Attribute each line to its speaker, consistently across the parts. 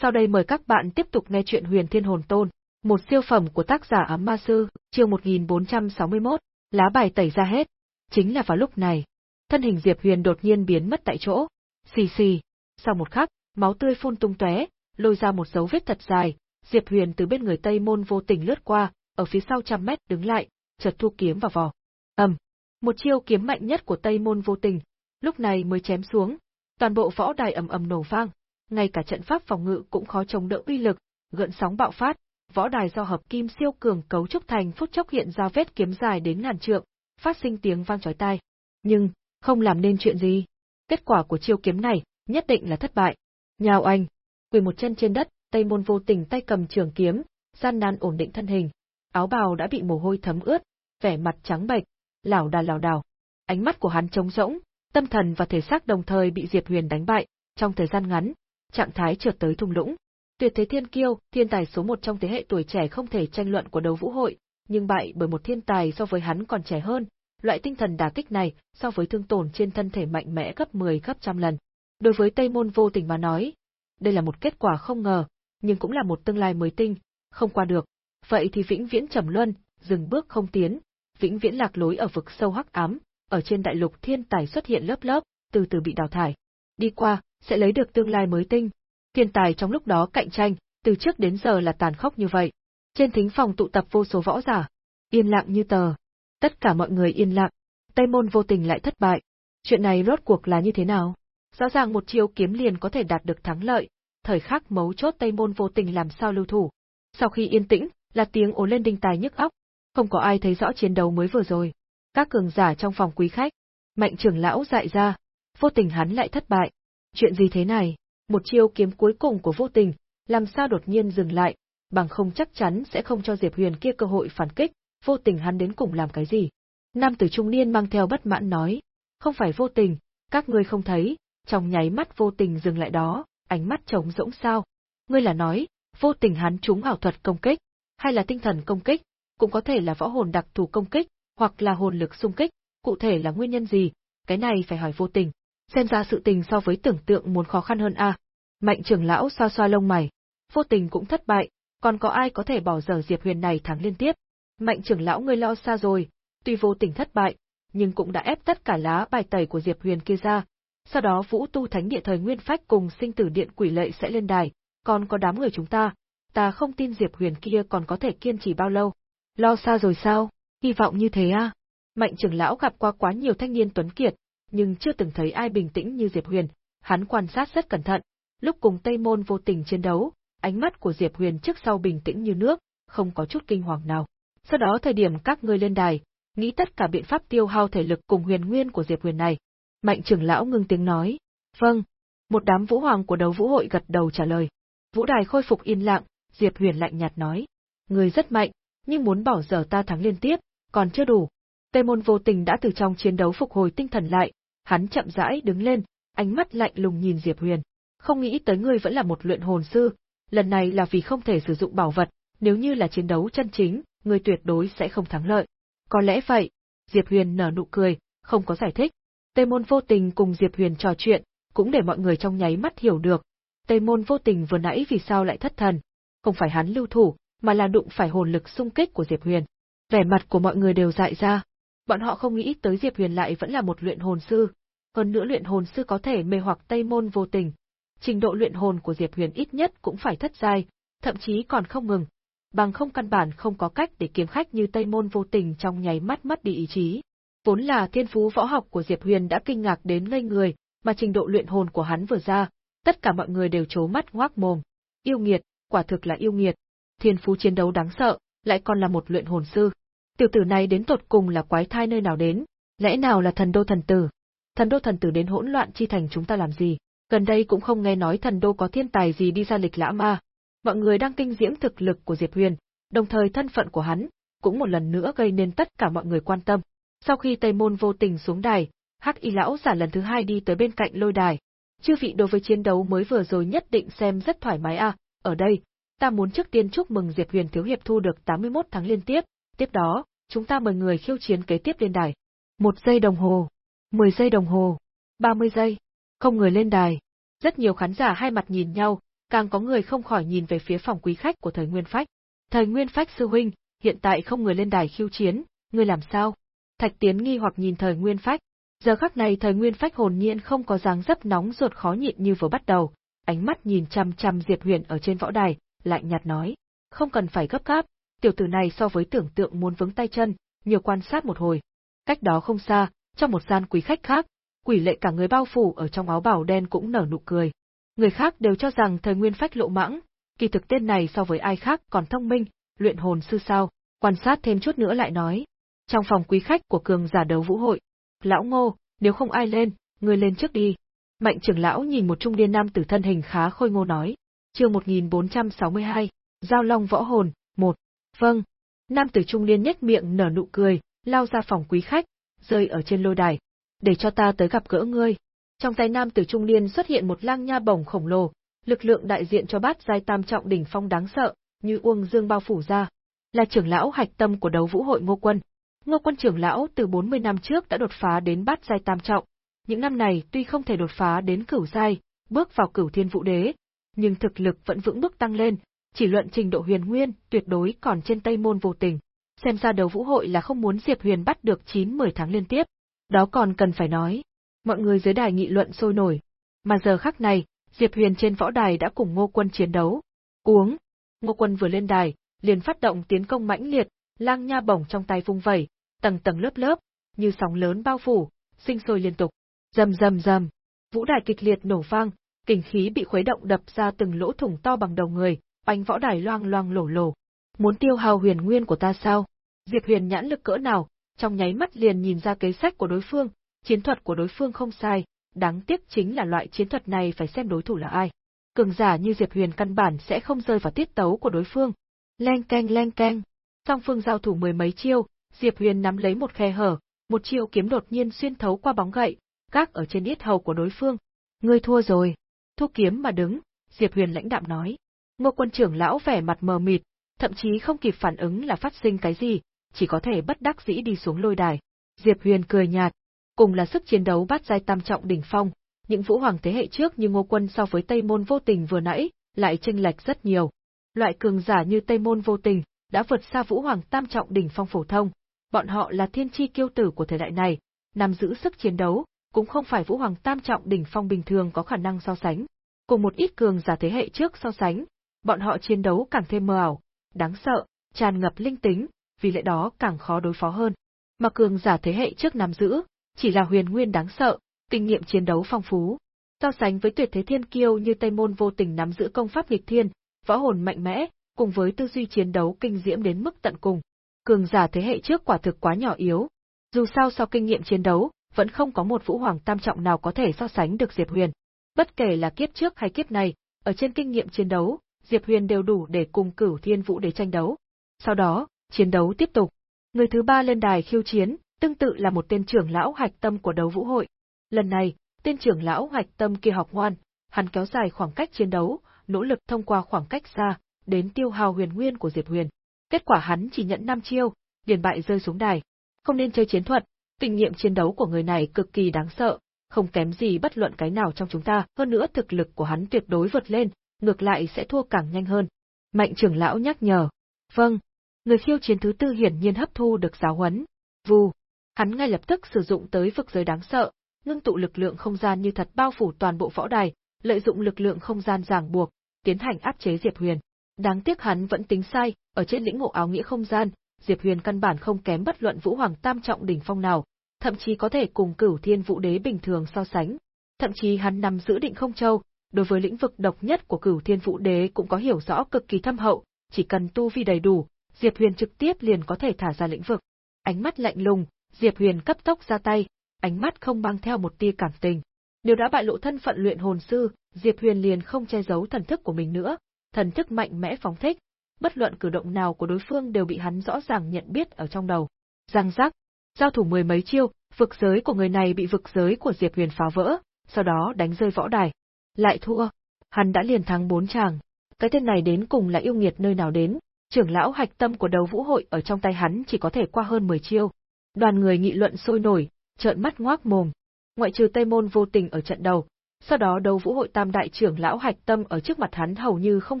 Speaker 1: Sau đây mời các bạn tiếp tục nghe chuyện Huyền Thiên Hồn Tôn, một siêu phẩm của tác giả Ám Ma Sư, chương 1461, lá bài tẩy ra hết. Chính là vào lúc này, thân hình Diệp Huyền đột nhiên biến mất tại chỗ. Xì xì, sau một khắc, máu tươi phun tung tóe, lôi ra một dấu vết thật dài, Diệp Huyền từ bên người Tây Môn vô tình lướt qua, ở phía sau trăm mét đứng lại, chợt thu kiếm vào vỏ. ầm, một chiêu kiếm mạnh nhất của Tây Môn vô tình, lúc này mới chém xuống, toàn bộ võ đài ầm ầm nổ vang, ngay cả trận pháp phòng ngự cũng khó chống đỡ uy lực, gợn sóng bạo phát, võ đài do hợp kim siêu cường cấu trúc thành phút chốc hiện ra vết kiếm dài đến ngàn trượng, phát sinh tiếng vang chói tai. Nhưng, không làm nên chuyện gì. Kết quả của chiêu kiếm này, nhất định là thất bại. Nhào anh, quỳ một chân trên đất, Tây Môn vô tình tay cầm trường kiếm, gian nan ổn định thân hình. Áo bào đã bị mồ hôi thấm ướt, vẻ mặt trắng bệch, lảo đà lảo đảo. Ánh mắt của hắn trống rỗng, tâm thần và thể xác đồng thời bị Diệp Huyền đánh bại, trong thời gian ngắn, trạng thái trượt tới thung lũng. Tuyệt thế thiên kiêu, thiên tài số một trong thế hệ tuổi trẻ không thể tranh luận của đấu vũ hội, nhưng bại bởi một thiên tài so với hắn còn trẻ hơn, loại tinh thần đả kích này so với thương tổn trên thân thể mạnh mẽ gấp 10 gấp trăm lần. Đối với Tây Môn vô tình mà nói, đây là một kết quả không ngờ, nhưng cũng là một tương lai mới tinh, không qua được. Vậy thì vĩnh viễn trầm luân, dừng bước không tiến, vĩnh viễn lạc lối ở vực sâu hắc ám, ở trên đại lục thiên tài xuất hiện lớp lớp, từ từ bị đào thải. Đi qua, sẽ lấy được tương lai mới tinh. Thiên tài trong lúc đó cạnh tranh, từ trước đến giờ là tàn khốc như vậy. Trên thính phòng tụ tập vô số võ giả, yên lặng như tờ. Tất cả mọi người yên lặng, Tây môn vô tình lại thất bại. Chuyện này rốt cuộc là như thế nào? Rõ ràng một chiêu kiếm liền có thể đạt được thắng lợi, thời khắc mấu chốt Tây môn vô tình làm sao lưu thủ. Sau khi yên tĩnh, là tiếng ồ lên đinh tài nhức óc, không có ai thấy rõ chiến đấu mới vừa rồi. Các cường giả trong phòng quý khách, mạnh trưởng lão dại ra, vô tình hắn lại thất bại. Chuyện gì thế này? Một chiêu kiếm cuối cùng của vô tình, làm sao đột nhiên dừng lại, bằng không chắc chắn sẽ không cho Diệp Huyền kia cơ hội phản kích, vô tình hắn đến cùng làm cái gì? Nam tử trung niên mang theo bất mãn nói, không phải vô tình, các ngươi không thấy, trong nháy mắt vô tình dừng lại đó, ánh mắt trống rỗng sao? Ngươi là nói, vô tình hắn trúng ảo thuật công kích, hay là tinh thần công kích, cũng có thể là võ hồn đặc thù công kích, hoặc là hồn lực xung kích, cụ thể là nguyên nhân gì, cái này phải hỏi vô tình. Xem ra sự tình so với tưởng tượng muốn khó khăn hơn a. Mạnh trưởng lão xoa xoa lông mày, vô tình cũng thất bại, còn có ai có thể bỏ dở Diệp Huyền này thắng liên tiếp. Mạnh trưởng lão ngươi lo xa rồi, tuy vô tình thất bại, nhưng cũng đã ép tất cả lá bài tẩy của Diệp Huyền kia ra. Sau đó Vũ Tu Thánh Địa thời Nguyên Phách cùng Sinh Tử Điện Quỷ Lệ sẽ lên đài, còn có đám người chúng ta, ta không tin Diệp Huyền kia còn có thể kiên trì bao lâu. Lo xa rồi sao? Hy vọng như thế à? Mạnh trưởng lão gặp qua quá nhiều thanh niên tuấn kiệt, nhưng chưa từng thấy ai bình tĩnh như Diệp Huyền, hắn quan sát rất cẩn thận, lúc cùng Tây Môn vô tình chiến đấu, ánh mắt của Diệp Huyền trước sau bình tĩnh như nước, không có chút kinh hoàng nào. Sau đó thời điểm các ngươi lên đài, nghĩ tất cả biện pháp tiêu hao thể lực cùng huyền nguyên của Diệp Huyền này. Mạnh trưởng lão ngưng tiếng nói, vâng. Một đám vũ hoàng của đấu vũ hội gật đầu trả lời. Vũ đài khôi phục yên lặng, Diệp Huyền lạnh nhạt nói, người rất mạnh, nhưng muốn bỏ giờ ta thắng liên tiếp, còn chưa đủ. Tây môn vô tình đã từ trong chiến đấu phục hồi tinh thần lại, hắn chậm rãi đứng lên, ánh mắt lạnh lùng nhìn Diệp Huyền. Không nghĩ tới ngươi vẫn là một luyện hồn sư, lần này là vì không thể sử dụng bảo vật, nếu như là chiến đấu chân chính, ngươi tuyệt đối sẽ không thắng lợi. Có lẽ vậy, Diệp Huyền nở nụ cười, không có giải thích. Tây môn vô tình cùng Diệp Huyền trò chuyện, cũng để mọi người trong nháy mắt hiểu được. Tây môn vô tình vừa nãy vì sao lại thất thần. Không phải hắn lưu thủ, mà là đụng phải hồn lực xung kích của Diệp Huyền. Vẻ mặt của mọi người đều dại ra. Bọn họ không nghĩ tới Diệp Huyền lại vẫn là một luyện hồn sư, hơn nữa luyện hồn sư có thể mê hoặc Tây môn vô tình. Trình độ luyện hồn của Diệp Huyền ít nhất cũng phải thất giai, thậm chí còn không ngừng. Bằng không căn bản không có cách để kiếm khách như Tây môn vô tình trong nháy mắt mất đi ý chí. Vốn là thiên phú võ học của Diệp Huyền đã kinh ngạc đến ngây người, mà trình độ luyện hồn của hắn vừa ra, tất cả mọi người đều trố mắt ngoác mồm. Yêu nghiệt, quả thực là yêu nghiệt thiên phú chiến đấu đáng sợ, lại còn là một luyện hồn sư. Tiểu tử này đến tột cùng là quái thai nơi nào đến, lẽ nào là thần đô thần tử? Thần đô thần tử đến hỗn loạn chi thành chúng ta làm gì? Gần đây cũng không nghe nói thần đô có thiên tài gì đi ra lịch lãm a. Mọi người đang kinh diễm thực lực của Diệp Huyền, đồng thời thân phận của hắn, cũng một lần nữa gây nên tất cả mọi người quan tâm. Sau khi Tây Môn vô tình xuống đài, Hắc Y lão giả lần thứ hai đi tới bên cạnh lôi đài. Chư vị đối với chiến đấu mới vừa rồi nhất định xem rất thoải mái a, ở đây, ta muốn trước tiên chúc mừng Diệp Huyền thiếu hiệp thu được 81 tháng liên tiếp, tiếp đó, chúng ta mời người khiêu chiến kế tiếp lên đài. Một giây đồng hồ, 10 giây đồng hồ, 30 giây, không người lên đài. Rất nhiều khán giả hai mặt nhìn nhau, càng có người không khỏi nhìn về phía phòng quý khách của thời Nguyên Phách. Thời Nguyên Phách sư huynh, hiện tại không người lên đài khiêu chiến, ngươi làm sao? Thạch Tiến nghi hoặc nhìn thời Nguyên Phách. Giờ khắc này thời Nguyên Phách hồn nhiên không có dáng dấp nóng ruột khó nhịn như vừa bắt đầu, ánh mắt nhìn chăm chăm Diệp Huyền ở trên võ đài, lạnh nhạt nói, không cần phải gấp gáp, tiểu tử này so với tưởng tượng muốn vững tay chân, nhiều quan sát một hồi. Cách đó không xa, trong một gian quý khách khác, quỷ lệ cả người bao phủ ở trong áo bào đen cũng nở nụ cười. Người khác đều cho rằng thời nguyên phách lộ mãng, kỳ thực tên này so với ai khác còn thông minh, luyện hồn sư sao, quan sát thêm chút nữa lại nói. Trong phòng quý khách của cường giả đấu vũ hội, lão ngô, nếu không ai lên, người lên trước đi. Mạnh trưởng lão nhìn một trung niên nam tử thân hình khá khôi ngô nói. chương 1462, Giao Long Võ Hồn, 1. Vâng. Nam tử trung niên nhếch miệng nở nụ cười, lao ra phòng quý khách, rơi ở trên lôi đài. Để cho ta tới gặp gỡ ngươi. Trong tay nam tử trung niên xuất hiện một lang nha bổng khổng lồ, lực lượng đại diện cho bát giai tam trọng đỉnh phong đáng sợ, như uông dương bao phủ ra. Là trưởng lão hạch tâm của đấu vũ hội Ngô Quân. Ngô Quân trưởng lão từ 40 năm trước đã đột phá đến bát giai tam trọng. Những năm này tuy không thể đột phá đến cửu giai, bước vào cửu thiên vũ đế, nhưng thực lực vẫn vững bước tăng lên, chỉ luận trình độ huyền nguyên, tuyệt đối còn trên Tây Môn vô tình. Xem ra đấu vũ hội là không muốn Diệp Huyền bắt được 9-10 tháng liên tiếp. Đó còn cần phải nói. Mọi người dưới đài nghị luận sôi nổi. Mà giờ khắc này, Diệp Huyền trên võ đài đã cùng Ngô Quân chiến đấu. Uống. Ngô Quân vừa lên đài, liền phát động tiến công mãnh liệt, lang nha bổng trong tay vung vẩy, tầng tầng lớp lớp, như sóng lớn bao phủ, sinh sôi liên tục. Rầm rầm rầm. Vũ đài kịch liệt nổ vang, kình khí bị khuấy động đập ra từng lỗ thủng to bằng đầu người, oanh võ đài loang loang lổ lổ. Muốn tiêu hao huyền nguyên của ta sao? Diệp Huyền nhãn lực cỡ nào, trong nháy mắt liền nhìn ra kế sách của đối phương, chiến thuật của đối phương không sai, đáng tiếc chính là loại chiến thuật này phải xem đối thủ là ai. Cường giả như Diệp Huyền căn bản sẽ không rơi vào tiết tấu của đối phương. Leng keng leng keng. Song phương giao thủ mười mấy chiêu, Diệp Huyền nắm lấy một khe hở, một chiêu kiếm đột nhiên xuyên thấu qua bóng gậy, gác ở trên yết hầu của đối phương. Ngươi thua rồi. Thu kiếm mà đứng, Diệp Huyền lãnh đạm nói. Ngô quân trưởng lão vẻ mặt mờ mịt, thậm chí không kịp phản ứng là phát sinh cái gì, chỉ có thể bất đắc dĩ đi xuống lôi đài. Diệp Huyền cười nhạt, cùng là sức chiến đấu bát giai tam trọng đỉnh phong, những vũ hoàng thế hệ trước như Ngô Quân so với Tây Môn Vô Tình vừa nãy, lại chênh lệch rất nhiều. Loại cường giả như Tây Môn Vô Tình đã vượt xa vũ hoàng tam trọng đỉnh phong phổ thông, bọn họ là thiên chi kiêu tử của thời đại này, nằm giữ sức chiến đấu, cũng không phải vũ hoàng tam trọng đỉnh phong bình thường có khả năng so sánh. Cùng một ít cường giả thế hệ trước so sánh, bọn họ chiến đấu càng thêm mờ ảo, đáng sợ, tràn ngập linh tính, vì lẽ đó càng khó đối phó hơn. Mà cường giả thế hệ trước nắm giữ, chỉ là huyền nguyên đáng sợ, kinh nghiệm chiến đấu phong phú. So sánh với tuyệt thế thiên kiêu như Tây Môn vô tình nắm giữ công pháp nghịch thiên, võ hồn mạnh mẽ, cùng với tư duy chiến đấu kinh diễm đến mức tận cùng. Cường giả thế hệ trước quả thực quá nhỏ yếu. Dù sao sau kinh nghiệm chiến đấu, vẫn không có một vũ hoàng tam trọng nào có thể so sánh được Diệp Huyền. Bất kể là kiếp trước hay kiếp này, ở trên kinh nghiệm chiến đấu, Diệp Huyền đều đủ để cùng cửu thiên vũ để tranh đấu. Sau đó, chiến đấu tiếp tục. Người thứ ba lên đài khiêu chiến, tương tự là một tên trưởng lão hạch tâm của đấu vũ hội. Lần này, tên trưởng lão hạch tâm kia học ngoan, hắn kéo dài khoảng cách chiến đấu, nỗ lực thông qua khoảng cách xa, đến tiêu hao huyền nguyên của Diệp Huyền. Kết quả hắn chỉ nhận 5 chiêu, liền bại rơi xuống đài. Không nên chơi chiến thuật, kinh nghiệm chiến đấu của người này cực kỳ đáng sợ, không kém gì bất luận cái nào trong chúng ta, hơn nữa thực lực của hắn tuyệt đối vượt lên, ngược lại sẽ thua càng nhanh hơn. Mạnh trưởng lão nhắc nhở. Vâng. Người khiêu chiến thứ tư hiển nhiên hấp thu được giáo huấn. Vù. Hắn ngay lập tức sử dụng tới vực giới đáng sợ, ngưng tụ lực lượng không gian như thật bao phủ toàn bộ võ đài, lợi dụng lực lượng không gian ràng buộc, tiến hành áp chế Diệp Huyền. Đáng tiếc hắn vẫn tính sai, ở trên lĩnh ngộ áo nghĩa không gian, Diệp Huyền căn bản không kém bất luận Vũ Hoàng Tam trọng đỉnh phong nào, thậm chí có thể cùng Cửu Thiên Vũ Đế bình thường so sánh. Thậm chí hắn nằm giữ định không châu, đối với lĩnh vực độc nhất của Cửu Thiên Vũ Đế cũng có hiểu rõ cực kỳ thâm hậu, chỉ cần tu vi đầy đủ, Diệp Huyền trực tiếp liền có thể thả ra lĩnh vực. Ánh mắt lạnh lùng, Diệp Huyền cấp tốc ra tay, ánh mắt không mang theo một tia cảm tình. Nếu đã bại lộ thân phận luyện hồn sư, Diệp Huyền liền không che giấu thần thức của mình nữa, thần thức mạnh mẽ phóng thích, bất luận cử động nào của đối phương đều bị hắn rõ ràng nhận biết ở trong đầu. Giang giác, giao thủ mười mấy chiêu, vực giới của người này bị vực giới của Diệp Huyền phá vỡ, sau đó đánh rơi võ đài. Lại thua, hắn đã liền thắng bốn chàng. Cái tên này đến cùng là yêu nghiệt nơi nào đến, trưởng lão hạch tâm của đấu vũ hội ở trong tay hắn chỉ có thể qua hơn 10 chiêu. Đoàn người nghị luận sôi nổi, trợn mắt ngoác mồm. Ngoại trừ Tây Môn vô tình ở trận đầu, Sau đó đấu vũ hội tam đại trưởng lão hạch tâm ở trước mặt hắn hầu như không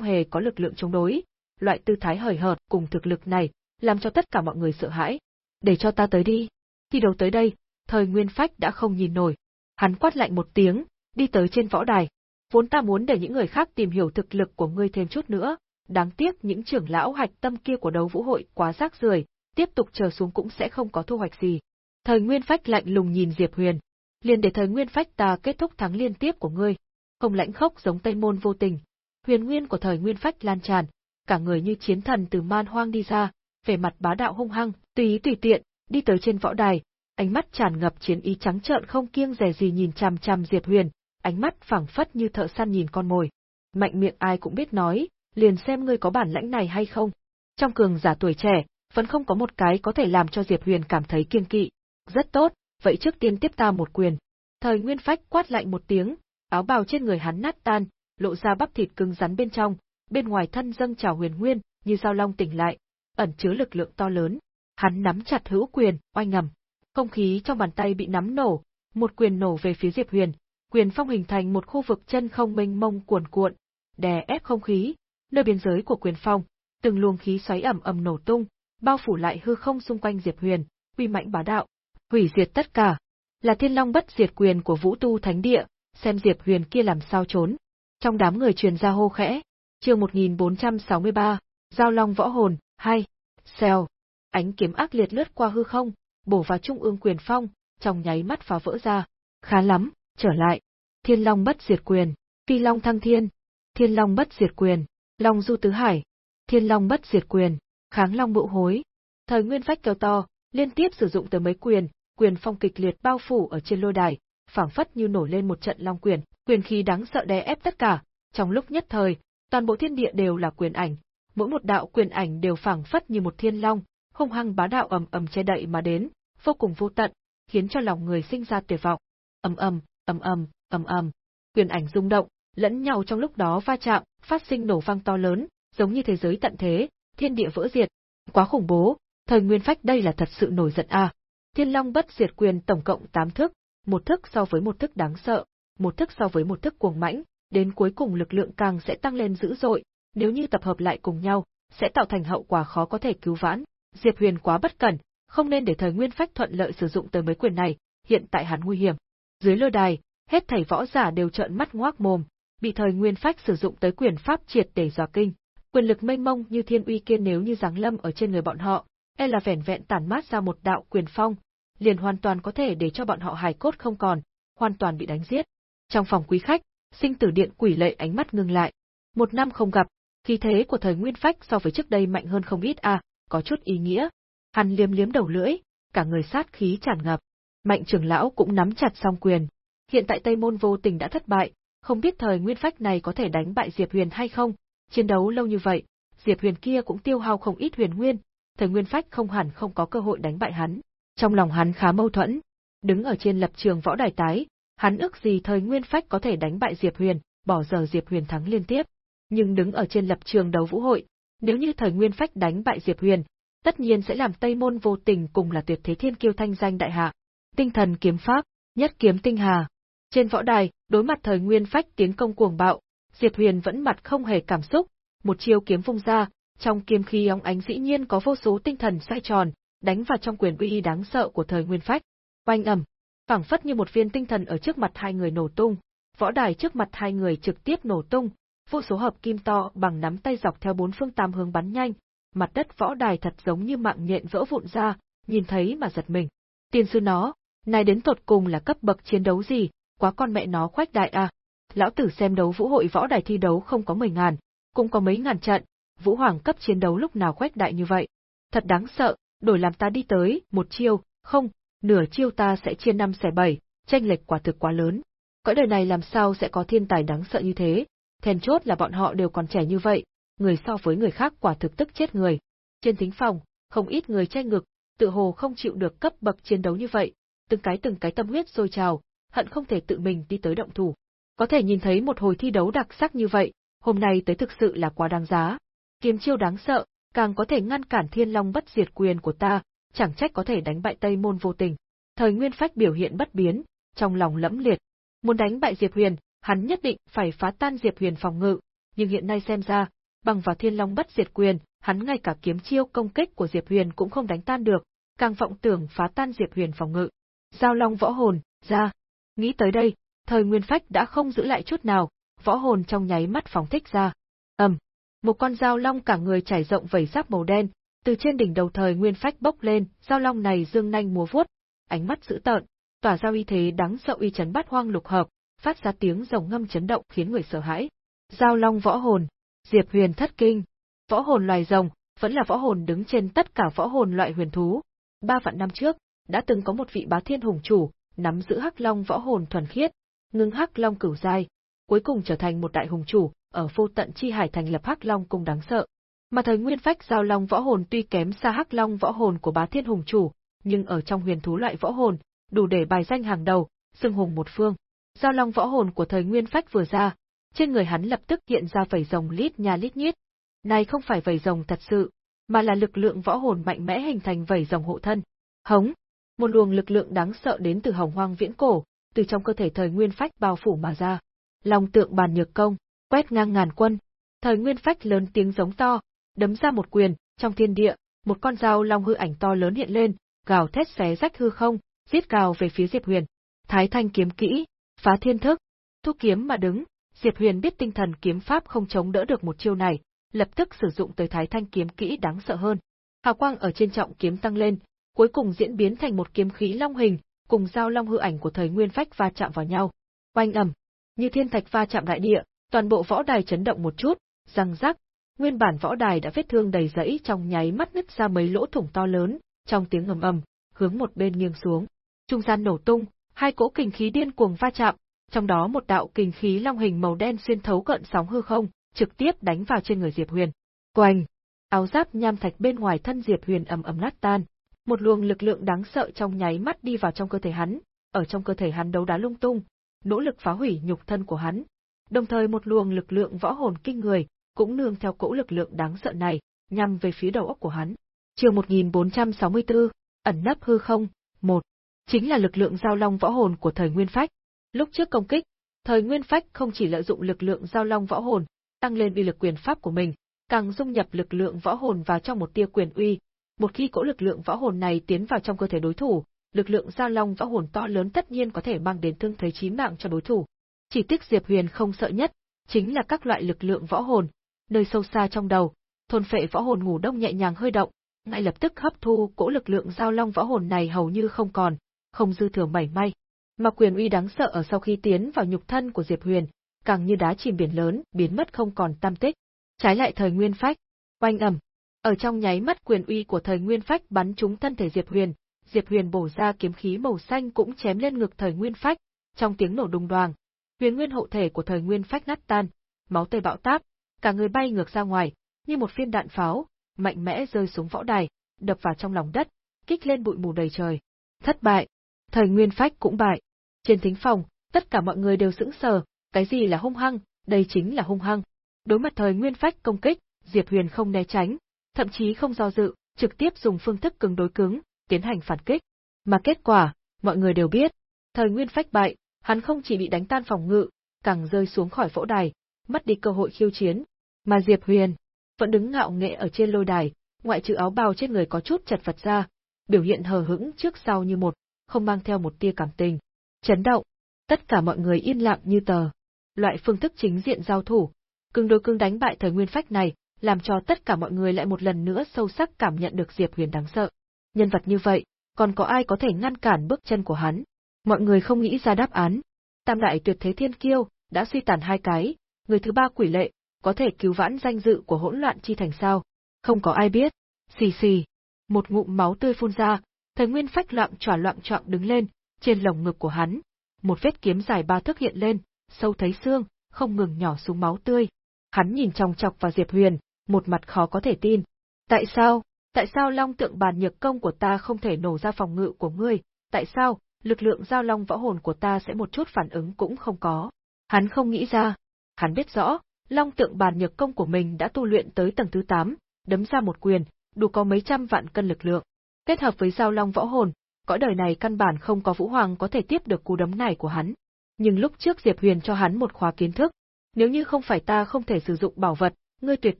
Speaker 1: hề có lực lượng chống đối. Loại tư thái hời hợt cùng thực lực này, làm cho tất cả mọi người sợ hãi. Để cho ta tới đi. Khi đấu tới đây, thời nguyên phách đã không nhìn nổi. Hắn quát lạnh một tiếng, đi tới trên võ đài. Vốn ta muốn để những người khác tìm hiểu thực lực của ngươi thêm chút nữa, đáng tiếc những trưởng lão hạch tâm kia của đấu vũ hội quá rác rưởi, tiếp tục chờ xuống cũng sẽ không có thu hoạch gì. Thời Nguyên Phách lạnh lùng nhìn Diệp Huyền, liền để Thời Nguyên Phách ta kết thúc thắng liên tiếp của ngươi. Không lãnh khốc giống Tây Môn vô tình, huyền nguyên của Thời Nguyên Phách lan tràn, cả người như chiến thần từ man hoang đi ra, vẻ mặt bá đạo hung hăng, tùy ý tùy tiện, đi tới trên võ đài, ánh mắt tràn ngập chiến ý trắng trợn không kiêng dè gì nhìn chằm chằm Diệp Huyền, ánh mắt phẳng phất như thợ săn nhìn con mồi. Mạnh miệng ai cũng biết nói, liền xem ngươi có bản lãnh này hay không. Trong cường giả tuổi trẻ, vẫn không có một cái có thể làm cho Diệp Huyền cảm thấy kiêng kỵ. Rất tốt, vậy trước tiên tiếp ta một quyền. Thời Nguyên Phách quát lạnh một tiếng, áo bào trên người hắn nát tan, lộ ra bắp thịt cứng rắn bên trong, bên ngoài thân dâng trào huyền nguyên, như dao long tỉnh lại, ẩn chứa lực lượng to lớn. Hắn nắm chặt hữu quyền, oanh ngầm. Không khí trong bàn tay bị nắm nổ, một quyền nổ về phía Diệp Huyền, quyền phong hình thành một khu vực chân không mênh mông cuồn cuộn, đè ép không khí, nơi biên giới của quyền phong, từng luồng khí xoáy ẩm ẩm nổ tung, bao phủ lại hư không xung quanh Diệp Huyền, uy mãnh bá đạo, hủy diệt tất cả. Là Thiên Long bất diệt quyền của Vũ Tu Thánh Địa, xem Diệp Huyền kia làm sao trốn. Trong đám người truyền ra hô khẽ, chương 1463, Giao Long Võ Hồn, hay, xèo. Ánh kiếm ác liệt lướt qua hư không, bổ vào trung ương quyền phong, trong nháy mắt phá vỡ ra. Khá lắm, trở lại. Thiên Long bất diệt quyền, Phi Long thăng thiên, Thiên Long bất diệt quyền, Long du tứ hải, Thiên Long bất diệt quyền, Kháng Long bộ hối. Thời Nguyên Phách kêu to, liên tiếp sử dụng tới mấy quyền, quyền phong kịch liệt bao phủ ở trên lôi đài, phảng phất như nổi lên một trận long quyền, quyền khí đáng sợ đè ép tất cả, trong lúc nhất thời, toàn bộ thiên địa đều là quyền ảnh, mỗi một đạo quyền ảnh đều phảng phất như một thiên long, hung hăng bá đạo ầm ầm che đậy mà đến, vô cùng vô tận, khiến cho lòng người sinh ra tuyệt vọng. Ầm ầm, ầm ầm, ầm ầm, quyền ảnh rung động, lẫn nhau trong lúc đó va chạm, phát sinh nổ vang to lớn, giống như thế giới tận thế, thiên địa vỡ diệt. Quá khủng bố, thời nguyên phách đây là thật sự nổi giận a. Thiên Long bất diệt quyền tổng cộng 8 thức, một thức so với một thức đáng sợ, một thức so với một thức cuồng mãnh, đến cuối cùng lực lượng càng sẽ tăng lên dữ dội, nếu như tập hợp lại cùng nhau, sẽ tạo thành hậu quả khó có thể cứu vãn. Diệp Huyền quá bất cẩn, không nên để thời nguyên phách thuận lợi sử dụng tới mấy quyền này, hiện tại hắn nguy hiểm. Dưới lôi đài, hết thảy võ giả đều trợn mắt ngoác mồm, bị thời nguyên phách sử dụng tới quyền pháp triệt để dọa kinh. Quyền lực mênh mông như thiên uy kiên nếu như giáng lâm ở trên người bọn họ, e là vẻn vẹn tản mát ra một đạo quyền phong, liền hoàn toàn có thể để cho bọn họ hài cốt không còn, hoàn toàn bị đánh giết. Trong phòng quý khách, sinh tử điện quỷ lệ ánh mắt ngưng lại. Một năm không gặp, khí thế của thời nguyên phách so với trước đây mạnh hơn không ít à, có chút ý nghĩa. Hắn liếm liếm đầu lưỡi, cả người sát khí tràn ngập. Mạnh trưởng lão cũng nắm chặt song quyền. Hiện tại Tây Môn vô tình đã thất bại, không biết thời nguyên phách này có thể đánh bại Diệp Huyền hay không, chiến đấu lâu như vậy, Diệp Huyền kia cũng tiêu hao không ít huyền nguyên, thời nguyên phách không hẳn không có cơ hội đánh bại hắn. Trong lòng hắn khá mâu thuẫn, đứng ở trên lập trường võ đài tái, hắn ước gì thời nguyên phách có thể đánh bại Diệp Huyền, bỏ giờ Diệp Huyền thắng liên tiếp. Nhưng đứng ở trên lập trường đấu vũ hội, nếu như thời nguyên phách đánh bại Diệp Huyền, tất nhiên sẽ làm Tây Môn vô tình cùng là tuyệt thế thiên kiêu thanh danh đại hạ. Tinh thần kiếm pháp, nhất kiếm tinh hà, trên võ đài, đối mặt thời nguyên phách tiến công cuồng bạo, Diệp Huyền vẫn mặt không hề cảm xúc, một chiêu kiếm vung ra, trong kiếm khí óng ánh dĩ nhiên có vô số tinh thần xoay tròn, đánh vào trong quyền uy đáng sợ của thời nguyên phách. Oanh ầm, phảng phất như một viên tinh thần ở trước mặt hai người nổ tung, võ đài trước mặt hai người trực tiếp nổ tung, vô số hợp kim to bằng nắm tay dọc theo bốn phương tám hướng bắn nhanh, mặt đất võ đài thật giống như mạng nhện vỡ vụn ra, nhìn thấy mà giật mình. Tiên sư nó, này đến tột cùng là cấp bậc chiến đấu gì, quá con mẹ nó khoách đại à. Lão tử xem đấu vũ hội võ đài thi đấu không có mười ngàn, cũng có mấy ngàn trận, vũ hoàng cấp chiến đấu lúc nào khoách đại như vậy. Thật đáng sợ, đổi làm ta đi tới, một chiêu, không, nửa chiêu ta sẽ chia năm xẻ bảy, tranh lệch quả thực quá lớn. Cõi đời này làm sao sẽ có thiên tài đáng sợ như thế, then chốt là bọn họ đều còn trẻ như vậy, người so với người khác quả thực tức chết người. Trên thính phòng, không ít người che ngực, tự hồ không chịu được cấp bậc chiến đấu như vậy, từng cái từng cái tâm huyết sôi trào, hận không thể tự mình đi tới động thủ. Có thể nhìn thấy một hồi thi đấu đặc sắc như vậy, hôm nay tới thực sự là quá đáng giá. Kiếm chiêu đáng sợ, càng có thể ngăn cản thiên long bất diệt quyền của ta, chẳng trách có thể đánh bại Tây Môn vô tình. Thời Nguyên Phách biểu hiện bất biến, trong lòng lẫm liệt. Muốn đánh bại Diệp Huyền, hắn nhất định phải phá tan Diệp Huyền phòng ngự, nhưng hiện nay xem ra, bằng vào Thiên Long bất diệt quyền, hắn ngay cả kiếm chiêu công kích của Diệp Huyền cũng không đánh tan được, càng vọng tưởng phá tan Diệp Huyền phòng ngự. Giao Long võ hồn, ra. Nghĩ tới đây, thời Nguyên Phách đã không giữ lại chút nào, võ hồn trong nháy mắt phóng thích ra. Ầm, một con giao long cả người trải rộng vảy giáp màu đen, từ trên đỉnh đầu thời Nguyên Phách bốc lên, giao long này dương nanh múa vuốt, ánh mắt dữ tợn, tỏa ra uy thế đáng sợ uy chấn bát hoang lục hợp, phát ra tiếng rồng ngâm chấn động khiến người sợ hãi. Giao long võ hồn, Diệp Huyền thất kinh. Võ hồn loài rồng, vẫn là võ hồn đứng trên tất cả võ hồn loại huyền thú. Ba vạn năm trước, đã từng có một vị bá thiên hùng chủ, nắm giữ hắc long võ hồn thuần khiết, ngưng hắc long cửu giai, cuối cùng trở thành một đại hùng chủ, ở vô tận chi hải thành lập hắc long cung đáng sợ. Mà thời nguyên phách giao long võ hồn tuy kém xa hắc long võ hồn của bá thiên hùng chủ, nhưng ở trong huyền thú loại võ hồn, đủ để bài danh hàng đầu, xưng hùng một phương. Giao long võ hồn của thời nguyên phách vừa ra, trên người hắn lập tức hiện ra vảy rồng lít nha lít nhít. Này không phải vảy rồng thật sự, mà là lực lượng võ hồn mạnh mẽ hình thành vảy rồng hộ thân. Hống, một luồng lực lượng đáng sợ đến từ hồng hoang viễn cổ, từ trong cơ thể thời nguyên phách bao phủ mà ra. Long tượng bàn nhược công, quét ngang ngàn quân. Thời nguyên phách lớn tiếng giống to, đấm ra một quyền, trong thiên địa, một con dao long hư ảnh to lớn hiện lên, gào thét xé rách hư không, giết gào về phía Diệp Huyền. Thái Thanh kiếm kỹ, phá thiên thức, thu kiếm mà đứng, Diệp Huyền biết tinh thần kiếm pháp không chống đỡ được một chiêu này, lập tức sử dụng tới Thái Thanh kiếm kỹ đáng sợ hơn. Hào quang ở trên trọng kiếm tăng lên, cuối cùng diễn biến thành một kiếm khí long hình, cùng giao long hư ảnh của thời Nguyên Phách va chạm vào nhau. Oanh ầm, như thiên thạch va chạm đại địa, toàn bộ võ đài chấn động một chút, răng rắc, nguyên bản võ đài đã vết thương đầy rẫy trong nháy mắt nứt ra mấy lỗ thủng to lớn, trong tiếng ầm ầm, hướng một bên nghiêng xuống. Trung gian nổ tung, hai cỗ kình khí điên cuồng va chạm, trong đó một đạo kình khí long hình màu đen xuyên thấu cận sóng hư không, trực tiếp đánh vào trên người Diệp Huyền. Quanh, áo giáp nham thạch bên ngoài thân Diệp Huyền ầm ầm nát tan, một luồng lực lượng đáng sợ trong nháy mắt đi vào trong cơ thể hắn, ở trong cơ thể hắn đấu đá lung tung, nỗ lực phá hủy nhục thân của hắn. Đồng thời một luồng lực lượng võ hồn kinh người, cũng nương theo cỗ lực lượng đáng sợ này, nhằm về phía đầu óc của hắn. Chương 1464, ẩn nấp hư không, một Chính là lực lượng giao long võ hồn của thời Nguyên Phách. Lúc trước công kích, thời Nguyên Phách không chỉ lợi dụng lực lượng giao long võ hồn, tăng lên uy lực quyền pháp của mình, càng dung nhập lực lượng võ hồn vào trong một tia quyền uy. Một khi cỗ lực lượng võ hồn này tiến vào trong cơ thể đối thủ, lực lượng giao long võ hồn to lớn tất nhiên có thể mang đến thương thế chí mạng cho đối thủ. Chỉ tiếc Diệp Huyền không sợ nhất, chính là các loại lực lượng võ hồn, nơi sâu xa trong đầu, thôn phệ võ hồn ngủ đông nhẹ nhàng hơi động, ngay lập tức hấp thu cỗ lực lượng giao long võ hồn này hầu như không còn, không dư thừa mảy may. Mà quyền uy đáng sợ ở sau khi tiến vào nhục thân của Diệp Huyền, càng như đá chìm biển lớn, biến mất không còn tam tích. Trái lại thời Nguyên Phách, oanh ầm, ở trong nháy mắt quyền uy của thời Nguyên Phách bắn trúng thân thể Diệp Huyền, Diệp Huyền bổ ra kiếm khí màu xanh cũng chém lên ngực thời Nguyên Phách, trong tiếng nổ đùng đoàng, huyền nguyên hộ thể của thời Nguyên Phách nát tan, máu tươi bạo táp, cả người bay ngược ra ngoài, như một viên đạn pháo, mạnh mẽ rơi xuống võ đài, đập vào trong lòng đất, kích lên bụi mù đầy trời. Thất bại, thời Nguyên Phách cũng bại. Trên thính phòng, tất cả mọi người đều sững sờ, cái gì là hung hăng, đây chính là hung hăng. Đối mặt thời Nguyên Phách công kích, Diệp Huyền không né tránh, thậm chí không do dự, trực tiếp dùng phương thức cứng đối cứng, tiến hành phản kích. Mà kết quả, mọi người đều biết, thời Nguyên Phách bại, hắn không chỉ bị đánh tan phòng ngự, càng rơi xuống khỏi võ đài, mất đi cơ hội khiêu chiến. Mà Diệp Huyền, vẫn đứng ngạo nghệ ở trên lôi đài, ngoại trừ áo bào trên người có chút chật vật ra, biểu hiện hờ hững trước sau như một, không mang theo một tia cảm tình. Chấn động, tất cả mọi người yên lặng như tờ. Loại phương thức chính diện giao thủ, cứng đối cứng đánh bại thời nguyên phách này, làm cho tất cả mọi người lại một lần nữa sâu sắc cảm nhận được Diệp Huyền đáng sợ. Nhân vật như vậy, còn có ai có thể ngăn cản bước chân của hắn? Mọi người không nghĩ ra đáp án. Tam đại tuyệt thế thiên kiêu, đã suy tàn hai cái, người thứ ba quỷ lệ, có thể cứu vãn danh dự của hỗn loạn chi thành sao? Không có ai biết. Xì xì. Một ngụm máu tươi phun ra, thời nguyên phách loạn trỏa loạn trọng đứng lên, trên lồng ngực của hắn. Một vết kiếm dài ba thước hiện lên, sâu thấy xương, không ngừng nhỏ xuống máu tươi. Hắn nhìn trong chọc vào Diệp Huyền, một mặt khó có thể tin. Tại sao? Tại sao long tượng bàn nhược công của ta không thể nổ ra phòng ngự của ngươi? Tại sao, lực lượng giao long võ hồn của ta sẽ một chút phản ứng cũng không có? Hắn không nghĩ ra. Hắn biết rõ, long tượng bàn nhược công của mình đã tu luyện tới tầng thứ 8, đấm ra một quyền, đủ có mấy trăm vạn cân lực lượng. Kết hợp với giao long võ hồn, cõi đời này căn bản không có vũ hoàng có thể tiếp được cú đấm này của hắn. Nhưng lúc trước Diệp Huyền cho hắn một khóa kiến thức, nếu như không phải ta không thể sử dụng bảo vật, ngươi tuyệt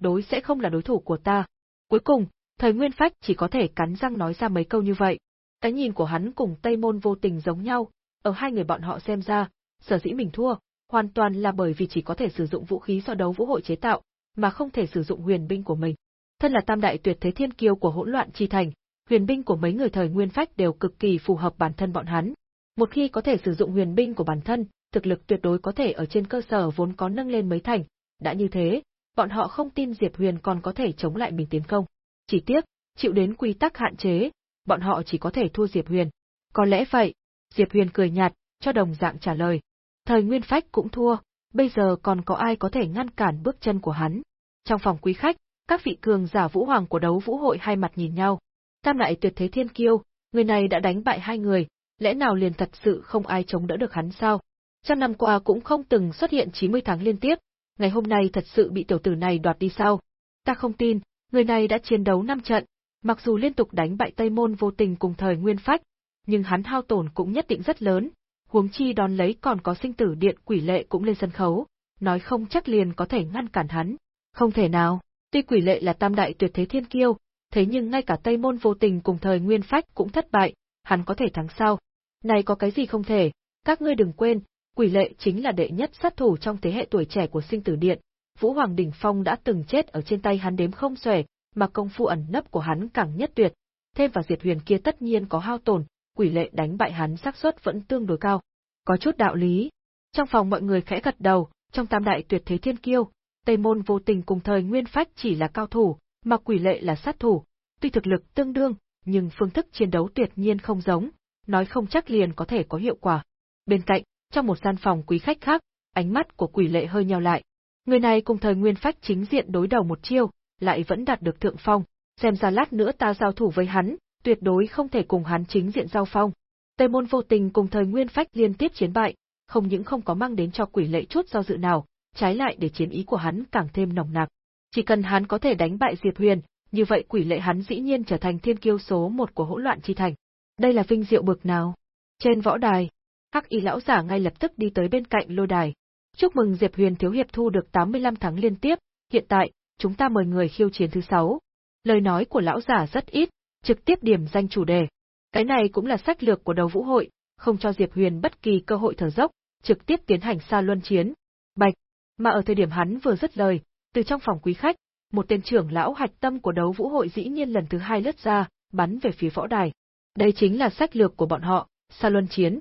Speaker 1: đối sẽ không là đối thủ của ta. Cuối cùng, thời Nguyên Phách chỉ có thể cắn răng nói ra mấy câu như vậy. Cái nhìn của hắn cùng Tây Môn vô tình giống nhau, ở hai người bọn họ xem ra, sở dĩ mình thua, hoàn toàn là bởi vì chỉ có thể sử dụng vũ khí do đấu vũ hội chế tạo, mà không thể sử dụng huyền binh của mình. Thân là tam đại tuyệt thế thiên kiêu của hỗn loạn chi thành, huyền binh của mấy người thời nguyên phách đều cực kỳ phù hợp bản thân bọn hắn. Một khi có thể sử dụng huyền binh của bản thân, thực lực tuyệt đối có thể ở trên cơ sở vốn có nâng lên mấy thành. Đã như thế, bọn họ không tin Diệp Huyền còn có thể chống lại mình tiến công. Chỉ tiếc, chịu đến quy tắc hạn chế, bọn họ chỉ có thể thua Diệp Huyền. Có lẽ vậy, Diệp Huyền cười nhạt, cho đồng dạng trả lời. Thời Nguyên Phách cũng thua, bây giờ còn có ai có thể ngăn cản bước chân của hắn. Trong phòng quý khách, các vị cường giả vũ hoàng của đấu vũ hội hai mặt nhìn nhau. Tam lại tuyệt thế thiên kiêu, người này đã đánh bại hai người, lẽ nào liền thật sự không ai chống đỡ được hắn sao? Trăm năm qua cũng không từng xuất hiện 90 tháng liên tiếp, ngày hôm nay thật sự bị tiểu tử này đoạt đi sao? Ta không tin, người này đã chiến đấu 5 trận, mặc dù liên tục đánh bại Tây Môn vô tình cùng thời Nguyên Phách, nhưng hắn hao tổn cũng nhất định rất lớn, huống chi đón lấy còn có sinh tử điện quỷ lệ cũng lên sân khấu, nói không chắc liền có thể ngăn cản hắn. Không thể nào, tuy quỷ lệ là tam đại tuyệt thế thiên kiêu, thế nhưng ngay cả Tây Môn vô tình cùng thời Nguyên Phách cũng thất bại, hắn có thể thắng sao? Này có cái gì không thể, các ngươi đừng quên, quỷ lệ chính là đệ nhất sát thủ trong thế hệ tuổi trẻ của sinh tử điện, Vũ Hoàng Đỉnh Phong đã từng chết ở trên tay hắn đếm không xuể, mà công phu ẩn nấp của hắn càng nhất tuyệt, thêm vào Diệp Huyền kia tất nhiên có hao tổn, quỷ lệ đánh bại hắn xác suất vẫn tương đối cao. Có chút đạo lý. Trong phòng mọi người khẽ gật đầu, trong tam đại tuyệt thế thiên kiêu, Tây Môn vô tình cùng thời Nguyên Phách chỉ là cao thủ, mà quỷ lệ là sát thủ. Tuy thực lực tương đương, nhưng phương thức chiến đấu tuyệt nhiên không giống, nói không chắc liền có thể có hiệu quả. Bên cạnh, trong một gian phòng quý khách khác, ánh mắt của quỷ lệ hơi nheo lại. Người này cùng thời Nguyên Phách chính diện đối đầu một chiêu, lại vẫn đạt được thượng phong, xem ra lát nữa ta giao thủ với hắn, tuyệt đối không thể cùng hắn chính diện giao phong. Tây môn vô tình cùng thời nguyên phách liên tiếp chiến bại, không những không có mang đến cho quỷ lệ chút do dự nào, trái lại để chiến ý của hắn càng thêm nồng nặc. Chỉ cần hắn có thể đánh bại Diệp Huyền, như vậy quỷ lệ hắn dĩ nhiên trở thành thiên kiêu số một của hỗn loạn chi thành. Đây là vinh diệu bực nào? Trên võ đài, Hắc Y lão giả ngay lập tức đi tới bên cạnh lôi đài. Chúc mừng Diệp Huyền thiếu hiệp thu được 85 thắng liên tiếp, hiện tại, chúng ta mời người khiêu chiến thứ 6. Lời nói của lão giả rất ít, trực tiếp điểm danh chủ đề. Cái này cũng là sách lược của đầu vũ hội, không cho Diệp Huyền bất kỳ cơ hội thở dốc, trực tiếp tiến hành xa luân chiến. Bạch, mà ở thời điểm hắn vừa dứt lời, từ trong phòng quý khách, một tên trưởng lão hạch tâm của đấu vũ hội dĩ nhiên lần thứ hai lướt ra, bắn về phía võ đài. Đây chính là sách lược của bọn họ, xa luân chiến.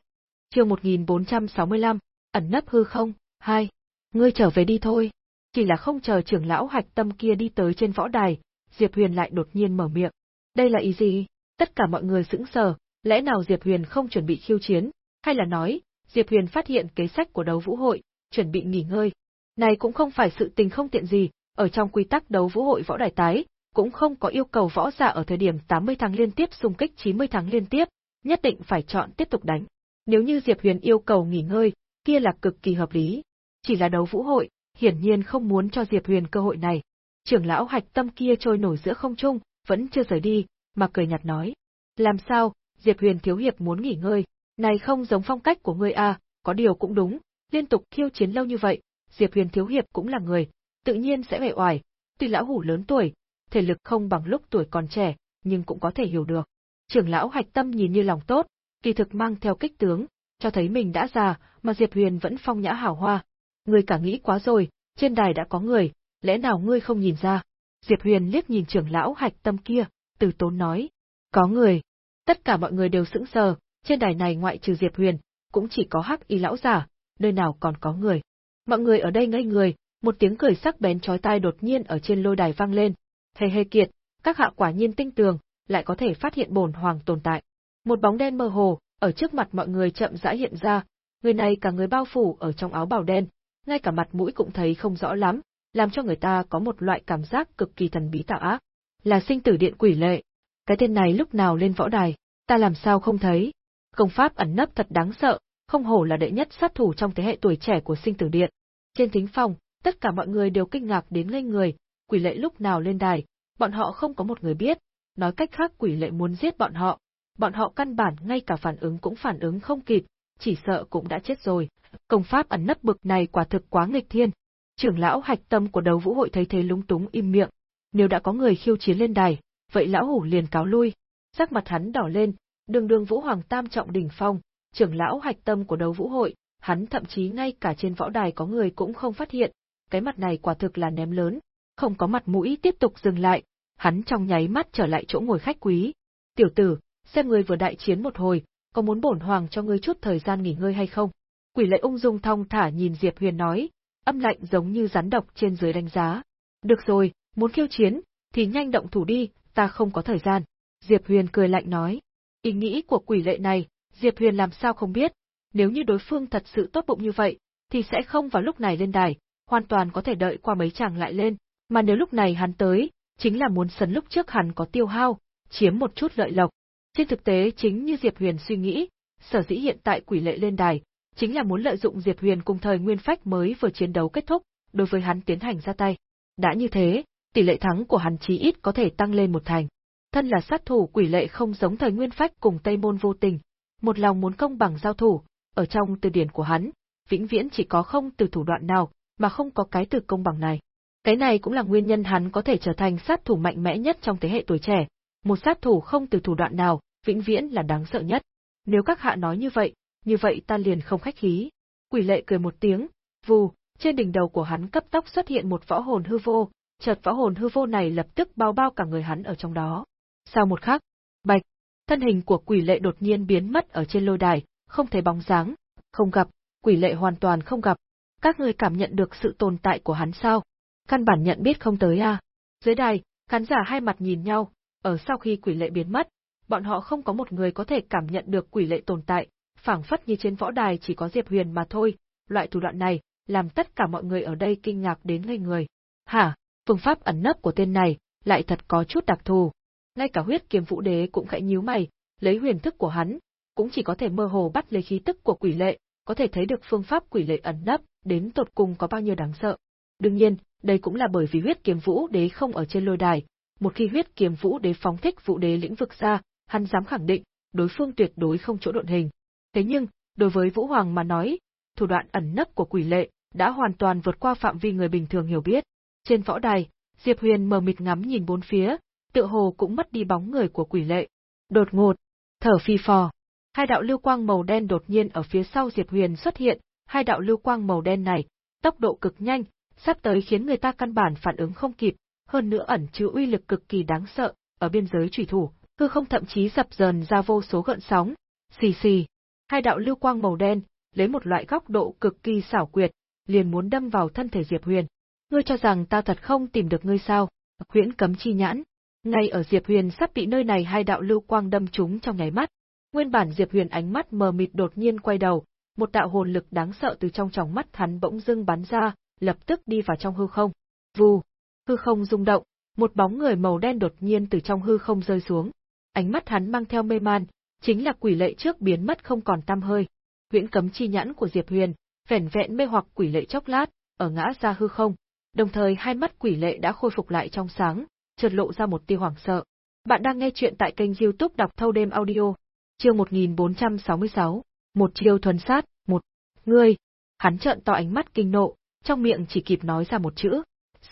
Speaker 1: Chương 1465, ẩn nấp hư không, hai. Ngươi trở về đi thôi. Chỉ là không chờ trưởng lão hạch tâm kia đi tới trên võ đài, Diệp Huyền lại đột nhiên mở miệng. Đây là ý gì? Tất cả mọi người sững sờ, lẽ nào Diệp Huyền không chuẩn bị khiêu chiến, hay là nói, Diệp Huyền phát hiện kế sách của đấu vũ hội, chuẩn bị nghỉ ngơi. Này cũng không phải sự tình không tiện gì, ở trong quy tắc đấu vũ hội võ đài tái, cũng không có yêu cầu võ giả ở thời điểm 80 tháng liên tiếp xung kích 90 tháng liên tiếp, nhất định phải chọn tiếp tục đánh. Nếu như Diệp Huyền yêu cầu nghỉ ngơi, kia là cực kỳ hợp lý. Chỉ là đấu vũ hội, hiển nhiên không muốn cho Diệp Huyền cơ hội này. Trưởng lão hạch tâm kia trôi nổi giữa không trung, vẫn chưa rời đi, mà cười nhạt nói. Làm sao, Diệp Huyền thiếu hiệp muốn nghỉ ngơi, này không giống phong cách của ngươi à, có điều cũng đúng, liên tục khiêu chiến lâu như vậy, Diệp Huyền thiếu hiệp cũng là người, tự nhiên sẽ vẻ oải, tuy lão hủ lớn tuổi, thể lực không bằng lúc tuổi còn trẻ, nhưng cũng có thể hiểu được. Trưởng lão hạch tâm nhìn như lòng tốt, kỳ thực mang theo kích tướng, cho thấy mình đã già, mà Diệp Huyền vẫn phong nhã hảo hoa. Ngươi cả nghĩ quá rồi, trên đài đã có người, lẽ nào ngươi không nhìn ra? Diệp Huyền liếc nhìn trưởng lão hạch tâm kia, từ tốn nói. Có người. Tất cả mọi người đều sững sờ, trên đài này ngoại trừ Diệp Huyền, cũng chỉ có hắc y lão giả, nơi nào còn có người. Mọi người ở đây ngây người, một tiếng cười sắc bén chói tai đột nhiên ở trên lôi đài vang lên. Thầy Hê kiệt, các hạ quả nhiên tinh tường, lại có thể phát hiện bổn hoàng tồn tại. Một bóng đen mơ hồ, ở trước mặt mọi người chậm rãi hiện ra, người này cả người bao phủ ở trong áo bào đen, ngay cả mặt mũi cũng thấy không rõ lắm, làm cho người ta có một loại cảm giác cực kỳ thần bí tà ác. Là sinh tử điện quỷ lệ. Cái tên này lúc nào lên võ đài, ta làm sao không thấy. Công pháp ẩn nấp thật đáng sợ, không hổ là đệ nhất sát thủ trong thế hệ tuổi trẻ của sinh tử điện. Trên thính phòng, tất cả mọi người đều kinh ngạc đến ngây người, quỷ lệ lúc nào lên đài, bọn họ không có một người biết, nói cách khác quỷ lệ muốn giết bọn họ. Bọn họ căn bản ngay cả phản ứng cũng phản ứng không kịp, chỉ sợ cũng đã chết rồi. Công pháp ẩn nấp bực này quả thực quá nghịch thiên. Trưởng lão hạch tâm của đấu vũ hội thấy thế lúng túng im miệng. Nếu đã có người khiêu chiến lên đài, vậy lão hủ liền cáo lui. Sắc mặt hắn đỏ lên, đường đường vũ hoàng tam trọng đỉnh phong, trưởng lão hạch tâm của đấu vũ hội, hắn thậm chí ngay cả trên võ đài có người cũng không phát hiện, cái mặt này quả thực là ném lớn, không có mặt mũi tiếp tục dừng lại, hắn trong nháy mắt trở lại chỗ ngồi khách quý. Tiểu tử, xem ngươi vừa đại chiến một hồi, có muốn bổn hoàng cho ngươi chút thời gian nghỉ ngơi hay không? Quỷ lệ ung dung thong thả nhìn Diệp Huyền nói, âm lạnh giống như rắn độc trên dưới đánh giá. Được rồi, muốn khiêu chiến, thì nhanh động thủ đi, ta không có thời gian. Diệp Huyền cười lạnh nói. Ý nghĩ của quỷ lệ này, Diệp Huyền làm sao không biết, nếu như đối phương thật sự tốt bụng như vậy, thì sẽ không vào lúc này lên đài, hoàn toàn có thể đợi qua mấy chàng lại lên, mà nếu lúc này hắn tới, chính là muốn sấn lúc trước hắn có tiêu hao, chiếm một chút lợi lộc. Trên thực tế chính như Diệp Huyền suy nghĩ, sở dĩ hiện tại quỷ lệ lên đài, chính là muốn lợi dụng Diệp Huyền cùng thời nguyên phách mới vừa chiến đấu kết thúc, đối với hắn tiến hành ra tay. Đã như thế, tỷ lệ thắng của hắn chí ít có thể tăng lên một thành. Thân là sát thủ quỷ lệ không giống thời nguyên phách cùng Tây Môn vô tình, một lòng muốn công bằng giao thủ, ở trong từ điển của hắn, vĩnh viễn chỉ có không từ thủ đoạn nào, mà không có cái từ công bằng này. Cái này cũng là nguyên nhân hắn có thể trở thành sát thủ mạnh mẽ nhất trong thế hệ tuổi trẻ, một sát thủ không từ thủ đoạn nào, vĩnh viễn là đáng sợ nhất. Nếu các hạ nói như vậy, như vậy ta liền không khách khí. Quỷ lệ cười một tiếng, vù, trên đỉnh đầu của hắn cấp tốc xuất hiện một võ hồn hư vô, chợt võ hồn hư vô này lập tức bao bao cả người hắn ở trong đó. Sau một khắc, bạch, thân hình của quỷ lệ đột nhiên biến mất ở trên lôi đài, không thấy bóng dáng, không gặp, quỷ lệ hoàn toàn không gặp. Các người cảm nhận được sự tồn tại của hắn sao? Căn bản nhận biết không tới à? Dưới đài, khán giả hai mặt nhìn nhau, ở sau khi quỷ lệ biến mất, bọn họ không có một người có thể cảm nhận được quỷ lệ tồn tại, phảng phất như trên võ đài chỉ có Diệp Huyền mà thôi, loại thủ đoạn này, làm tất cả mọi người ở đây kinh ngạc đến ngây người. Hả, phương pháp ẩn nấp của tên này, lại thật có chút đặc thù. Ngay cả huyết kiếm vũ đế cũng khẽ nhíu mày, lấy huyền thức của hắn, cũng chỉ có thể mơ hồ bắt lấy khí tức của quỷ lệ, có thể thấy được phương pháp quỷ lệ ẩn nấp, đến tột cùng có bao nhiêu đáng sợ. Đương nhiên, đây cũng là bởi vì huyết kiếm vũ đế không ở trên lôi đài, một khi huyết kiếm vũ đế phóng thích vũ đế lĩnh vực ra, hắn dám khẳng định, đối phương tuyệt đối không chỗ độn hình. Thế nhưng, đối với Vũ Hoàng mà nói, thủ đoạn ẩn nấp của quỷ lệ đã hoàn toàn vượt qua phạm vi người bình thường hiểu biết. Trên võ đài, Diệp Huyền mờ mịt ngắm nhìn bốn phía, tựa hồ cũng mất đi bóng người của quỷ lệ. Đột ngột, thở phi phò, hai đạo lưu quang màu đen đột nhiên ở phía sau Diệp Huyền xuất hiện, hai đạo lưu quang màu đen này, tốc độ cực nhanh, sắp tới khiến người ta căn bản phản ứng không kịp, hơn nữa ẩn chứa uy lực cực kỳ đáng sợ, ở biên giới chủy thủ, hư không thậm chí dập dờn ra vô số gợn sóng. Xì xì, hai đạo lưu quang màu đen, lấy một loại góc độ cực kỳ xảo quyệt, liền muốn đâm vào thân thể Diệp Huyền. Ngươi cho rằng ta thật không tìm được ngươi sao? Huyễn cấm chi nhãn. Ngay ở Diệp Huyền sắp bị nơi này hai đạo lưu quang đâm trúng trong nháy mắt. Nguyên bản Diệp Huyền ánh mắt mờ mịt đột nhiên quay đầu, một đạo hồn lực đáng sợ từ trong tròng mắt hắn bỗng dưng bắn ra, lập tức đi vào trong hư không. Vù, hư không rung động, một bóng người màu đen đột nhiên từ trong hư không rơi xuống. Ánh mắt hắn mang theo mê man, chính là quỷ lệ trước biến mất không còn tăm hơi. Huyễn cấm chi nhãn của Diệp Huyền, vẻn vẹn mê hoặc quỷ lệ chốc lát, ở ngã ra hư không, đồng thời hai mắt quỷ lệ đã khôi phục lại trong sáng, chợt lộ ra một tia hoảng sợ. Bạn đang nghe chuyện tại kênh youtube đọc thâu đêm audio, chương 1466, một chiêu thuần sát, một, ngươi, hắn trợn to ánh mắt kinh nộ, trong miệng chỉ kịp nói ra một chữ,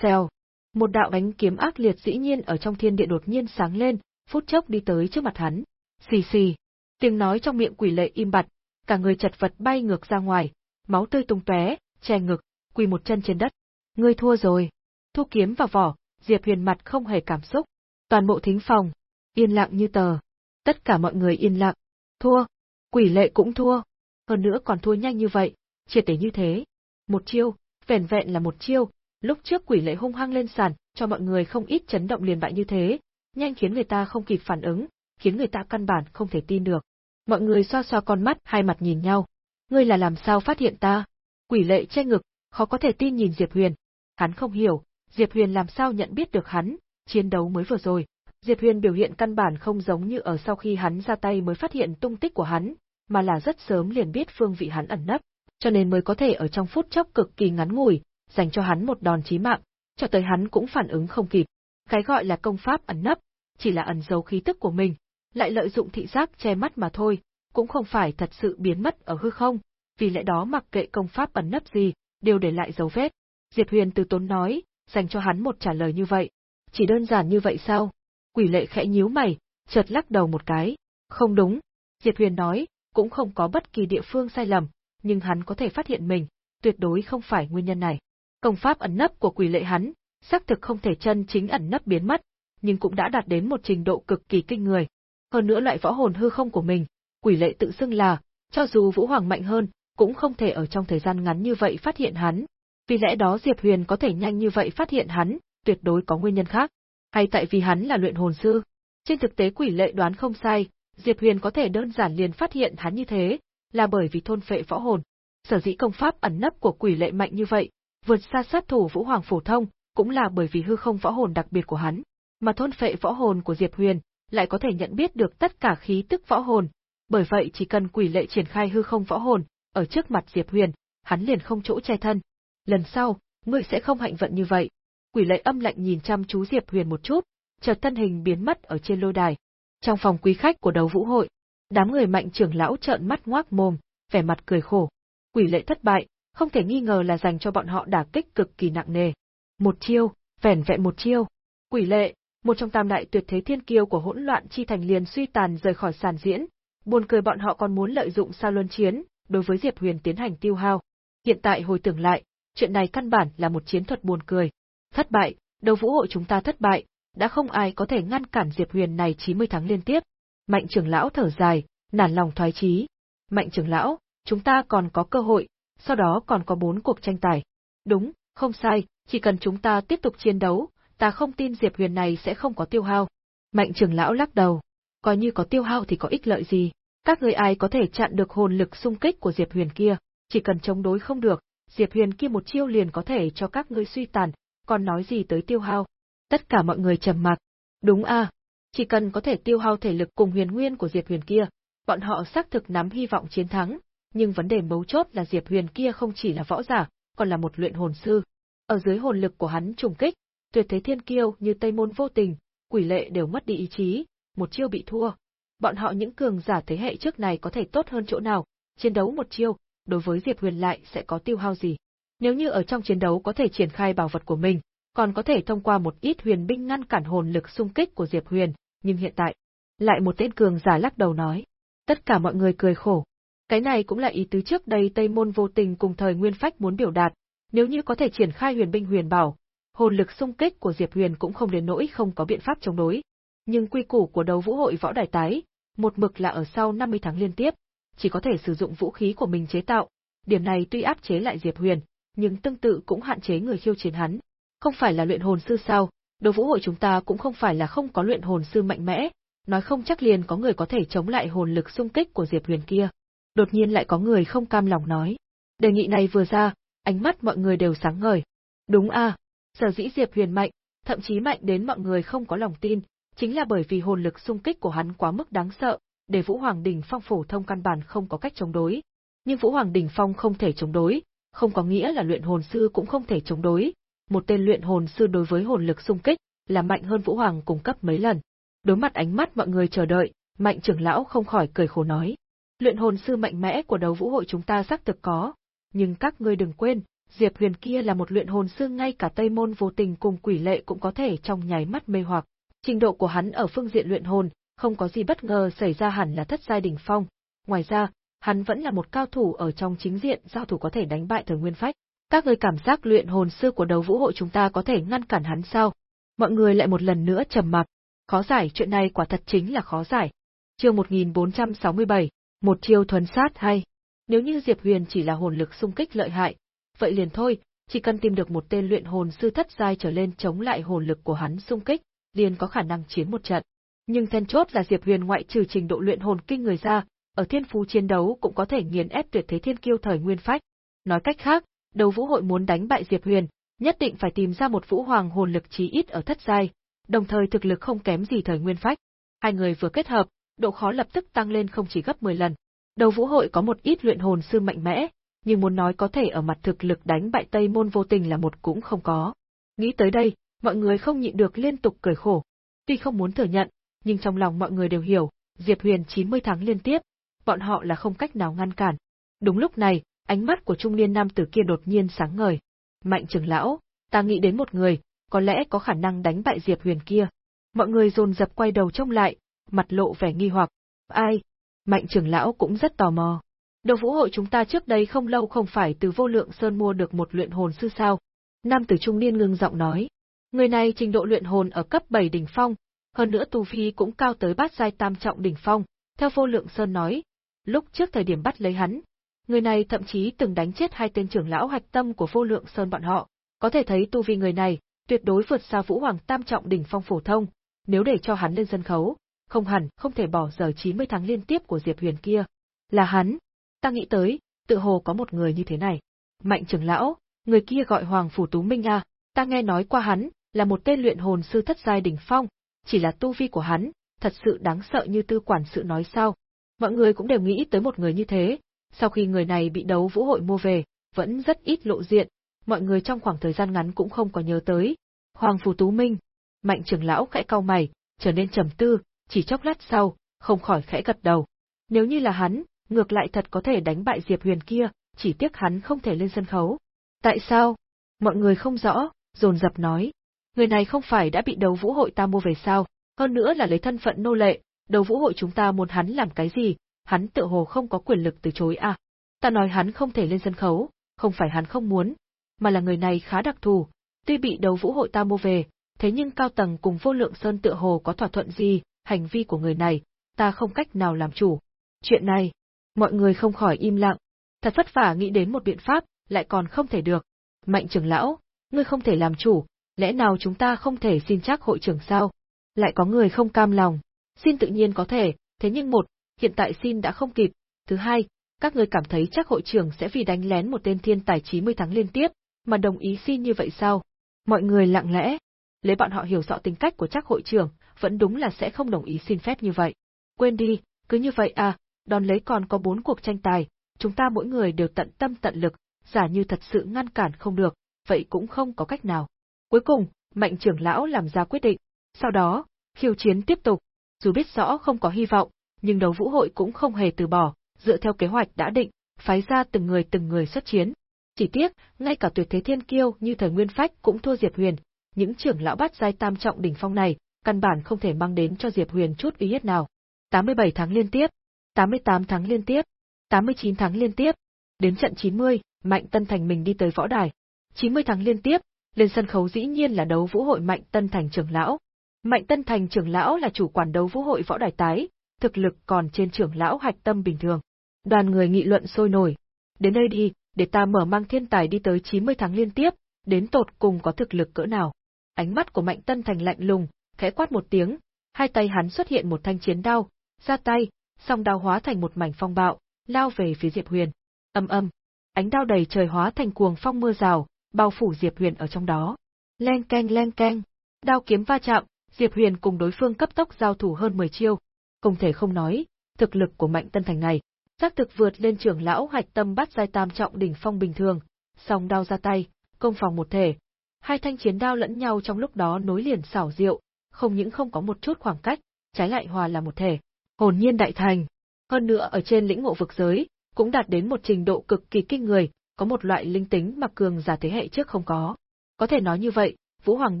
Speaker 1: xèo. Một đạo ánh kiếm ác liệt dĩ nhiên ở trong thiên địa đột nhiên sáng lên, phút chốc đi tới trước mặt hắn. Xì xì. Tiếng nói trong miệng quỷ lệ im bặt, cả người chật vật bay ngược ra ngoài, máu tươi tung tóe, che ngực, quỳ một chân trên đất. Ngươi thua rồi. Thu kiếm vào vỏ, Diệp Huyền mặt không hề cảm xúc. Toàn bộ thính phòng, yên lặng như tờ. Tất cả mọi người yên lặng. Thua. Quỷ lệ cũng thua. Hơn nữa còn thua nhanh như vậy, triệt để như thế. Một chiêu, vẻn vẹn là một chiêu, lúc trước quỷ lệ hung hăng lên sàn, cho mọi người không ít chấn động liền bại như thế, nhanh khiến người ta không kịp phản ứng, khiến người ta căn bản không thể tin được. Mọi người xoa xoa con mắt, hai mặt nhìn nhau. Ngươi là làm sao phát hiện ta? Quỷ lệ che ngực, khó có thể tin nhìn Diệp Huyền. Hắn không hiểu, Diệp Huyền làm sao nhận biết được hắn, chiến đấu mới vừa rồi. Diệp Huyền biểu hiện căn bản không giống như ở sau khi hắn ra tay mới phát hiện tung tích của hắn, mà là rất sớm liền biết phương vị hắn ẩn nấp, cho nên mới có thể ở trong phút chốc cực kỳ ngắn ngủi, dành cho hắn một đòn chí mạng, cho tới hắn cũng phản ứng không kịp. Cái gọi là công pháp ẩn nấp, chỉ là ẩn giấu khí tức của mình, lại lợi dụng thị giác che mắt mà thôi, cũng không phải thật sự biến mất ở hư không, vì lẽ đó mặc kệ công pháp ẩn nấp gì, đều để lại dấu vết. Diệp Huyền từ tốn nói, dành cho hắn một trả lời như vậy. Chỉ đơn giản như vậy sao? Quỷ lệ khẽ nhíu mày, chợt lắc đầu một cái. Không đúng. Diệp Huyền nói, cũng không có bất kỳ địa phương sai lầm, nhưng hắn có thể phát hiện mình, tuyệt đối không phải nguyên nhân này. Công pháp ẩn nấp của quỷ lệ hắn, xác thực không thể chân chính ẩn nấp biến mất, nhưng cũng đã đạt đến một trình độ cực kỳ kinh người. Hơn nữa loại võ hồn hư không của mình, quỷ lệ tự xưng là, cho dù Vũ Hoàng mạnh hơn, cũng không thể ở trong thời gian ngắn như vậy phát hiện hắn. Vì lẽ đó Diệp Huyền có thể nhanh như vậy phát hiện hắn, tuyệt đối có nguyên nhân khác. Hay tại vì hắn là luyện hồn sư? Trên thực tế quỷ lệ đoán không sai, Diệp Huyền có thể đơn giản liền phát hiện hắn như thế, là bởi vì thôn phệ võ hồn. Sở dĩ công pháp ẩn nấp của quỷ lệ mạnh như vậy, vượt xa sát thủ Vũ Hoàng phổ thông, cũng là bởi vì hư không võ hồn đặc biệt của hắn. Mà thôn phệ võ hồn của Diệp Huyền lại có thể nhận biết được tất cả khí tức võ hồn, bởi vậy chỉ cần quỷ lệ triển khai hư không võ hồn, ở trước mặt Diệp Huyền, hắn liền không chỗ che thân. Lần sau, ngươi sẽ không hạnh vận như vậy. Quỷ lệ âm lạnh nhìn chăm chú Diệp Huyền một chút, chợt thân hình biến mất ở trên lôi đài. Trong phòng quý khách của đấu vũ hội, đám người mạnh trưởng lão trợn mắt ngoác mồm, vẻ mặt cười khổ. Quỷ lệ thất bại, không thể nghi ngờ là dành cho bọn họ đả kích cực kỳ nặng nề. Một chiêu, vẻn vẹn một chiêu. Quỷ lệ, một trong tam đại tuyệt thế thiên kiêu của hỗn loạn chi thành liền suy tàn rời khỏi sàn diễn, buồn cười bọn họ còn muốn lợi dụng sao luân chiến, đối với Diệp Huyền tiến hành tiêu hao. Hiện tại hồi tưởng lại, chuyện này căn bản là một chiến thuật buồn cười. Thất bại, đấu vũ hội chúng ta thất bại, đã không ai có thể ngăn cản Diệp Huyền này 90 tháng liên tiếp. Mạnh trưởng lão thở dài, nản lòng thoái chí. Mạnh trưởng lão, chúng ta còn có cơ hội, sau đó còn có bốn cuộc tranh tài. Đúng, không sai, chỉ cần chúng ta tiếp tục chiến đấu, ta không tin Diệp Huyền này sẽ không có tiêu hao. Mạnh trưởng lão lắc đầu, coi như có tiêu hao thì có ích lợi gì, các người ai có thể chặn được hồn lực xung kích của Diệp Huyền kia, chỉ cần chống đối không được, Diệp Huyền kia một chiêu liền có thể cho các ngươi suy tàn, còn nói gì tới tiêu hao. Tất cả mọi người trầm mặc. Đúng a, chỉ cần có thể tiêu hao thể lực cùng huyền nguyên của Diệp Huyền kia, bọn họ xác thực nắm hy vọng chiến thắng, nhưng vấn đề mấu chốt là Diệp Huyền kia không chỉ là võ giả, còn là một luyện hồn sư. Ở dưới hồn lực của hắn trùng kích, tuyệt thế thiên kiêu như Tây Môn Vô Tình, Quỷ Lệ đều mất đi ý chí, một chiêu bị thua. Bọn họ những cường giả thế hệ trước này có thể tốt hơn chỗ nào, chiến đấu một chiêu, đối với Diệp Huyền lại sẽ có tiêu hao gì. Nếu như ở trong chiến đấu có thể triển khai bảo vật của mình, còn có thể thông qua một ít huyền binh ngăn cản hồn lực xung kích của Diệp Huyền, nhưng hiện tại, lại một tên cường giả lắc đầu nói. Tất cả mọi người cười khổ. Cái này cũng là ý tứ trước đây Tây Môn vô tình cùng thời Nguyên Phách muốn biểu đạt, nếu như có thể triển khai huyền binh huyền bảo, hồn lực xung kích của Diệp Huyền cũng không đến nỗi không có biện pháp chống đối. Nhưng quy củ của đấu vũ hội võ đài tái, một mực là ở sau 50 tháng liên tiếp, chỉ có thể sử dụng vũ khí của mình chế tạo. Điểm này tuy áp chế lại Diệp Huyền, nhưng tương tự cũng hạn chế người khiêu chiến hắn. Không phải là luyện hồn sư sao, đấu vũ hội chúng ta cũng không phải là không có luyện hồn sư mạnh mẽ, nói không chắc liền có người có thể chống lại hồn lực xung kích của Diệp Huyền kia. Đột nhiên lại có người không cam lòng nói. Đề nghị này vừa ra, ánh mắt mọi người đều sáng ngời. Đúng a, sở dĩ Diệp Huyền mạnh, thậm chí mạnh đến mọi người không có lòng tin, chính là bởi vì hồn lực xung kích của hắn quá mức đáng sợ, để Vũ Hoàng Đình Phong phổ thông căn bản không có cách chống đối. Nhưng Vũ Hoàng Đình Phong không thể chống đối, không có nghĩa là luyện hồn sư cũng không thể chống đối. Một tên luyện hồn sư đối với hồn lực xung kích là mạnh hơn Vũ Hoàng cung cấp mấy lần. Đối mặt ánh mắt mọi người chờ đợi, Mạnh trưởng lão không khỏi cười khổ nói: "Luyện hồn sư mạnh mẽ của đấu vũ hội chúng ta xác thực có, nhưng các ngươi đừng quên, Diệp Huyền kia là một luyện hồn sư ngay cả Tây môn vô tình cùng quỷ lệ cũng có thể trong nháy mắt mê hoặc. Trình độ của hắn ở phương diện luyện hồn, không có gì bất ngờ xảy ra hẳn là thất giai đỉnh phong. Ngoài ra, hắn vẫn là một cao thủ ở trong chính diện giao thủ có thể đánh bại thời nguyên phách. Các ngươi cảm giác luyện hồn sư của đấu vũ hội chúng ta có thể ngăn cản hắn sao? Mọi người lại một lần nữa trầm mặc. Khó giải chuyện này quả thật chính là khó giải. Chương 1467, một chiêu thuần sát hay. Nếu như Diệp Huyền chỉ là hồn lực xung kích lợi hại, vậy liền thôi, chỉ cần tìm được một tên luyện hồn sư thất giai trở lên chống lại hồn lực của hắn xung kích, liền có khả năng chiến một trận. Nhưng then chốt là Diệp Huyền ngoại trừ trình độ luyện hồn kinh người ra, ở thiên phú chiến đấu cũng có thể nghiền ép tuyệt thế thiên kiêu thời nguyên phách. Nói cách khác, đầu vũ hội muốn đánh bại Diệp Huyền, nhất định phải tìm ra một vũ hoàng hồn lực chí ít ở thất giai, đồng thời thực lực không kém gì thời nguyên phách. Hai người vừa kết hợp, độ khó lập tức tăng lên không chỉ gấp 10 lần. Đầu vũ hội có một ít luyện hồn sư mạnh mẽ, nhưng muốn nói có thể ở mặt thực lực đánh bại Tây Môn vô tình là một cũng không có. Nghĩ tới đây, mọi người không nhịn được liên tục cười khổ. Tuy không muốn thừa nhận, nhưng trong lòng mọi người đều hiểu, Diệp Huyền 90 tháng liên tiếp, bọn họ là không cách nào ngăn cản. Đúng lúc này, Ánh mắt của trung niên nam tử kia đột nhiên sáng ngời. Mạnh trưởng lão, ta nghĩ đến một người, có lẽ có khả năng đánh bại Diệp Huyền kia. Mọi người dồn dập quay đầu trông lại, mặt lộ vẻ nghi hoặc. Ai? Mạnh trưởng lão cũng rất tò mò. Đồ vũ hội chúng ta trước đây không lâu không phải từ vô lượng sơn mua được một luyện hồn sư sao? Nam tử trung niên ngưng giọng nói. Người này trình độ luyện hồn ở cấp 7 đỉnh phong, hơn nữa tu vi cũng cao tới bát giai tam trọng đỉnh phong, theo vô lượng sơn nói. Lúc trước thời điểm bắt lấy hắn, người này thậm chí từng đánh chết hai tên trưởng lão hạch tâm của vô lượng sơn bọn họ, có thể thấy tu vi người này tuyệt đối vượt xa Vũ Hoàng tam trọng đỉnh phong phổ thông, nếu để cho hắn lên sân khấu, không hẳn không thể bỏ giờ 90 tháng liên tiếp của Diệp Huyền kia. Là hắn, ta nghĩ tới, tự hồ có một người như thế này. Mạnh trưởng lão, người kia gọi Hoàng Phủ Tú Minh à, ta nghe nói qua hắn, là một tên luyện hồn sư thất giai đỉnh phong, chỉ là tu vi của hắn, thật sự đáng sợ như tư quản sự nói sao. Mọi người cũng đều nghĩ tới một người như thế, sau khi người này bị đấu vũ hội mua về, vẫn rất ít lộ diện, mọi người trong khoảng thời gian ngắn cũng không có nhớ tới. Hoàng phủ Tú Minh, mạnh trưởng lão khẽ cau mày, trở nên trầm tư, chỉ chốc lát sau, không khỏi khẽ gật đầu. Nếu như là hắn, ngược lại thật có thể đánh bại Diệp Huyền kia, chỉ tiếc hắn không thể lên sân khấu. Tại sao? Mọi người không rõ, dồn dập nói. Người này không phải đã bị đấu vũ hội ta mua về sao, hơn nữa là lấy thân phận nô lệ, đấu vũ hội chúng ta muốn hắn làm cái gì, hắn tự hồ không có quyền lực từ chối à. Ta nói hắn không thể lên sân khấu, không phải hắn không muốn, mà là người này khá đặc thù, tuy bị đấu vũ hội ta mua về, thế nhưng cao tầng cùng vô lượng sơn tựa hồ có thỏa thuận gì, hành vi của người này, ta không cách nào làm chủ. Chuyện này, mọi người không khỏi im lặng, thật vất vả nghĩ đến một biện pháp, lại còn không thể được. Mạnh trưởng lão, ngươi không thể làm chủ, lẽ nào chúng ta không thể xin chắc hội trưởng sao? Lại có người không cam lòng, xin tự nhiên có thể, thế nhưng một, hiện tại xin đã không kịp, thứ hai, các ngươi cảm thấy chắc hội trưởng sẽ vì đánh lén một tên thiên tài 90 tháng liên tiếp, mà đồng ý xin như vậy sao? Mọi người lặng lẽ, lấy bọn họ hiểu rõ tính cách của chắc hội trưởng, vẫn đúng là sẽ không đồng ý xin phép như vậy. Quên đi, cứ như vậy à, đòn lấy còn có bốn cuộc tranh tài, chúng ta mỗi người đều tận tâm tận lực, giả như thật sự ngăn cản không được, vậy cũng không có cách nào. Cuối cùng, mạnh trưởng lão làm ra quyết định. Sau đó, khiêu chiến tiếp tục. Dù biết rõ không có hy vọng, nhưng đấu vũ hội cũng không hề từ bỏ, dựa theo kế hoạch đã định, phái ra từng người từng người xuất chiến. Chỉ tiếc, ngay cả tuyệt thế thiên kiêu như thời Nguyên Phách cũng thua Diệp Huyền, những trưởng lão bát giai tam trọng đỉnh phong này, căn bản không thể mang đến cho Diệp Huyền chút ý hiếp nào. 87 tháng liên tiếp, 88 tháng liên tiếp, 89 tháng liên tiếp, đến trận 90, Mạnh Tân Thành mình đi tới võ đài. 90 tháng liên tiếp, lên sân khấu dĩ nhiên là đấu vũ hội Mạnh Tân Thành trưởng lão. Mạnh Tân Thành trưởng lão là chủ quản đấu vũ hội võ đài tái, thực lực còn trên trưởng lão hạch tâm bình thường. Đoàn người nghị luận sôi nổi. Đến đây đi, để ta mở mang thiên tài đi tới 90 tháng liên tiếp, đến tột cùng có thực lực cỡ nào. Ánh mắt của Mạnh Tân Thành lạnh lùng, khẽ quát một tiếng, hai tay hắn xuất hiện một thanh chiến đao, ra tay, song đao hóa thành một mảnh phong bạo, lao về phía Diệp Huyền. Âm âm, ánh đao đầy trời hóa thành cuồng phong mưa rào, bao phủ Diệp Huyền ở trong đó. Len keng len keng, đao kiếm va chạm, Diệp Huyền cùng đối phương cấp tốc giao thủ hơn 10 chiêu. Không thể không nói, thực lực của Mạnh Tân Thành này, xác thực vượt lên trưởng lão hạch tâm bắt giai tam trọng đỉnh phong bình thường, song đao ra tay, công phòng một thể. Hai thanh chiến đao lẫn nhau trong lúc đó nối liền xảo diệu, không những không có một chút khoảng cách, trái lại hòa là một thể. Hồn nhiên đại thành. Hơn nữa ở trên lĩnh ngộ vực giới, cũng đạt đến một trình độ cực kỳ kinh người, có một loại linh tính mà cường giả thế hệ trước không có. Có thể nói như vậy, Vũ Hoàng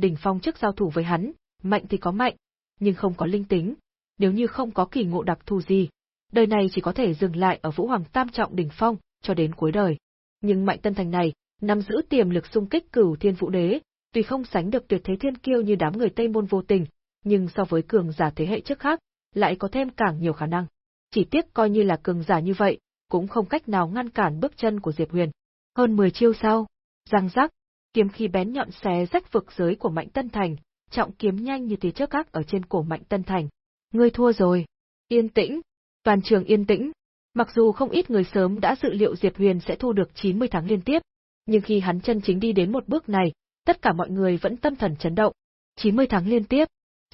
Speaker 1: đỉnh phong trước giao thủ với hắn, mạnh thì có mạnh, nhưng không có linh tính. Nếu như không có kỳ ngộ đặc thù gì, đời này chỉ có thể dừng lại ở Vũ Hoàng tam trọng đỉnh phong, cho đến cuối đời. Nhưng Mạnh Tân Thành này, nắm giữ tiềm lực xung kích cửu thiên vũ đế, tuy không sánh được tuyệt thế thiên kiêu như đám người Tây Môn vô tình, nhưng so với cường giả thế hệ trước khác, lại có thêm càng nhiều khả năng. Chỉ tiếc coi như là cường giả như vậy, cũng không cách nào ngăn cản bước chân của Diệp Huyền. Hơn 10 chiêu sau, răng rắc, kiếm khí bén nhọn xé rách vực giới của Mạnh Tân Thành, trọng kiếm nhanh như tia chớp các ở trên cổ Mạnh Tân Thành. Ngươi thua rồi. Yên tĩnh. Toàn trường yên tĩnh. Mặc dù không ít người sớm đã dự liệu Diệp Huyền sẽ thu được 90 tháng liên tiếp, nhưng khi hắn chân chính đi đến một bước này, tất cả mọi người vẫn tâm thần chấn động. 90 tháng liên tiếp.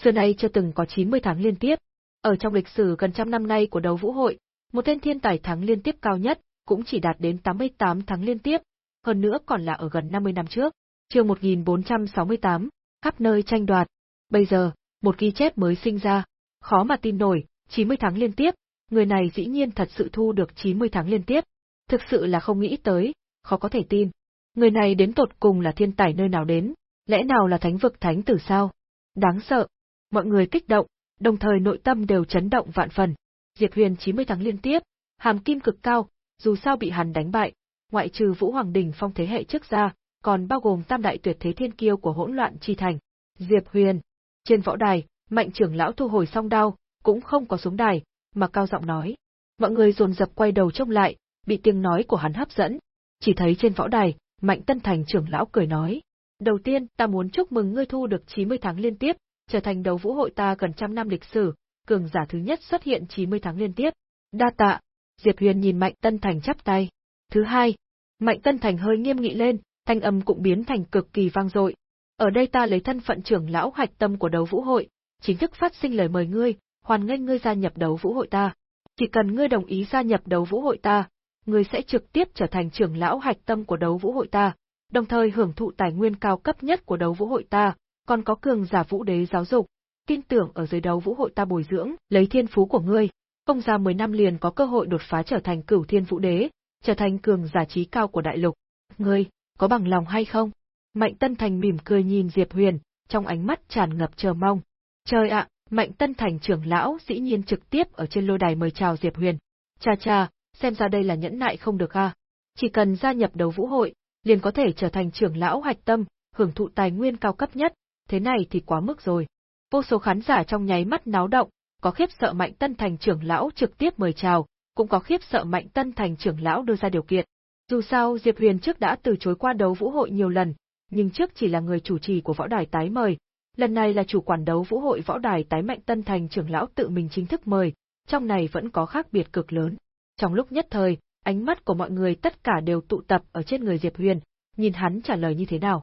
Speaker 1: Xưa nay chưa từng có 90 tháng liên tiếp. Ở trong lịch sử gần trăm năm nay của đấu vũ hội, một tên thiên tài thắng liên tiếp cao nhất, cũng chỉ đạt đến 88 tháng liên tiếp, hơn nữa còn là ở gần 50 năm trước. Chương 1468, khắp nơi tranh đoạt. Bây giờ, một ghi chép mới sinh ra, khó mà tin nổi, 90 tháng liên tiếp, người này dĩ nhiên thật sự thu được 90 tháng liên tiếp. Thực sự là không nghĩ tới, khó có thể tin. Người này đến tột cùng là thiên tài nơi nào đến, lẽ nào là thánh vực thánh tử sao? Đáng sợ. Mọi người kích động, đồng thời nội tâm đều chấn động vạn phần. Diệp Huyền 90 tháng liên tiếp, hàm kim cực cao, dù sao bị hắn đánh bại, ngoại trừ Vũ Hoàng Đình phong thế hệ trước ra, còn bao gồm tam đại tuyệt thế thiên kiêu của hỗn loạn chi thành. Diệp Huyền. Trên võ đài, mạnh trưởng lão thu hồi song đao, cũng không có xuống đài, mà cao giọng nói. Mọi người dồn dập quay đầu trông lại, bị tiếng nói của hắn hấp dẫn. Chỉ thấy trên võ đài, Mạnh Tân Thành trưởng lão cười nói. Đầu tiên, ta muốn chúc mừng ngươi thu được 90 tháng liên tiếp, trở thành đấu vũ hội ta gần trăm năm lịch sử, cường giả thứ nhất xuất hiện 90 tháng liên tiếp. Đa tạ. Diệp Huyền nhìn Mạnh Tân Thành chắp tay. Thứ hai, Mạnh Tân Thành hơi nghiêm nghị lên, thanh âm cũng biến thành cực kỳ vang dội. Ở đây ta lấy thân phận trưởng lão hạch tâm của đấu vũ hội, chính thức phát sinh lời mời ngươi, hoàn nghênh ngươi gia nhập đấu vũ hội ta. Chỉ cần ngươi đồng ý gia nhập đấu vũ hội ta, ngươi sẽ trực tiếp trở thành trưởng lão hạch tâm của đấu vũ hội ta, đồng thời hưởng thụ tài nguyên cao cấp nhất của đấu vũ hội ta, còn có cường giả vũ đế giáo dục, tin tưởng ở dưới đấu vũ hội ta bồi dưỡng, lấy thiên phú của ngươi, không ra 10 năm liền có cơ hội đột phá trở thành cửu thiên vũ đế, trở thành cường giả trí cao của đại lục. Ngươi, có bằng lòng hay không? Mạnh Tân Thành mỉm cười nhìn Diệp Huyền, trong ánh mắt tràn ngập chờ mong. Trời ạ, Mạnh Tân Thành trưởng lão dĩ nhiên trực tiếp ở trên lôi đài mời chào Diệp Huyền. Cha cha, xem ra đây là nhẫn nại không được a. Chỉ cần gia nhập đấu vũ hội, liền có thể trở thành trưởng lão hạch tâm, hưởng thụ tài nguyên cao cấp nhất, thế này thì quá mức rồi. Vô số khán giả trong nháy mắt náo động, có khiếp sợ Mạnh Tân Thành trưởng lão trực tiếp mời chào, cũng có khiếp sợ Mạnh Tân Thành trưởng lão đưa ra điều kiện. Dù sao Diệp Huyền trước đã từ chối qua đấu vũ hội nhiều lần, nhưng trước chỉ là người chủ trì của võ đài tái mời, lần này là chủ quản đấu vũ hội võ đài tái Mạnh Tân Thành trưởng lão tự mình chính thức mời, trong này vẫn có khác biệt cực lớn. Trong lúc nhất thời, ánh mắt của mọi người tất cả đều tụ tập ở trên người Diệp Huyền, nhìn hắn trả lời như thế nào.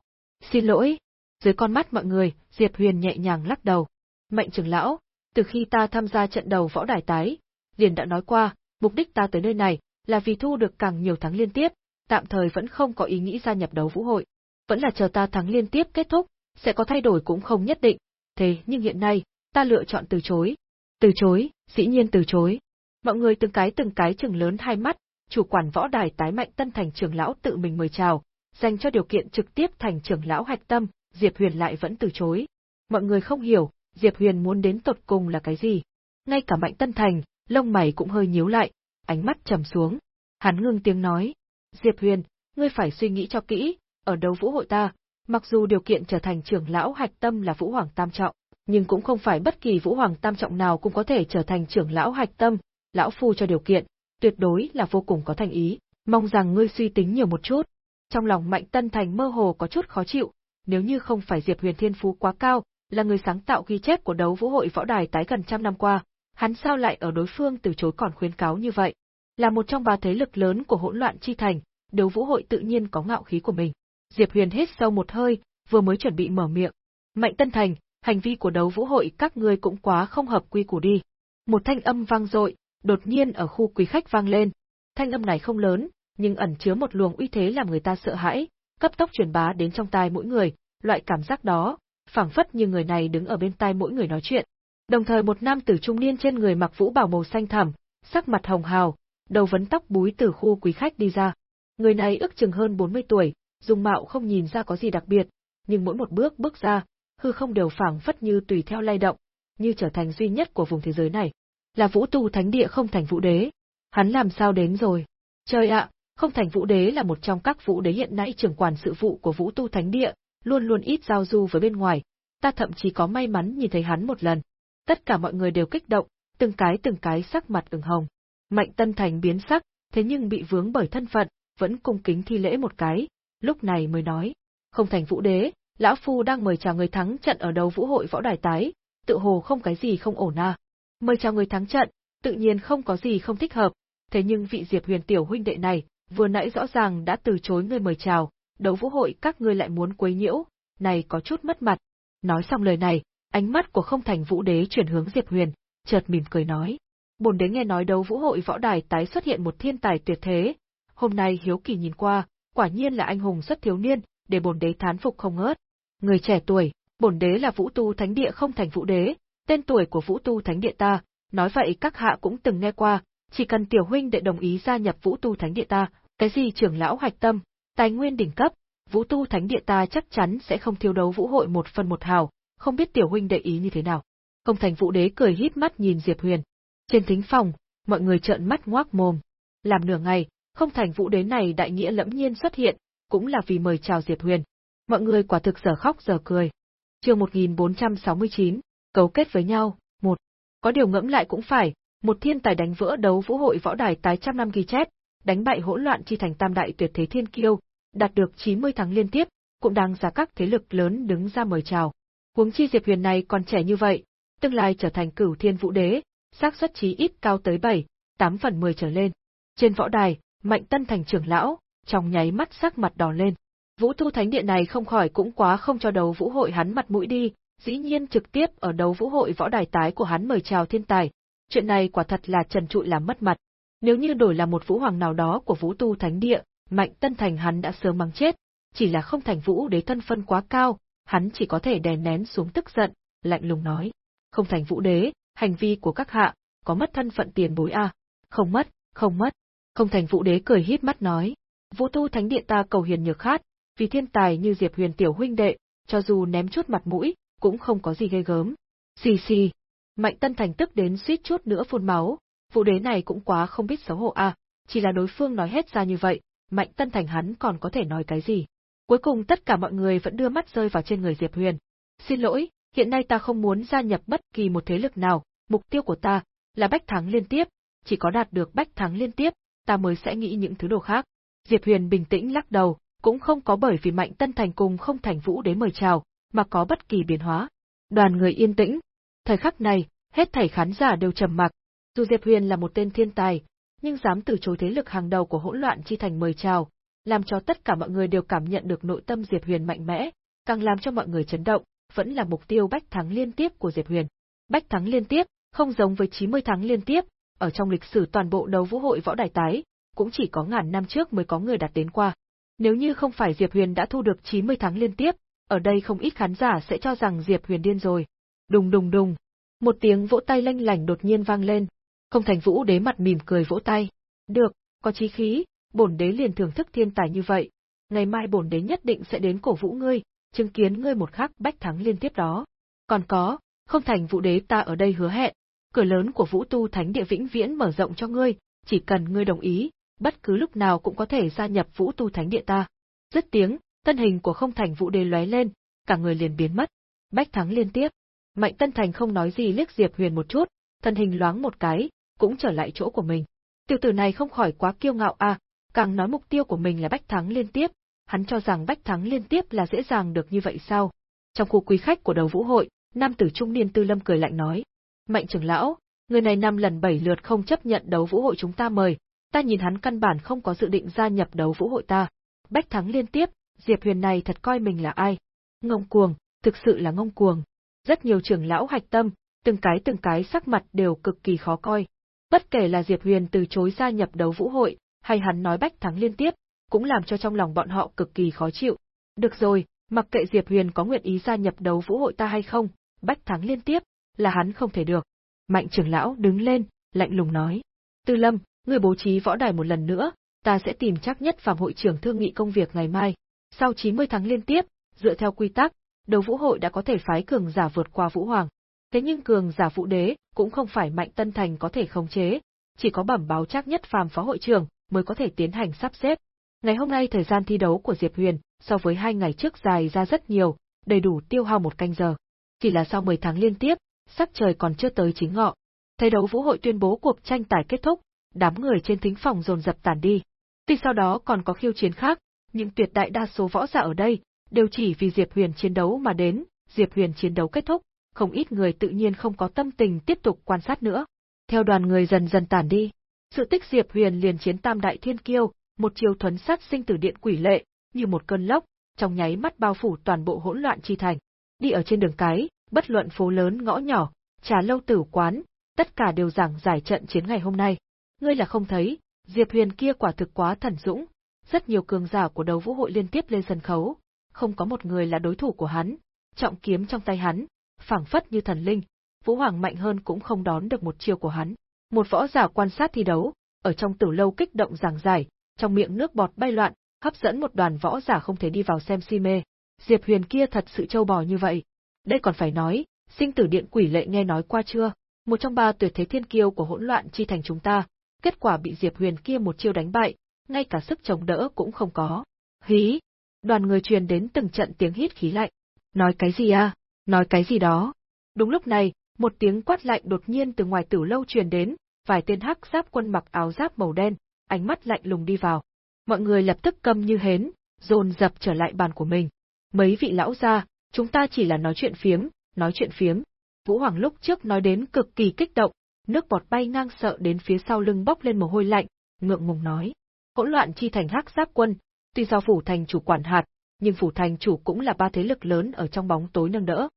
Speaker 1: Xin lỗi. Dưới con mắt mọi người, Diệp Huyền nhẹ nhàng lắc đầu. Mạnh trưởng lão, từ khi ta tham gia trận đầu võ đài tái, liền đã nói qua, mục đích ta tới nơi này là vì thu được càng nhiều thắng liên tiếp, tạm thời vẫn không có ý nghĩ gia nhập đấu vũ hội. Vẫn là chờ ta thắng liên tiếp kết thúc, sẽ có thay đổi cũng không nhất định. Thế nhưng hiện nay, ta lựa chọn từ chối. Từ chối, dĩ nhiên từ chối. Mọi người từng cái từng cái chừng lớn hai mắt, chủ quản võ đài tái mạnh tân thành trưởng lão tự mình mời chào, dành cho điều kiện trực tiếp thành trưởng lão hạch tâm, Diệp Huyền lại vẫn từ chối. Mọi người không hiểu, Diệp Huyền muốn đến tột cùng là cái gì. Ngay cả mạnh tân thành, lông mày cũng hơi nhíu lại, ánh mắt trầm xuống. Hắn ngưng tiếng nói, Diệp Huyền, ngươi phải suy nghĩ cho kỹ, ở đấu vũ hội ta, mặc dù điều kiện trở thành trưởng lão hạch tâm là Vũ Hoàng Tam Trọng, nhưng cũng không phải bất kỳ Vũ Hoàng Tam Trọng nào cũng có thể trở thành trưởng lão hạch tâm, lão phu cho điều kiện, tuyệt đối là vô cùng có thành ý, mong rằng ngươi suy tính nhiều một chút. Trong lòng Mạnh Tân Thành mơ hồ có chút khó chịu, nếu như không phải Diệp Huyền Thiên Phú quá cao, là người sáng tạo ghi chép của đấu vũ hội võ đài tái gần trăm năm qua, hắn sao lại ở đối phương từ chối còn khuyến cáo như vậy? Là một trong ba thế lực lớn của hỗn loạn chi thành, đấu vũ hội tự nhiên có ngạo khí của mình. Diệp Huyền hít sâu một hơi, vừa mới chuẩn bị mở miệng. Mạnh Tân Thành, hành vi của đấu vũ hội các ngươi cũng quá không hợp quy củ đi. Một thanh âm vang dội, đột nhiên ở khu quý khách vang lên. Thanh âm này không lớn, nhưng ẩn chứa một luồng uy thế làm người ta sợ hãi, cấp tốc truyền bá đến trong tai mỗi người, loại cảm giác đó, phảng phất như người này đứng ở bên tai mỗi người nói chuyện. Đồng thời một nam tử trung niên trên người mặc vũ bào màu xanh thẳm, sắc mặt hồng hào, đầu vấn tóc búi từ khu quý khách đi ra. Người này ước chừng hơn 40 tuổi, dung mạo không nhìn ra có gì đặc biệt, nhưng mỗi một bước bước ra, hư không đều phảng phất như tùy theo lay động, như trở thành duy nhất của vùng thế giới này. Là vũ tu thánh địa không thành vũ đế. Hắn làm sao đến rồi? Trời ạ, không thành vũ đế là một trong các vũ đế hiện nay trưởng quản sự vụ của vũ tu thánh địa, luôn luôn ít giao du với bên ngoài. Ta thậm chí có may mắn nhìn thấy hắn một lần. Tất cả mọi người đều kích động, từng cái từng cái sắc mặt ửng hồng. Mạnh Tân Thành biến sắc, thế nhưng bị vướng bởi thân phận, vẫn cung kính thi lễ một cái, lúc này mới nói. Không thành vũ đế, lão phu đang mời chào người thắng trận ở đầu vũ hội võ đài tái, tự hồ không cái gì không ổn à. Mời chào người thắng trận, tự nhiên không có gì không thích hợp, thế nhưng vị Diệp Huyền tiểu huynh đệ này, vừa nãy rõ ràng đã từ chối người mời chào, đấu vũ hội các ngươi lại muốn quấy nhiễu, này có chút mất mặt. Nói xong lời này, ánh mắt của không thành vũ đế chuyển hướng Diệp Huyền, chợt mỉm cười nói. Bồn đế nghe nói đấu vũ hội võ đài tái xuất hiện một thiên tài tuyệt thế, hôm nay hiếu kỳ nhìn qua, quả nhiên là anh hùng xuất thiếu niên, để bồn đế thán phục không ngớt. Người trẻ tuổi, bổn đế là Vũ Tu Thánh Địa không thành Vũ Đế, tên tuổi của Vũ Tu Thánh Địa ta, nói vậy các hạ cũng từng nghe qua, chỉ cần tiểu huynh đệ đồng ý gia nhập Vũ Tu Thánh Địa ta, cái gì trưởng lão hoạch tâm, tài nguyên đỉnh cấp, Vũ Tu Thánh Địa ta chắc chắn sẽ không thiếu đấu vũ hội một phần một hào, không biết tiểu huynh đệ ý như thế nào. Không thành Vũ Đế cười hít mắt nhìn Diệp Huyền. Trên thính phòng, mọi người trợn mắt ngoác mồm. Làm nửa ngày, không thành Vũ Đế này đại nghĩa lẫm nhiên xuất hiện, cũng là vì mời chào Diệp Huyền. Mọi người quả thực giờ khóc giờ cười. Chương 1469, cấu kết với nhau, một. Có điều ngẫm lại cũng phải, một thiên tài đánh vỡ đấu vũ hội võ đài tái trăm năm ghi chép, đánh bại hỗn loạn chi thành tam đại tuyệt thế thiên kiêu, đạt được 90 thắng liên tiếp, cũng đang ra các thế lực lớn đứng ra mời chào. Huống chi Diệp Huyền này còn trẻ như vậy, tương lai trở thành cửu thiên vũ đế, xác suất chí ít cao tới 7, 8 phần 10 trở lên. Trên võ đài, Mạnh Tân thành trưởng lão, trong nháy mắt sắc mặt đỏ lên. Vũ thu Thánh Điện này không khỏi cũng quá không cho đấu vũ hội hắn mặt mũi đi, dĩ nhiên trực tiếp ở đấu vũ hội võ đài tái của hắn mời chào thiên tài. Chuyện này quả thật là trần trụi làm mất mặt. Nếu như đổi là một vũ hoàng nào đó của Vũ Tu Thánh Địa, Mạnh Tân Thành hắn đã sớm mắng chết, chỉ là không thành vũ đế thân phân quá cao, hắn chỉ có thể đè nén xuống tức giận, lạnh lùng nói. Không thành vũ đế, hành vi của các hạ, có mất thân phận tiền bối à? Không mất, không mất. Không thành vũ đế cười hít mắt nói. Vũ tu thánh điện ta cầu hiền nhược khát, vì thiên tài như Diệp Huyền tiểu huynh đệ, cho dù ném chút mặt mũi, cũng không có gì ghê gớm. Xì xì. Mạnh Tân Thành tức đến suýt chút nữa phun máu, vụ đế này cũng quá không biết xấu hổ à, chỉ là đối phương nói hết ra như vậy, Mạnh Tân Thành hắn còn có thể nói cái gì. Cuối cùng tất cả mọi người vẫn đưa mắt rơi vào trên người Diệp Huyền. Xin lỗi, hiện nay ta không muốn gia nhập bất kỳ một thế lực nào, mục tiêu của ta là bách thắng liên tiếp, chỉ có đạt được bách thắng liên tiếp, ta mới sẽ nghĩ những thứ đồ khác. Diệp Huyền bình tĩnh lắc đầu, cũng không có bởi vì Mạnh Tân Thành cùng không thành vũ đế mời chào, mà có bất kỳ biến hóa. Đoàn người yên tĩnh. Thời khắc này, hết thảy khán giả đều trầm mặc. Dù Diệp Huyền là một tên thiên tài, nhưng dám từ chối thế lực hàng đầu của hỗn loạn chi thành mời chào, làm cho tất cả mọi người đều cảm nhận được nội tâm Diệp Huyền mạnh mẽ, càng làm cho mọi người chấn động, vẫn là mục tiêu bách thắng liên tiếp của Diệp Huyền. Bách thắng liên tiếp, không giống với 90 thắng liên tiếp, ở trong lịch sử toàn bộ đấu vũ hội võ đài tái, cũng chỉ có ngàn năm trước mới có người đạt đến qua. Nếu như không phải Diệp Huyền đã thu được 90 thắng liên tiếp, ở đây không ít khán giả sẽ cho rằng Diệp Huyền điên rồi. Đùng đùng đùng, một tiếng vỗ tay lanh lảnh đột nhiên vang lên, không thành vũ đế mặt mỉm cười vỗ tay. Được, có chí khí, bổn đế liền thưởng thức thiên tài như vậy. Ngày mai bổn đế nhất định sẽ đến cổ vũ ngươi, chứng kiến ngươi một khắc bách thắng liên tiếp đó. Còn có, không thành vũ đế ta ở đây hứa hẹn, cửa lớn của vũ tu thánh địa vĩnh viễn mở rộng cho ngươi, chỉ cần ngươi đồng ý, bất cứ lúc nào cũng có thể gia nhập vũ tu thánh địa ta. Dứt tiếng, thân hình của không thành vũ đế lóe lên, cả người liền biến mất. Bách thắng liên tiếp. Mạnh Tân Thành không nói gì liếc Diệp Huyền một chút, thân hình loáng một cái, cũng trở lại chỗ của mình. Tiểu tử này không khỏi quá kiêu ngạo à, càng nói mục tiêu của mình là bách thắng liên tiếp, hắn cho rằng bách thắng liên tiếp là dễ dàng được như vậy sao? Trong khu quý khách của đầu vũ hội, nam tử trung niên Tư Lâm cười lạnh nói: "Mạnh trưởng lão, người này năm lần bảy lượt không chấp nhận đấu vũ hội chúng ta mời, ta nhìn hắn căn bản không có dự định gia nhập đấu vũ hội ta. Bách thắng liên tiếp, Diệp Huyền này thật coi mình là ai? Ngông cuồng, thực sự là ngông cuồng." Rất nhiều trưởng lão hạch tâm, từng cái từng cái sắc mặt đều cực kỳ khó coi. Bất kể là Diệp Huyền từ chối gia nhập đấu vũ hội, hay hắn nói bách thắng liên tiếp, cũng làm cho trong lòng bọn họ cực kỳ khó chịu. Được rồi, mặc kệ Diệp Huyền có nguyện ý gia nhập đấu vũ hội ta hay không, bách thắng liên tiếp, là hắn không thể được. Mạnh trưởng lão đứng lên, lạnh lùng nói. Tư Lâm, người bố trí võ đài một lần nữa, ta sẽ tìm chắc nhất phạm hội trưởng thương nghị công việc ngày mai. Sau 90 tháng liên tiếp, dựa theo quy tắc, đấu vũ hội đã có thể phái cường giả vượt qua vũ hoàng. Thế nhưng cường giả phụ đế cũng không phải mạnh tân thành có thể khống chế, chỉ có bẩm báo chắc nhất phàm phó hội trưởng mới có thể tiến hành sắp xếp. Ngày hôm nay thời gian thi đấu của Diệp Huyền so với hai ngày trước dài ra rất nhiều, đầy đủ tiêu hao một canh giờ. Chỉ là sau 10 tháng liên tiếp, sắc trời còn chưa tới chính ngọ. Thấy đấu vũ hội tuyên bố cuộc tranh tài kết thúc, đám người trên thính phòng dồn dập tản đi. Tuy sau đó còn có khiêu chiến khác, nhưng tuyệt đại đa số võ giả ở đây đều chỉ vì Diệp Huyền chiến đấu mà đến, Diệp Huyền chiến đấu kết thúc, không ít người tự nhiên không có tâm tình tiếp tục quan sát nữa. Theo đoàn người dần dần tản đi, sự tích Diệp Huyền liền chiến tam đại thiên kiêu, một chiều thuấn sát sinh tử điện quỷ lệ, như một cơn lốc, trong nháy mắt bao phủ toàn bộ hỗn loạn chi thành. Đi ở trên đường cái, bất luận phố lớn ngõ nhỏ, trà lâu tử quán, tất cả đều giảng giải trận chiến ngày hôm nay. Ngươi là không thấy, Diệp Huyền kia quả thực quá thần dũng, rất nhiều cường giả của đấu vũ hội liên tiếp lên sân khấu, không có một người là đối thủ của hắn, trọng kiếm trong tay hắn, phảng phất như thần linh, Vũ Hoàng mạnh hơn cũng không đón được một chiêu của hắn. Một võ giả quan sát thi đấu, ở trong tử lâu kích động giảng giải, trong miệng nước bọt bay loạn, hấp dẫn một đoàn võ giả không thể đi vào xem si mê. Diệp Huyền kia thật sự trâu bò như vậy. Đây còn phải nói, sinh tử điện quỷ lệ nghe nói qua chưa? Một trong ba tuyệt thế thiên kiêu của hỗn loạn chi thành chúng ta, kết quả bị Diệp Huyền kia một chiêu đánh bại, ngay cả sức chống đỡ cũng không có. Hí! Đoàn người truyền đến từng trận tiếng hít khí lạnh. Nói cái gì à? Nói cái gì đó? Đúng lúc này, một tiếng quát lạnh đột nhiên từ ngoài tử lâu truyền đến, vài tên hắc giáp quân mặc áo giáp màu đen, ánh mắt lạnh lùng đi vào. Mọi người lập tức câm như hến, dồn dập trở lại bàn của mình. Mấy vị lão gia, chúng ta chỉ là nói chuyện phiếm, nói chuyện phiếm. Vũ Hoàng lúc trước nói đến cực kỳ kích động, nước bọt bay ngang sợ đến phía sau lưng bốc lên mồ hôi lạnh, ngượng ngùng nói. Hỗn loạn chi thành hắc giáp quân, tuy do phủ thành chủ quản hạt, nhưng phủ thành chủ cũng là ba thế lực lớn ở trong bóng tối nâng đỡ.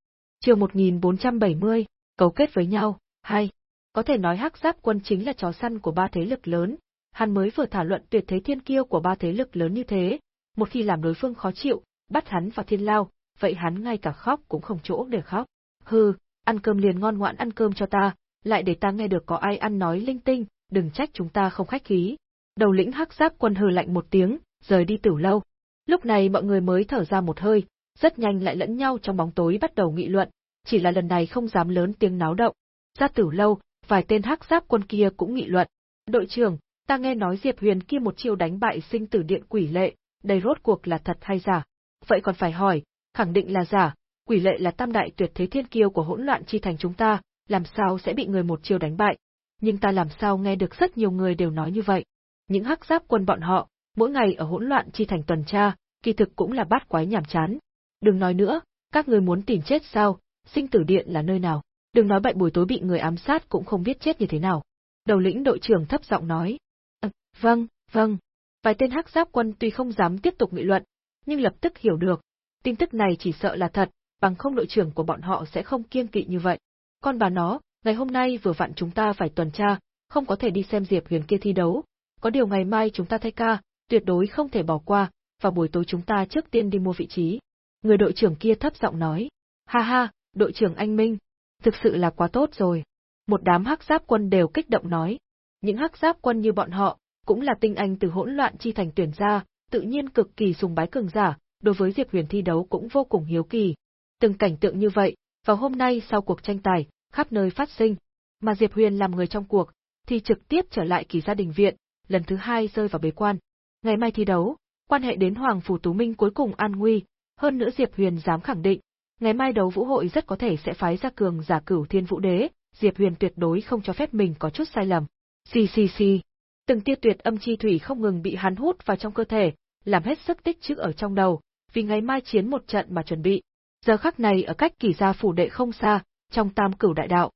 Speaker 1: chiều 1470, cấu kết với nhau, hay có thể nói hắc giáp quân chính là chó săn của ba thế lực lớn. Hắn mới vừa thảo luận tuyệt thế thiên kiêu của ba thế lực lớn như thế, một khi làm đối phương khó chịu, bắt hắn vào thiên lao, vậy hắn ngay cả khóc cũng không chỗ để khóc. Hừ, ăn cơm liền ngon ngoãn ăn cơm cho ta, lại để ta nghe được có ai ăn nói linh tinh, đừng trách chúng ta không khách khí. Đầu lĩnh hắc giáp quân hừ lạnh một tiếng, rời đi tiểu lâu. Lúc này mọi người mới thở ra một hơi, rất nhanh lại lẫn nhau trong bóng tối bắt đầu nghị luận, chỉ là lần này không dám lớn tiếng náo động. Ra tử lâu, vài tên hắc giáp quân kia cũng nghị luận. Đội trưởng, ta nghe nói Diệp Huyền kia một chiêu đánh bại sinh tử điện quỷ lệ, đây rốt cuộc là thật hay giả? Vậy còn phải hỏi, khẳng định là giả, quỷ lệ là tam đại tuyệt thế thiên kiêu của hỗn loạn chi thành chúng ta, làm sao sẽ bị người một chiêu đánh bại? Nhưng ta làm sao nghe được rất nhiều người đều nói như vậy. Những hắc giáp quân bọn họ, mỗi ngày ở hỗn loạn chi thành tuần tra, kỳ thực cũng là bát quái nhảm chán. Đừng nói nữa, các người muốn tìm chết sao, sinh tử điện là nơi nào? Đừng nói bệnh buổi tối bị người ám sát cũng không biết chết như thế nào. Đầu lĩnh đội trưởng thấp giọng nói. À, vâng, vâng. Vài tên hắc giáp quân tuy không dám tiếp tục nghị luận, nhưng lập tức hiểu được. Tin tức này chỉ sợ là thật, bằng không đội trưởng của bọn họ sẽ không kiêng kỵ như vậy. Con bà nó, ngày hôm nay vừa vặn chúng ta phải tuần tra, không có thể đi xem Diệp Huyền kia thi đấu. Có điều ngày mai chúng ta thay ca, tuyệt đối không thể bỏ qua, và buổi tối chúng ta trước tiên đi mua vị trí. Người đội trưởng kia thấp giọng nói. Ha ha, đội trưởng anh Minh, thực sự là quá tốt rồi. Một đám hắc giáp quân đều kích động nói. Những hắc giáp quân như bọn họ, cũng là tinh anh từ hỗn loạn chi thành tuyển ra, tự nhiên cực kỳ sùng bái cường giả, đối với Diệp Huyền thi đấu cũng vô cùng hiếu kỳ. Từng cảnh tượng như vậy, vào hôm nay sau cuộc tranh tài, khắp nơi phát sinh, mà Diệp Huyền làm người trong cuộc, thì trực tiếp trở lại kỳ gia đình viện, lần thứ hai rơi vào bế quan. Ngày mai thi đấu, quan hệ đến Hoàng Phủ Tú Minh cuối cùng an nguy, hơn nữa Diệp Huyền dám khẳng định, Ngày mai đấu vũ hội rất có thể sẽ phái ra cường giả cửu thiên vũ đế, Diệp Huyền tuyệt đối không cho phép mình có chút sai lầm. Xì xì xì. Từng tia tuyệt âm chi thủy không ngừng bị hắn hút vào trong cơ thể, làm hết sức tích trữ ở trong đầu, vì ngày mai chiến một trận mà chuẩn bị. Giờ khắc này ở cách kỳ gia phủ đệ không xa, trong tam cửu đại đạo.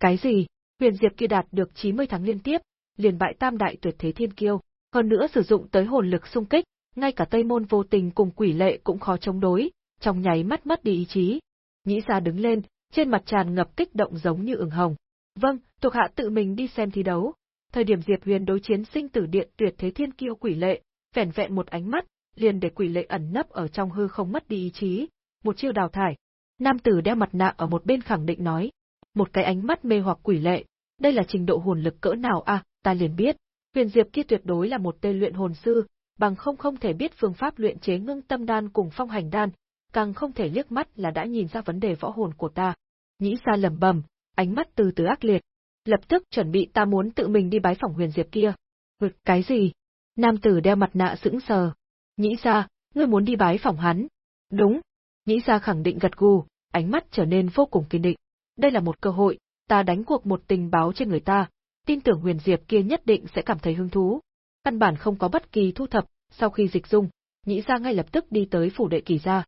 Speaker 1: Cái gì? Huyền Diệp kia đạt được 90 tháng liên tiếp, liền bại tam đại tuyệt thế thiên kiêu, hơn nữa sử dụng tới hồn lực xung kích, ngay cả Tây Môn vô tình cùng quỷ lệ cũng khó chống đối, trong nháy mắt mất đi ý chí. Nhĩ gia đứng lên, trên mặt tràn ngập kích động giống như ửng hồng. Vâng, thuộc hạ tự mình đi xem thi đấu. Thời điểm Diệp Huyền đối chiến sinh tử điện tuyệt thế thiên kiêu quỷ lệ, vẻn vẹn một ánh mắt, liền để quỷ lệ ẩn nấp ở trong hư không mất đi ý chí, một chiêu đào thải. Nam tử đeo mặt nạ ở một bên khẳng định nói, một cái ánh mắt mê hoặc quỷ lệ, đây là trình độ hồn lực cỡ nào à, ta liền biết. Huyền Diệp kia tuyệt đối là một tên luyện hồn sư, bằng không không thể biết phương pháp luyện chế ngưng tâm đan cùng phong hành đan, càng không thể liếc mắt là đã nhìn ra vấn đề võ hồn của ta. Nhĩ ra lẩm bẩm, ánh mắt từ từ ác liệt. Lập tức chuẩn bị ta muốn tự mình đi bái phỏng huyền diệp kia. Hực cái gì? Nam tử đeo mặt nạ sững sờ. Nhĩ ra, ngươi muốn đi bái phỏng hắn. Đúng. Nhĩ ra khẳng định gật gù, ánh mắt trở nên vô cùng kiên định. Đây là một cơ hội, ta đánh cuộc một tình báo trên người ta, tin tưởng huyền diệp kia nhất định sẽ cảm thấy hứng thú. Căn bản không có bất kỳ thu thập, sau khi dịch dung, nhĩ ra ngay lập tức đi tới phủ đệ kỳ gia.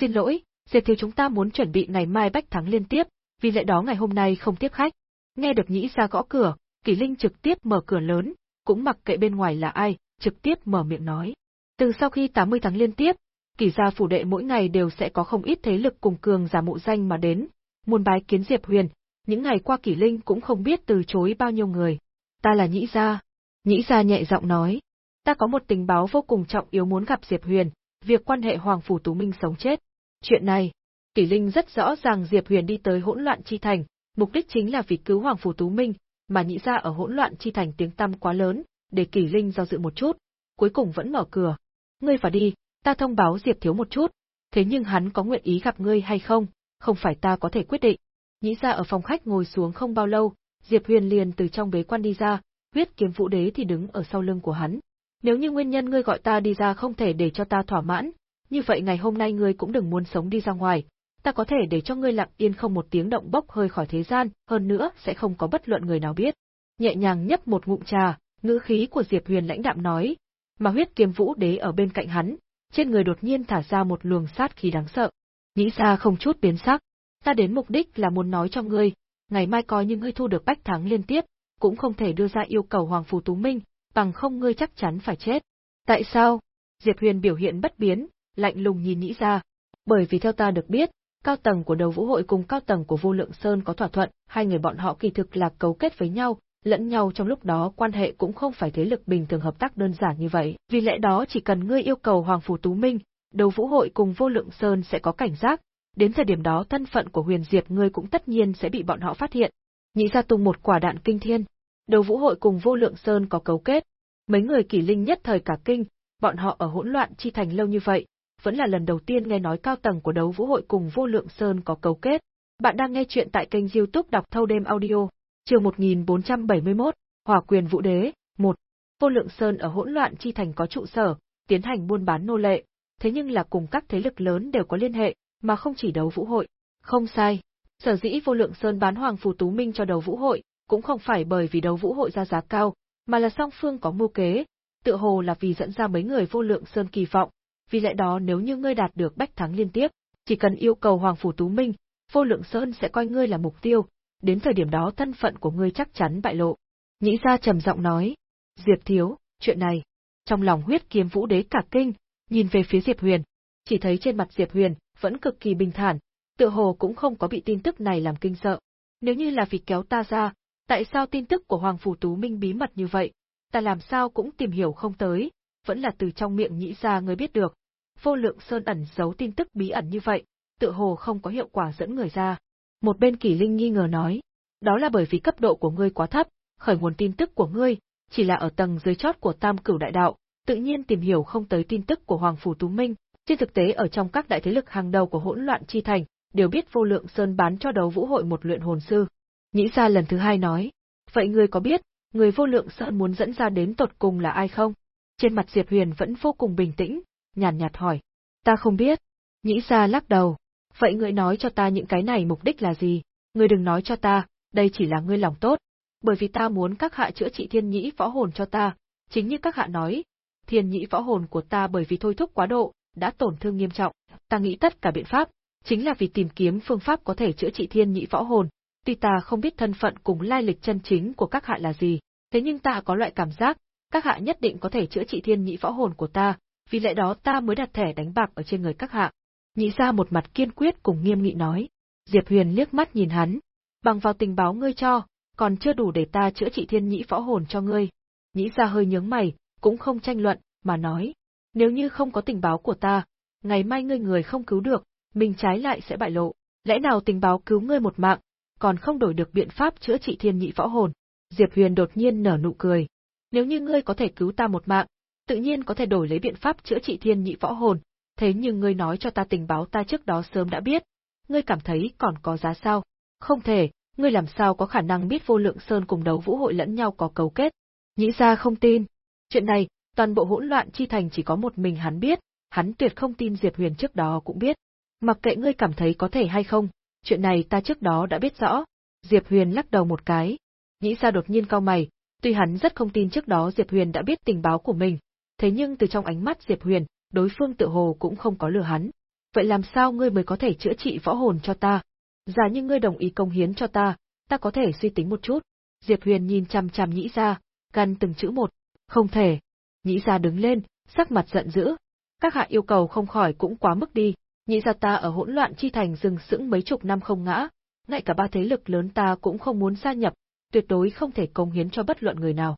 Speaker 1: Xin lỗi, Diệp thiếu chúng ta muốn chuẩn bị ngày mai bách thắng liên tiếp, vì lẽ đó ngày hôm nay không tiếp khách. Nghe được nhĩ ra gõ cửa, Kỷ Linh trực tiếp mở cửa lớn, cũng mặc kệ bên ngoài là ai, trực tiếp mở miệng nói. Từ sau khi 80 tháng liên tiếp, Kỷ gia phủ đệ mỗi ngày đều sẽ có không ít thế lực cùng cường giả mộ danh mà đến, muốn bái kiến Diệp Huyền, những ngày qua Kỷ Linh cũng không biết từ chối bao nhiêu người. Ta là Nhĩ gia. Nhĩ gia nhẹ giọng nói. Ta có một tình báo vô cùng trọng yếu muốn gặp Diệp Huyền, việc quan hệ Hoàng Phủ Tú Minh sống chết. Chuyện này, Kỷ Linh rất rõ ràng Diệp Huyền đi tới hỗn loạn chi thành, mục đích chính là vì cứu Hoàng Phủ Tú Minh, mà nhĩ gia ở hỗn loạn chi thành tiếng tăm quá lớn, để kỷ Linh do dự một chút, cuối cùng vẫn mở cửa. Ngươi phải đi, ta thông báo Diệp Thiếu một chút, thế nhưng hắn có nguyện ý gặp ngươi hay không, không phải ta có thể quyết định. Nhĩ ra ở phòng khách ngồi xuống không bao lâu, Diệp Huyền liền từ trong bế quan đi ra, huyết kiếm vũ đế thì đứng ở sau lưng của hắn. Nếu như nguyên nhân ngươi gọi ta đi ra không thể để cho ta thỏa mãn, như vậy ngày hôm nay ngươi cũng đừng muốn sống đi ra ngoài, ta có thể để cho ngươi lặng yên không một tiếng động bốc hơi khỏi thế gian, hơn nữa sẽ không có bất luận người nào biết. Nhẹ nhàng nhấp một ngụm trà, ngữ khí của Diệp Huyền lãnh đạm nói, mà huyết kiếm vũ đế ở bên cạnh hắn, trên người đột nhiên thả ra một luồng sát khí đáng sợ. Nhĩ ra không chút biến sắc, ta đến mục đích là muốn nói cho ngươi, ngày mai coi như ngươi thu được bách thắng liên tiếp, cũng không thể đưa ra yêu cầu Hoàng Phù Tú Minh, bằng không ngươi chắc chắn phải chết. Tại sao? Diệp Huyền biểu hiện bất biến, lạnh lùng nhìn nghĩ ra. Bởi vì theo ta được biết, cao tầng của đầu vũ hội cùng cao tầng của vô lượng sơn có thỏa thuận, hai người bọn họ kỳ thực là cấu kết với nhau, lẫn nhau trong lúc đó quan hệ cũng không phải thế lực bình thường hợp tác đơn giản như vậy. Vì lẽ đó chỉ cần ngươi yêu cầu Hoàng Phủ Tú Minh, đầu vũ hội cùng vô lượng sơn sẽ có cảnh giác, đến thời điểm đó thân phận của huyền diệp ngươi cũng tất nhiên sẽ bị bọn họ phát hiện. Nhị ra tung một quả đạn kinh thiên, đầu vũ hội cùng vô lượng sơn có cấu kết. Mấy người kỷ linh nhất thời cả kinh, bọn họ ở hỗn loạn chi thành lâu như vậy, vẫn là lần đầu tiên nghe nói cao tầng của đấu vũ hội cùng vô lượng sơn có cấu kết. Bạn đang nghe chuyện tại kênh youtube đọc thâu đêm audio, trường 1471, Hỏa quyền vũ đế, 1. Vô lượng sơn ở hỗn loạn chi thành có trụ sở, tiến hành buôn bán nô lệ, thế nhưng là cùng các thế lực lớn đều có liên hệ, mà không chỉ đấu vũ hội. Không sai. Sở dĩ vô lượng sơn bán hoàng phù tú minh cho đấu vũ hội, cũng không phải bởi vì đấu vũ hội ra giá cao, mà là song phương có mưu kế, tựa hồ là vì dẫn ra mấy người vô lượng sơn kỳ vọng, vì lẽ đó nếu như ngươi đạt được bách thắng liên tiếp, chỉ cần yêu cầu Hoàng Phủ Tú Minh, vô lượng sơn sẽ coi ngươi là mục tiêu, đến thời điểm đó thân phận của ngươi chắc chắn bại lộ. Nhĩ ra trầm giọng nói, Diệp Thiếu, chuyện này. Trong lòng huyết kiếm vũ đế cả kinh, nhìn về phía Diệp Huyền, chỉ thấy trên mặt Diệp Huyền vẫn cực kỳ bình thản, tựa hồ cũng không có bị tin tức này làm kinh sợ. Nếu như là vì kéo ta ra, tại sao tin tức của Hoàng Phủ Tú Minh bí mật như vậy, ta làm sao cũng tìm hiểu không tới, vẫn là từ trong miệng nhĩ ra người biết được, vô lượng sơn ẩn giấu tin tức bí ẩn như vậy, tựa hồ không có hiệu quả dẫn người ra. Một bên Kỷ Linh nghi ngờ nói, đó là bởi vì cấp độ của ngươi quá thấp, khởi nguồn tin tức của ngươi chỉ là ở tầng dưới chót của Tam Cửu Đại Đạo, tự nhiên tìm hiểu không tới tin tức của Hoàng phủ Tú Minh. Trên thực tế ở trong các đại thế lực hàng đầu của hỗn loạn chi thành, đều biết vô lượng sơn bán cho đấu vũ hội một luyện hồn sư. Nhĩ Sa lần thứ hai nói, vậy ngươi có biết, người vô lượng sơn muốn dẫn ra đến tột cùng là ai không? Trên mặt Diệp Huyền vẫn vô cùng bình tĩnh, nhàn nhạt, nhạt hỏi. Ta không biết. Nhĩ ra lắc đầu. Vậy ngươi nói cho ta những cái này mục đích là gì? Ngươi đừng nói cho ta, đây chỉ là ngươi lòng tốt. Bởi vì ta muốn các hạ chữa trị thiên nhĩ võ hồn cho ta, chính như các hạ nói. Thiên nhĩ võ hồn của ta bởi vì thôi thúc quá độ, đã tổn thương nghiêm trọng. Ta nghĩ tất cả biện pháp, chính là vì tìm kiếm phương pháp có thể chữa trị thiên nhị võ hồn. Tuy ta không biết thân phận cùng lai lịch chân chính của các hạ là gì, thế nhưng ta có loại cảm giác, các hạ nhất định có thể chữa trị thiên nhị võ hồn của ta, vì lẽ đó ta mới đặt thẻ đánh bạc ở trên người các hạ. Nhị ra một mặt kiên quyết cùng nghiêm nghị nói. Diệp Huyền liếc mắt nhìn hắn. Bằng vào tình báo ngươi cho, còn chưa đủ để ta chữa trị thiên nhị võ hồn cho ngươi. Nhĩ ra hơi nhướng mày, cũng không tranh luận, mà nói. Nếu như không có tình báo của ta, ngày mai ngươi người không cứu được, mình trái lại sẽ bại lộ. Lẽ nào tình báo cứu ngươi một mạng, còn không đổi được biện pháp chữa trị thiên nhị võ hồn? Diệp Huyền đột nhiên nở nụ cười. Nếu như ngươi có thể cứu ta một mạng, tự nhiên có thể đổi lấy biện pháp chữa trị thiên nhị võ hồn, thế nhưng ngươi nói cho ta tình báo ta trước đó sớm đã biết, ngươi cảm thấy còn có giá sao? Không thể, ngươi làm sao có khả năng biết vô lượng sơn cùng đấu vũ hội lẫn nhau có cấu kết? Nhĩ ra không tin. Chuyện này, toàn bộ hỗn loạn chi thành chỉ có một mình hắn biết, hắn tuyệt không tin Diệp Huyền trước đó cũng biết. Mặc kệ ngươi cảm thấy có thể hay không, chuyện này ta trước đó đã biết rõ. Diệp Huyền lắc đầu một cái. Nhĩ ra đột nhiên cao mày, tuy hắn rất không tin trước đó Diệp Huyền đã biết tình báo của mình, thế nhưng từ trong ánh mắt Diệp Huyền, đối phương tự hồ cũng không có lừa hắn. Vậy làm sao ngươi mới có thể chữa trị võ hồn cho ta? Giả như ngươi đồng ý công hiến cho ta, ta có thể suy tính một chút. Diệp Huyền nhìn chằm chằm nhĩ ra, gần từng chữ một, không thể. Nhĩ gia đứng lên, sắc mặt giận dữ. Các hạ yêu cầu không khỏi cũng quá mức đi, nhĩ gia ta ở hỗn loạn chi thành rừng sững mấy chục năm không ngã, ngay cả ba thế lực lớn ta cũng không muốn gia nhập, tuyệt đối không thể công hiến cho bất luận người nào.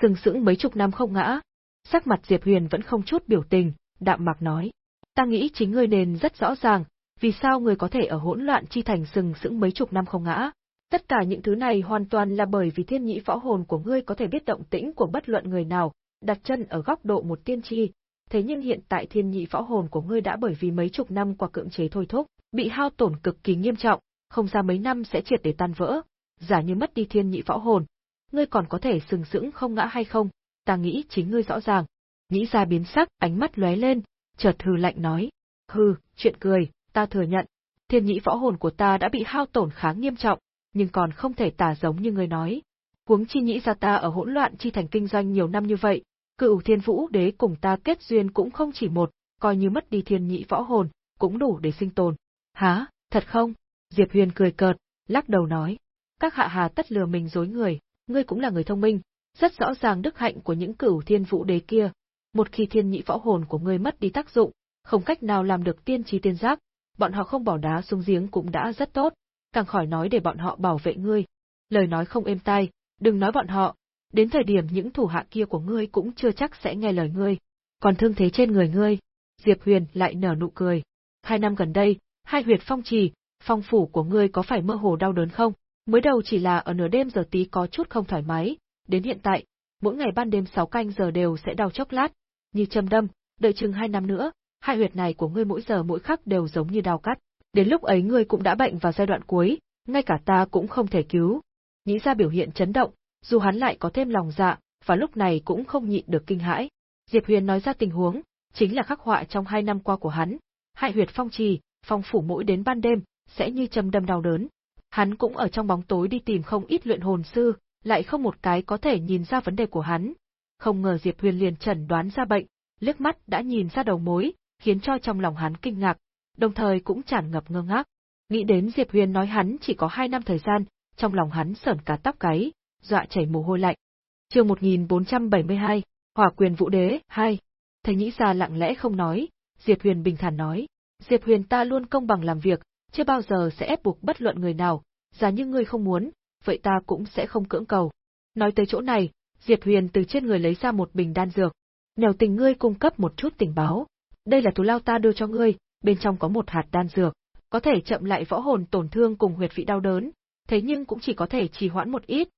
Speaker 1: Sừng sững mấy chục năm không ngã, Sắc mặt Diệp Huyền vẫn không chút biểu tình, đạm mạc nói. Ta nghĩ chính ngươi nên rất rõ ràng, vì sao ngươi có thể ở hỗn loạn chi thành sừng sững mấy chục năm không ngã. Tất cả những thứ này hoàn toàn là bởi vì thiên nhị võ hồn của ngươi có thể biết động tĩnh của bất luận người nào, đặt chân ở góc độ một tiên tri. Thế nhưng hiện tại thiên nhị võ hồn của ngươi đã bởi vì mấy chục năm qua cưỡng chế thôi thúc, bị hao tổn cực kỳ nghiêm trọng, không ra mấy năm sẽ triệt để tan vỡ. Giả như mất đi thiên nhị võ hồn, ngươi còn có thể sừng sững không ngã hay không? Ta nghĩ chính ngươi rõ ràng. Nghĩ ra biến sắc, ánh mắt lóe lên, chợt hừ lạnh nói. Hừ, chuyện cười, ta thừa nhận. Thiên nhị võ hồn của ta đã bị hao tổn khá nghiêm trọng, nhưng còn không thể tả giống như ngươi nói. Huống chi nhĩ ra ta ở hỗn loạn chi thành kinh doanh nhiều năm như vậy, cựu thiên vũ đế cùng ta kết duyên cũng không chỉ một, coi như mất đi thiên nhị võ hồn, cũng đủ để sinh tồn. Hả, thật không? Diệp Huyền cười cợt, lắc đầu nói. Các hạ hà tất lừa mình dối người, ngươi cũng là người thông minh, rất rõ ràng đức hạnh của những cửu thiên vũ đế kia. Một khi thiên nhị võ hồn của ngươi mất đi tác dụng, không cách nào làm được tiên trí tiên giác, bọn họ không bỏ đá xuống giếng cũng đã rất tốt, càng khỏi nói để bọn họ bảo vệ ngươi. Lời nói không êm tai, đừng nói bọn họ, đến thời điểm những thủ hạ kia của ngươi cũng chưa chắc sẽ nghe lời ngươi. Còn thương thế trên người ngươi, Diệp Huyền lại nở nụ cười. Hai năm gần đây, hai huyệt phong trì, phong phủ của ngươi có phải mơ hồ đau đớn không? Mới đầu chỉ là ở nửa đêm giờ tí có chút không thoải mái, đến hiện tại, mỗi ngày ban đêm 6 canh giờ đều sẽ đau chốc lát, như châm đâm, đợi chừng hai năm nữa, hai huyệt này của ngươi mỗi giờ mỗi khắc đều giống như đau cắt. Đến lúc ấy ngươi cũng đã bệnh vào giai đoạn cuối, ngay cả ta cũng không thể cứu. Nghĩ ra biểu hiện chấn động, dù hắn lại có thêm lòng dạ, và lúc này cũng không nhịn được kinh hãi. Diệp Huyền nói ra tình huống, chính là khắc họa trong hai năm qua của hắn. Hại huyệt phong trì, phong phủ mỗi đến ban đêm, sẽ như châm đâm đau đớn. Hắn cũng ở trong bóng tối đi tìm không ít luyện hồn sư, lại không một cái có thể nhìn ra vấn đề của hắn. Không ngờ Diệp Huyền liền chẩn đoán ra bệnh, liếc mắt đã nhìn ra đầu mối, khiến cho trong lòng hắn kinh ngạc, đồng thời cũng tràn ngập ngơ ngác. Nghĩ đến Diệp Huyền nói hắn chỉ có hai năm thời gian, trong lòng hắn sởn cả tóc gáy, dọa chảy mồ hôi lạnh. Chương 1472, Hỏa quyền vũ đế 2. Thầy Nhĩ Sa lặng lẽ không nói, Diệp Huyền bình thản nói, Diệp Huyền ta luôn công bằng làm việc, chưa bao giờ sẽ ép buộc bất luận người nào, giả như ngươi không muốn, vậy ta cũng sẽ không cưỡng cầu. Nói tới chỗ này, Diệp Huyền từ trên người lấy ra một bình đan dược. Nèo tình ngươi cung cấp một chút tình báo. Đây là thú lao ta đưa cho ngươi, bên trong có một hạt đan dược, có thể chậm lại võ hồn tổn thương cùng huyệt vị đau đớn, thế nhưng cũng chỉ có thể trì hoãn một ít.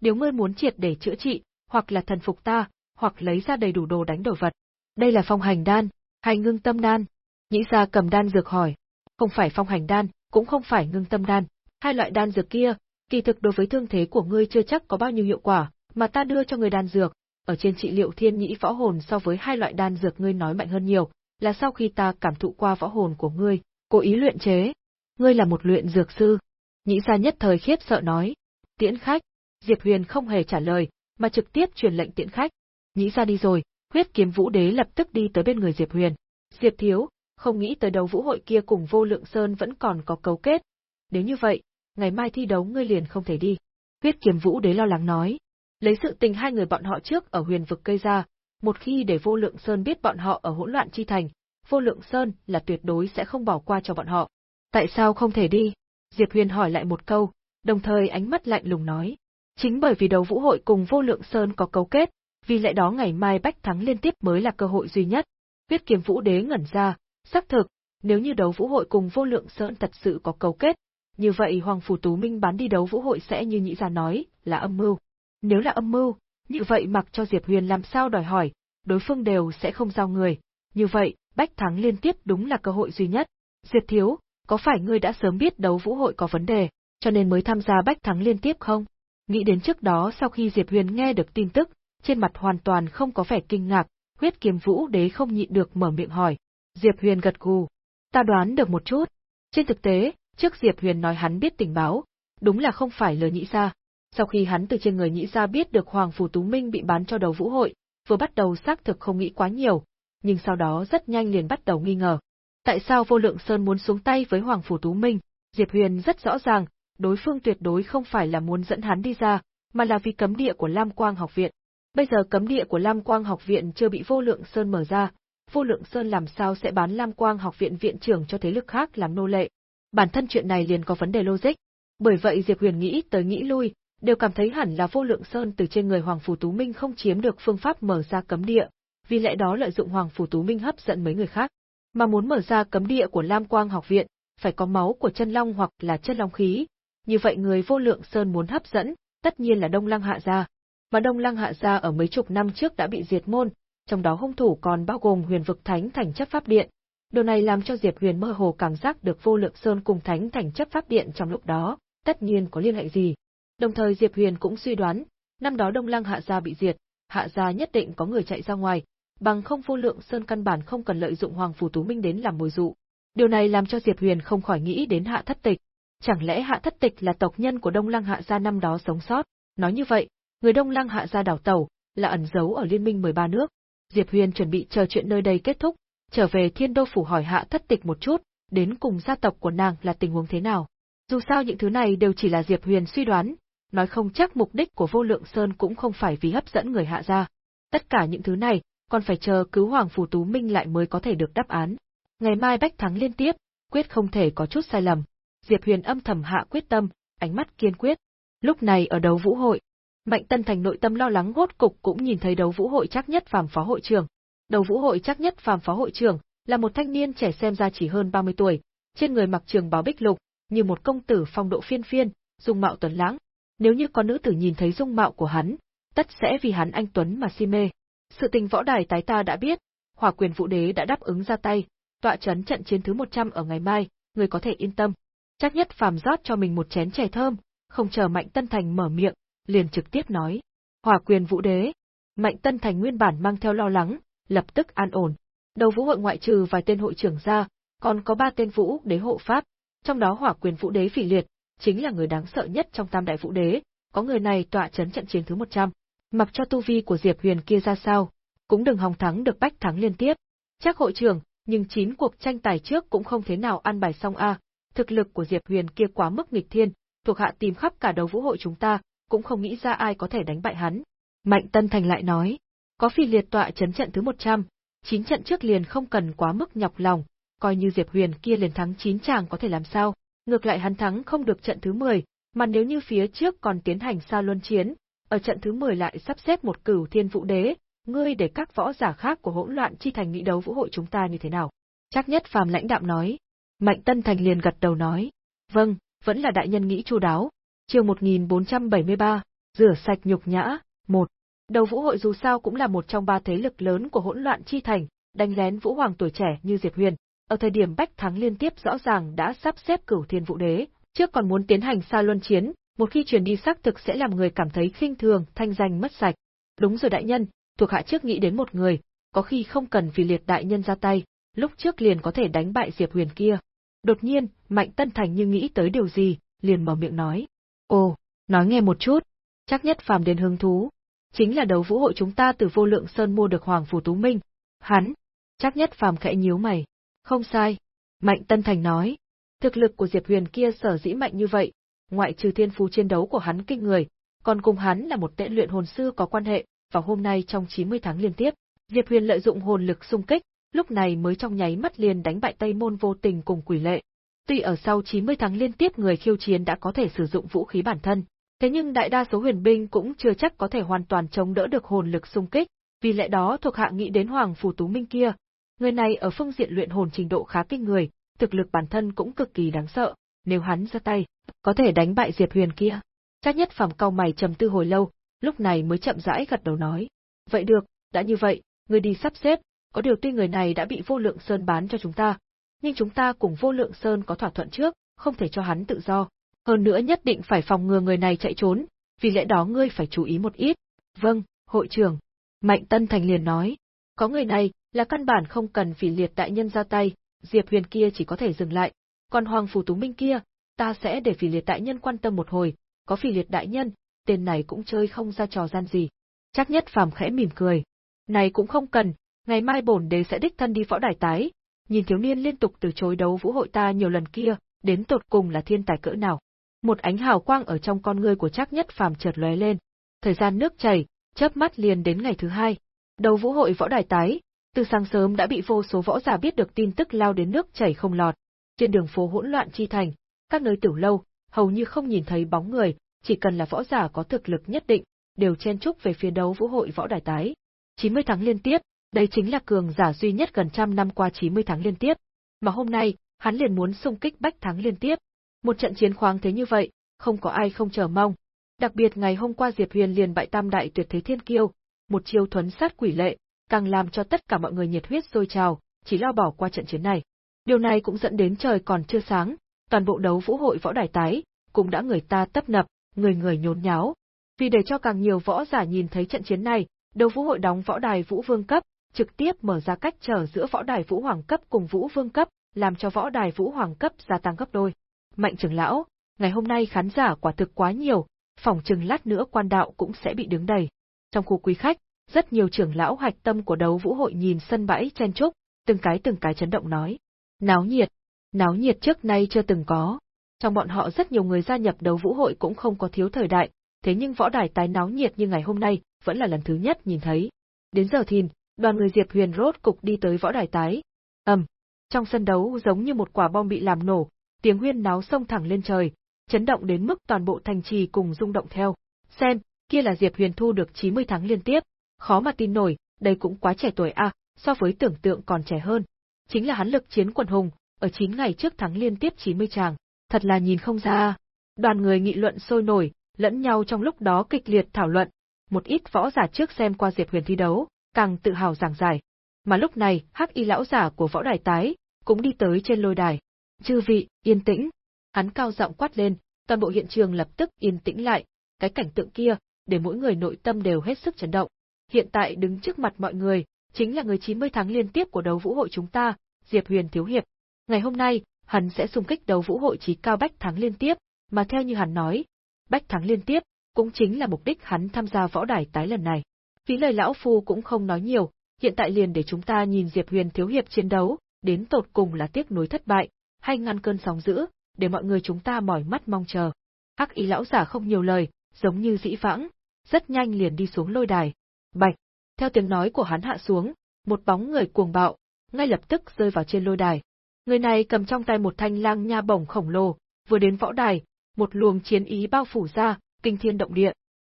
Speaker 1: Nếu ngươi muốn triệt để chữa trị, hoặc là thần phục ta, hoặc lấy ra đầy đủ đồ đánh đổi vật. Đây là phong hành đan, hay ngưng tâm đan. Nhĩ gia cầm đan dược hỏi. Không phải phong hành đan, cũng không phải ngưng tâm đan. Hai loại đan dược kia, kỳ thực đối với thương thế của ngươi chưa chắc có bao nhiêu hiệu quả, mà ta đưa cho ngươi đan dược, ở trên trị liệu thiên nhĩ võ hồn so với hai loại đan dược ngươi nói mạnh hơn nhiều, là sau khi ta cảm thụ qua võ hồn của ngươi, cố ý luyện chế. Ngươi là một luyện dược sư. Nhĩ gia nhất thời khiếp sợ nói. Tiễn khách. Diệp Huyền không hề trả lời, mà trực tiếp truyền lệnh tiễn khách. Nhĩ ra đi rồi, huyết kiếm vũ đế lập tức đi tới bên người Diệp Huyền. Diệp thiếu, không nghĩ tới đấu vũ hội kia cùng vô lượng sơn vẫn còn có cấu kết. Nếu như vậy, ngày mai thi đấu ngươi liền không thể đi. Huyết kiếm vũ đế lo lắng nói. Lấy sự tình hai người bọn họ trước ở huyền vực cây ra, một khi để vô lượng sơn biết bọn họ ở hỗn loạn chi thành, vô lượng sơn là tuyệt đối sẽ không bỏ qua cho bọn họ. Tại sao không thể đi? Diệp Huyền hỏi lại một câu, đồng thời ánh mắt lạnh lùng nói. Chính bởi vì đấu vũ hội cùng vô lượng sơn có cấu kết, vì lẽ đó ngày mai bách thắng liên tiếp mới là cơ hội duy nhất. Huyết kiếm vũ đế ngẩn ra, xác thực, nếu như đấu vũ hội cùng vô lượng sơn thật sự có cấu kết, như vậy Hoàng Phủ Tú Minh bán đi đấu vũ hội sẽ như nhị gia nói, là âm mưu. Nếu là âm mưu, như vậy mặc cho Diệp Huyền làm sao đòi hỏi, đối phương đều sẽ không giao người. Như vậy, bách thắng liên tiếp đúng là cơ hội duy nhất. Diệp Thiếu, có phải ngươi đã sớm biết đấu vũ hội có vấn đề, cho nên mới tham gia bách thắng liên tiếp không? Nghĩ đến trước đó sau khi Diệp Huyền nghe được tin tức, trên mặt hoàn toàn không có vẻ kinh ngạc, huyết kiếm vũ đế không nhịn được mở miệng hỏi. Diệp Huyền gật gù. Ta đoán được một chút. Trên thực tế, trước Diệp Huyền nói hắn biết tình báo, đúng là không phải lời nhĩ ra. Sau khi hắn từ trên người nhĩ ra biết được Hoàng Phủ Tú Minh bị bán cho đầu vũ hội, vừa bắt đầu xác thực không nghĩ quá nhiều, nhưng sau đó rất nhanh liền bắt đầu nghi ngờ. Tại sao vô lượng Sơn muốn xuống tay với Hoàng Phủ Tú Minh? Diệp Huyền rất rõ ràng, đối phương tuyệt đối không phải là muốn dẫn hắn đi ra, mà là vì cấm địa của Lam Quang học viện. Bây giờ cấm địa của Lam Quang học viện chưa bị vô lượng Sơn mở ra, vô lượng Sơn làm sao sẽ bán Lam Quang học viện viện trưởng cho thế lực khác làm nô lệ. Bản thân chuyện này liền có vấn đề logic. Bởi vậy Diệp Huyền nghĩ tới nghĩ lui, đều cảm thấy hẳn là vô lượng Sơn từ trên người Hoàng Phủ Tú Minh không chiếm được phương pháp mở ra cấm địa, vì lẽ đó lợi dụng Hoàng Phủ Tú Minh hấp dẫn mấy người khác. Mà muốn mở ra cấm địa của Lam Quang học viện, phải có máu của chân long hoặc là chân long khí, như vậy người vô lượng sơn muốn hấp dẫn, tất nhiên là Đông Lăng Hạ gia. Mà Đông Lăng Hạ gia ở mấy chục năm trước đã bị diệt môn, trong đó hung thủ còn bao gồm Huyền vực Thánh Thành chấp pháp điện. Điều này làm cho Diệp Huyền mơ hồ cảm giác được vô lượng sơn cùng Thánh Thành chấp pháp điện trong lúc đó, tất nhiên có liên hệ gì. Đồng thời Diệp Huyền cũng suy đoán, năm đó Đông Lăng Hạ gia bị diệt, Hạ gia nhất định có người chạy ra ngoài, bằng không vô lượng sơn căn bản không cần lợi dụng Hoàng Phủ Tú Minh đến làm mồi dụ. Điều này làm cho Diệp Huyền không khỏi nghĩ đến Hạ Thất Tịch. Chẳng lẽ Hạ Thất Tịch là tộc nhân của Đông Lăng Hạ gia năm đó sống sót? Nói như vậy, người Đông Lăng Hạ gia đảo tàu là ẩn giấu ở liên minh 13 nước. Diệp Huyền chuẩn bị chờ chuyện nơi đây kết thúc, trở về Thiên Đô phủ hỏi Hạ Thất Tịch một chút, đến cùng gia tộc của nàng là tình huống thế nào. Dù sao những thứ này đều chỉ là Diệp Huyền suy đoán, nói không chắc mục đích của Vô Lượng Sơn cũng không phải vì hấp dẫn người hạ gia. Tất cả những thứ này, còn phải chờ cứu Hoàng Phù Tú Minh lại mới có thể được đáp án. Ngày mai bách thắng liên tiếp, quyết không thể có chút sai lầm. Diệp Huyền âm thầm hạ quyết tâm, ánh mắt kiên quyết. Lúc này ở đấu vũ hội, Mạnh Tân Thành nội tâm lo lắng gốt cục cũng nhìn thấy đấu vũ hội chắc nhất phàm phó hội trưởng. Đấu vũ hội chắc nhất phàm phó hội trưởng là một thanh niên trẻ xem ra chỉ hơn 30 tuổi, trên người mặc trường bào bích lục, như một công tử phong độ phiên phiên, dung mạo tuấn lãng. Nếu như có nữ tử nhìn thấy dung mạo của hắn, tất sẽ vì hắn anh tuấn mà si mê. Sự tình võ đài tái ta đã biết, Hỏa Quyền Vũ Đế đã đáp ứng ra tay, tọa chấn trận chiến thứ 100 ở ngày mai, người có thể yên tâm. Chắc nhất phàm rót cho mình một chén chè thơm, không chờ Mạnh Tân Thành mở miệng, liền trực tiếp nói. Hỏa Quyền Vũ Đế. Mạnh Tân Thành nguyên bản mang theo lo lắng, lập tức an ổn. Đầu vũ hội ngoại trừ vài tên hội trưởng ra, còn có ba tên vũ đế hộ pháp, trong đó Hỏa Quyền Vũ Đế Phỉ Liệt, chính là người đáng sợ nhất trong Tam Đại Vũ Đế, có người này tọa chấn trận chiến thứ 100. Mặc cho tu vi của Diệp Huyền kia ra sao, cũng đừng hòng thắng được bách thắng liên tiếp. Chắc hội trưởng, nhưng chín cuộc tranh tài trước cũng không thế nào ăn bài xong a, thực lực của Diệp Huyền kia quá mức nghịch thiên, thuộc hạ tìm khắp cả đầu vũ hội chúng ta, cũng không nghĩ ra ai có thể đánh bại hắn. Mạnh Tân Thành lại nói, có phi liệt tọa chấn trận thứ 100, chín trận trước liền không cần quá mức nhọc lòng, coi như Diệp Huyền kia liền thắng chín chàng có thể làm sao, ngược lại hắn thắng không được trận thứ 10, mà nếu như phía trước còn tiến hành xa luân chiến, ở trận thứ 10 lại sắp xếp một cửu thiên vũ đế, ngươi để các võ giả khác của hỗn loạn chi thành nghị đấu vũ hội chúng ta như thế nào? Chắc nhất phàm lãnh đạm nói. Mạnh Tân Thành liền gật đầu nói. Vâng, vẫn là đại nhân nghĩ chu đáo. Chương 1473, rửa sạch nhục nhã, một. Đầu vũ hội dù sao cũng là một trong ba thế lực lớn của hỗn loạn chi thành, đánh lén vũ hoàng tuổi trẻ như Diệp Huyền, ở thời điểm bách thắng liên tiếp rõ ràng đã sắp xếp cửu thiên vũ đế, trước còn muốn tiến hành xa luân chiến, một khi truyền đi xác thực sẽ làm người cảm thấy khinh thường, thanh danh mất sạch. Đúng rồi đại nhân, thuộc hạ trước nghĩ đến một người, có khi không cần vì liệt đại nhân ra tay, lúc trước liền có thể đánh bại Diệp Huyền kia. Đột nhiên, Mạnh Tân Thành như nghĩ tới điều gì, liền mở miệng nói. Ồ, nói nghe một chút, chắc nhất phàm đến hứng thú. Chính là đấu vũ hội chúng ta từ vô lượng sơn mua được Hoàng Phủ Tú Minh. Hắn, chắc nhất phàm khẽ nhíu mày. Không sai. Mạnh Tân Thành nói. Thực lực của Diệp Huyền kia sở dĩ mạnh như vậy, ngoại trừ thiên phú chiến đấu của hắn kinh người, còn cùng hắn là một tệ luyện hồn sư có quan hệ, vào hôm nay trong 90 tháng liên tiếp, Diệp Huyền lợi dụng hồn lực xung kích, lúc này mới trong nháy mắt liền đánh bại Tây Môn vô tình cùng quỷ lệ. Tuy ở sau 90 tháng liên tiếp người khiêu chiến đã có thể sử dụng vũ khí bản thân, thế nhưng đại đa số huyền binh cũng chưa chắc có thể hoàn toàn chống đỡ được hồn lực xung kích, vì lẽ đó thuộc hạ nghĩ đến Hoàng Phù Tú Minh kia. Người này ở phương diện luyện hồn trình độ khá kinh người, thực lực bản thân cũng cực kỳ đáng sợ, nếu hắn ra tay, có thể đánh bại Diệp Huyền kia. Chắc nhất phẩm cao mày trầm tư hồi lâu, lúc này mới chậm rãi gật đầu nói. Vậy được, đã như vậy, người đi sắp xếp, có điều tuy người này đã bị vô lượng sơn bán cho chúng ta, nhưng chúng ta cùng vô lượng sơn có thỏa thuận trước, không thể cho hắn tự do. Hơn nữa nhất định phải phòng ngừa người này chạy trốn, vì lẽ đó ngươi phải chú ý một ít. Vâng, hội trưởng. Mạnh Tân Thành liền nói. Có người này, là căn bản không cần phỉ liệt đại nhân ra tay, Diệp Huyền kia chỉ có thể dừng lại. Còn Hoàng Phủ Tú Minh kia, ta sẽ để phỉ liệt đại nhân quan tâm một hồi, có phỉ liệt đại nhân, tên này cũng chơi không ra trò gian gì. Chắc nhất phàm khẽ mỉm cười. Này cũng không cần, ngày mai bổn đế sẽ đích thân đi võ đài tái, nhìn thiếu niên liên tục từ chối đấu vũ hội ta nhiều lần kia, đến tột cùng là thiên tài cỡ nào. Một ánh hào quang ở trong con ngươi của Trác nhất phàm chợt lóe lên. Thời gian nước chảy, chớp mắt liền đến ngày thứ hai. Đấu vũ hội võ đài tái, từ sáng sớm đã bị vô số võ giả biết được tin tức lao đến nước chảy không lọt. Trên đường phố hỗn loạn chi thành, các nơi tiểu lâu, hầu như không nhìn thấy bóng người, chỉ cần là võ giả có thực lực nhất định, đều chen chúc về phía đấu vũ hội võ đài tái. 90 tháng liên tiếp, đây chính là cường giả duy nhất gần trăm năm qua 90 tháng liên tiếp, mà hôm nay, hắn liền muốn xung kích bách thắng liên tiếp. Một trận chiến khoáng thế như vậy, không có ai không chờ mong. Đặc biệt ngày hôm qua Diệp Huyền liền bại tam đại tuyệt thế thiên kiêu, một chiêu thuấn sát quỷ lệ, càng làm cho tất cả mọi người nhiệt huyết sôi trào, chỉ lo bỏ qua trận chiến này. Điều này cũng dẫn đến trời còn chưa sáng, toàn bộ đấu vũ hội võ đài tái, cũng đã người ta tấp nập, người người nhốn nháo. Vì để cho càng nhiều võ giả nhìn thấy trận chiến này, đấu vũ hội đóng võ đài vũ vương cấp, trực tiếp mở ra cách trở giữa võ đài vũ hoàng cấp cùng vũ vương cấp, làm cho võ đài vũ hoàng cấp gia tăng gấp đôi. Mạnh trưởng lão, ngày hôm nay khán giả quả thực quá nhiều, phòng chừng lát nữa quan đạo cũng sẽ bị đứng đầy. Trong khu quý khách, rất nhiều trưởng lão hạch tâm của đấu vũ hội nhìn sân bãi chen trúc, từng cái từng cái chấn động nói. Náo nhiệt, náo nhiệt trước nay chưa từng có. Trong bọn họ rất nhiều người gia nhập đấu vũ hội cũng không có thiếu thời đại, thế nhưng võ đài tái náo nhiệt như ngày hôm nay, vẫn là lần thứ nhất nhìn thấy. Đến giờ thìn, đoàn người Diệp Huyền rốt cục đi tới võ đài tái. ầm, trong sân đấu giống như một quả bom bị làm nổ, tiếng huyên náo sông thẳng lên trời, chấn động đến mức toàn bộ thành trì cùng rung động theo. Xem, kia là Diệp Huyền thu được 90 tháng liên tiếp, khó mà tin nổi, đây cũng quá trẻ tuổi a, so với tưởng tượng còn trẻ hơn. Chính là hắn lực chiến quần hùng, ở 9 ngày trước thắng liên tiếp 90 tràng, thật là nhìn không ra. Đoàn người nghị luận sôi nổi, lẫn nhau trong lúc đó kịch liệt thảo luận, một ít võ giả trước xem qua Diệp Huyền thi đấu, càng tự hào giảng giải. Mà lúc này, Hắc Y lão giả của võ đài tái cũng đi tới trên lôi đài. "Chư vị, yên tĩnh." Hắn cao giọng quát lên, toàn bộ hiện trường lập tức yên tĩnh lại, cái cảnh tượng kia, để mỗi người nội tâm đều hết sức chấn động. Hiện tại đứng trước mặt mọi người, chính là người 90 tháng liên tiếp của đấu vũ hội chúng ta, Diệp Huyền Thiếu Hiệp. Ngày hôm nay, hắn sẽ xung kích đấu vũ hội trí cao bách thắng liên tiếp, mà theo như hắn nói, bách thắng liên tiếp, cũng chính là mục đích hắn tham gia võ đài tái lần này. Phí lời lão phu cũng không nói nhiều, hiện tại liền để chúng ta nhìn Diệp Huyền Thiếu Hiệp chiến đấu, đến tột cùng là tiếc nuối thất bại, hay ngăn cơn sóng dữ, để mọi người chúng ta mỏi mắt mong chờ. Hắc ý lão giả không nhiều lời, giống như dĩ vãng, rất nhanh liền đi xuống lôi đài. Bạch, theo tiếng nói của hắn hạ xuống, một bóng người cuồng bạo, ngay lập tức rơi vào trên lôi đài. Người này cầm trong tay một thanh lang nha bổng khổng lồ, vừa đến võ đài, một luồng chiến ý bao phủ ra, kinh thiên động địa.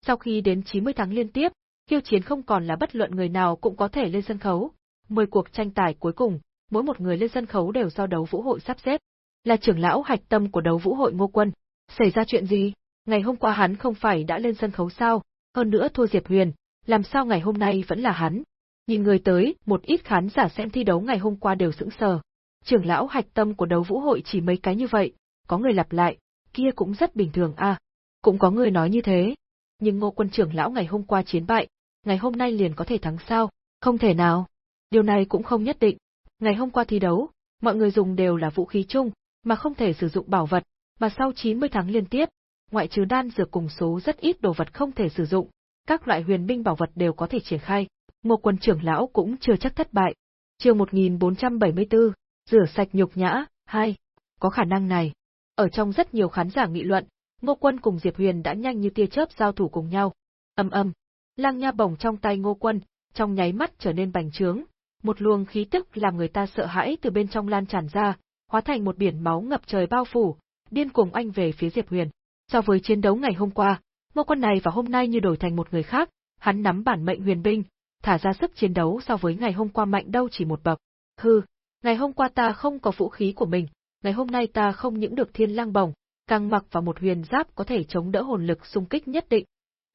Speaker 1: Sau khi đến 90 tháng liên tiếp, khiêu chiến không còn là bất luận người nào cũng có thể lên sân khấu. Mười cuộc tranh tài cuối cùng, mỗi một người lên sân khấu đều do đấu vũ hội sắp xếp. Là trưởng lão hạch tâm của đấu vũ hội Ngô Quân. Xảy ra chuyện gì? Ngày hôm qua hắn không phải đã lên sân khấu sao? Hơn nữa thua Diệp Huyền, làm sao ngày hôm nay vẫn là hắn? Nhìn người tới, một ít khán giả xem thi đấu ngày hôm qua đều sững sờ. Trưởng lão hạch tâm của đấu vũ hội chỉ mấy cái như vậy, có người lặp lại, kia cũng rất bình thường à. Cũng có người nói như thế. Nhưng ngô quân trưởng lão ngày hôm qua chiến bại, ngày hôm nay liền có thể thắng sao? Không thể nào. Điều này cũng không nhất định. Ngày hôm qua thi đấu, mọi người dùng đều là vũ khí chung, mà không thể sử dụng bảo vật, mà sau 90 tháng liên tiếp, ngoại trừ đan dược cùng số rất ít đồ vật không thể sử dụng, các loại huyền binh bảo vật đều có thể triển khai. Ngô quân trưởng lão cũng chưa chắc thất bại. Chương 1474, rửa sạch nhục nhã, 2. Có khả năng này. Ở trong rất nhiều khán giả nghị luận, Ngô Quân cùng Diệp Huyền đã nhanh như tia chớp giao thủ cùng nhau. Âm âm, Lăng Nha bổng trong tay Ngô Quân, trong nháy mắt trở nên bành trướng, một luồng khí tức làm người ta sợ hãi từ bên trong lan tràn ra, hóa thành một biển máu ngập trời bao phủ, điên cuồng anh về phía Diệp Huyền. So với chiến đấu ngày hôm qua, Ngô Quân này và hôm nay như đổi thành một người khác, hắn nắm bản mệnh huyền binh, thả ra sức chiến đấu so với ngày hôm qua mạnh đâu chỉ một bậc. Hừ, ngày hôm qua ta không có vũ khí của mình, ngày hôm nay ta không những được thiên lang bổng, càng mặc vào một huyền giáp có thể chống đỡ hồn lực xung kích nhất định.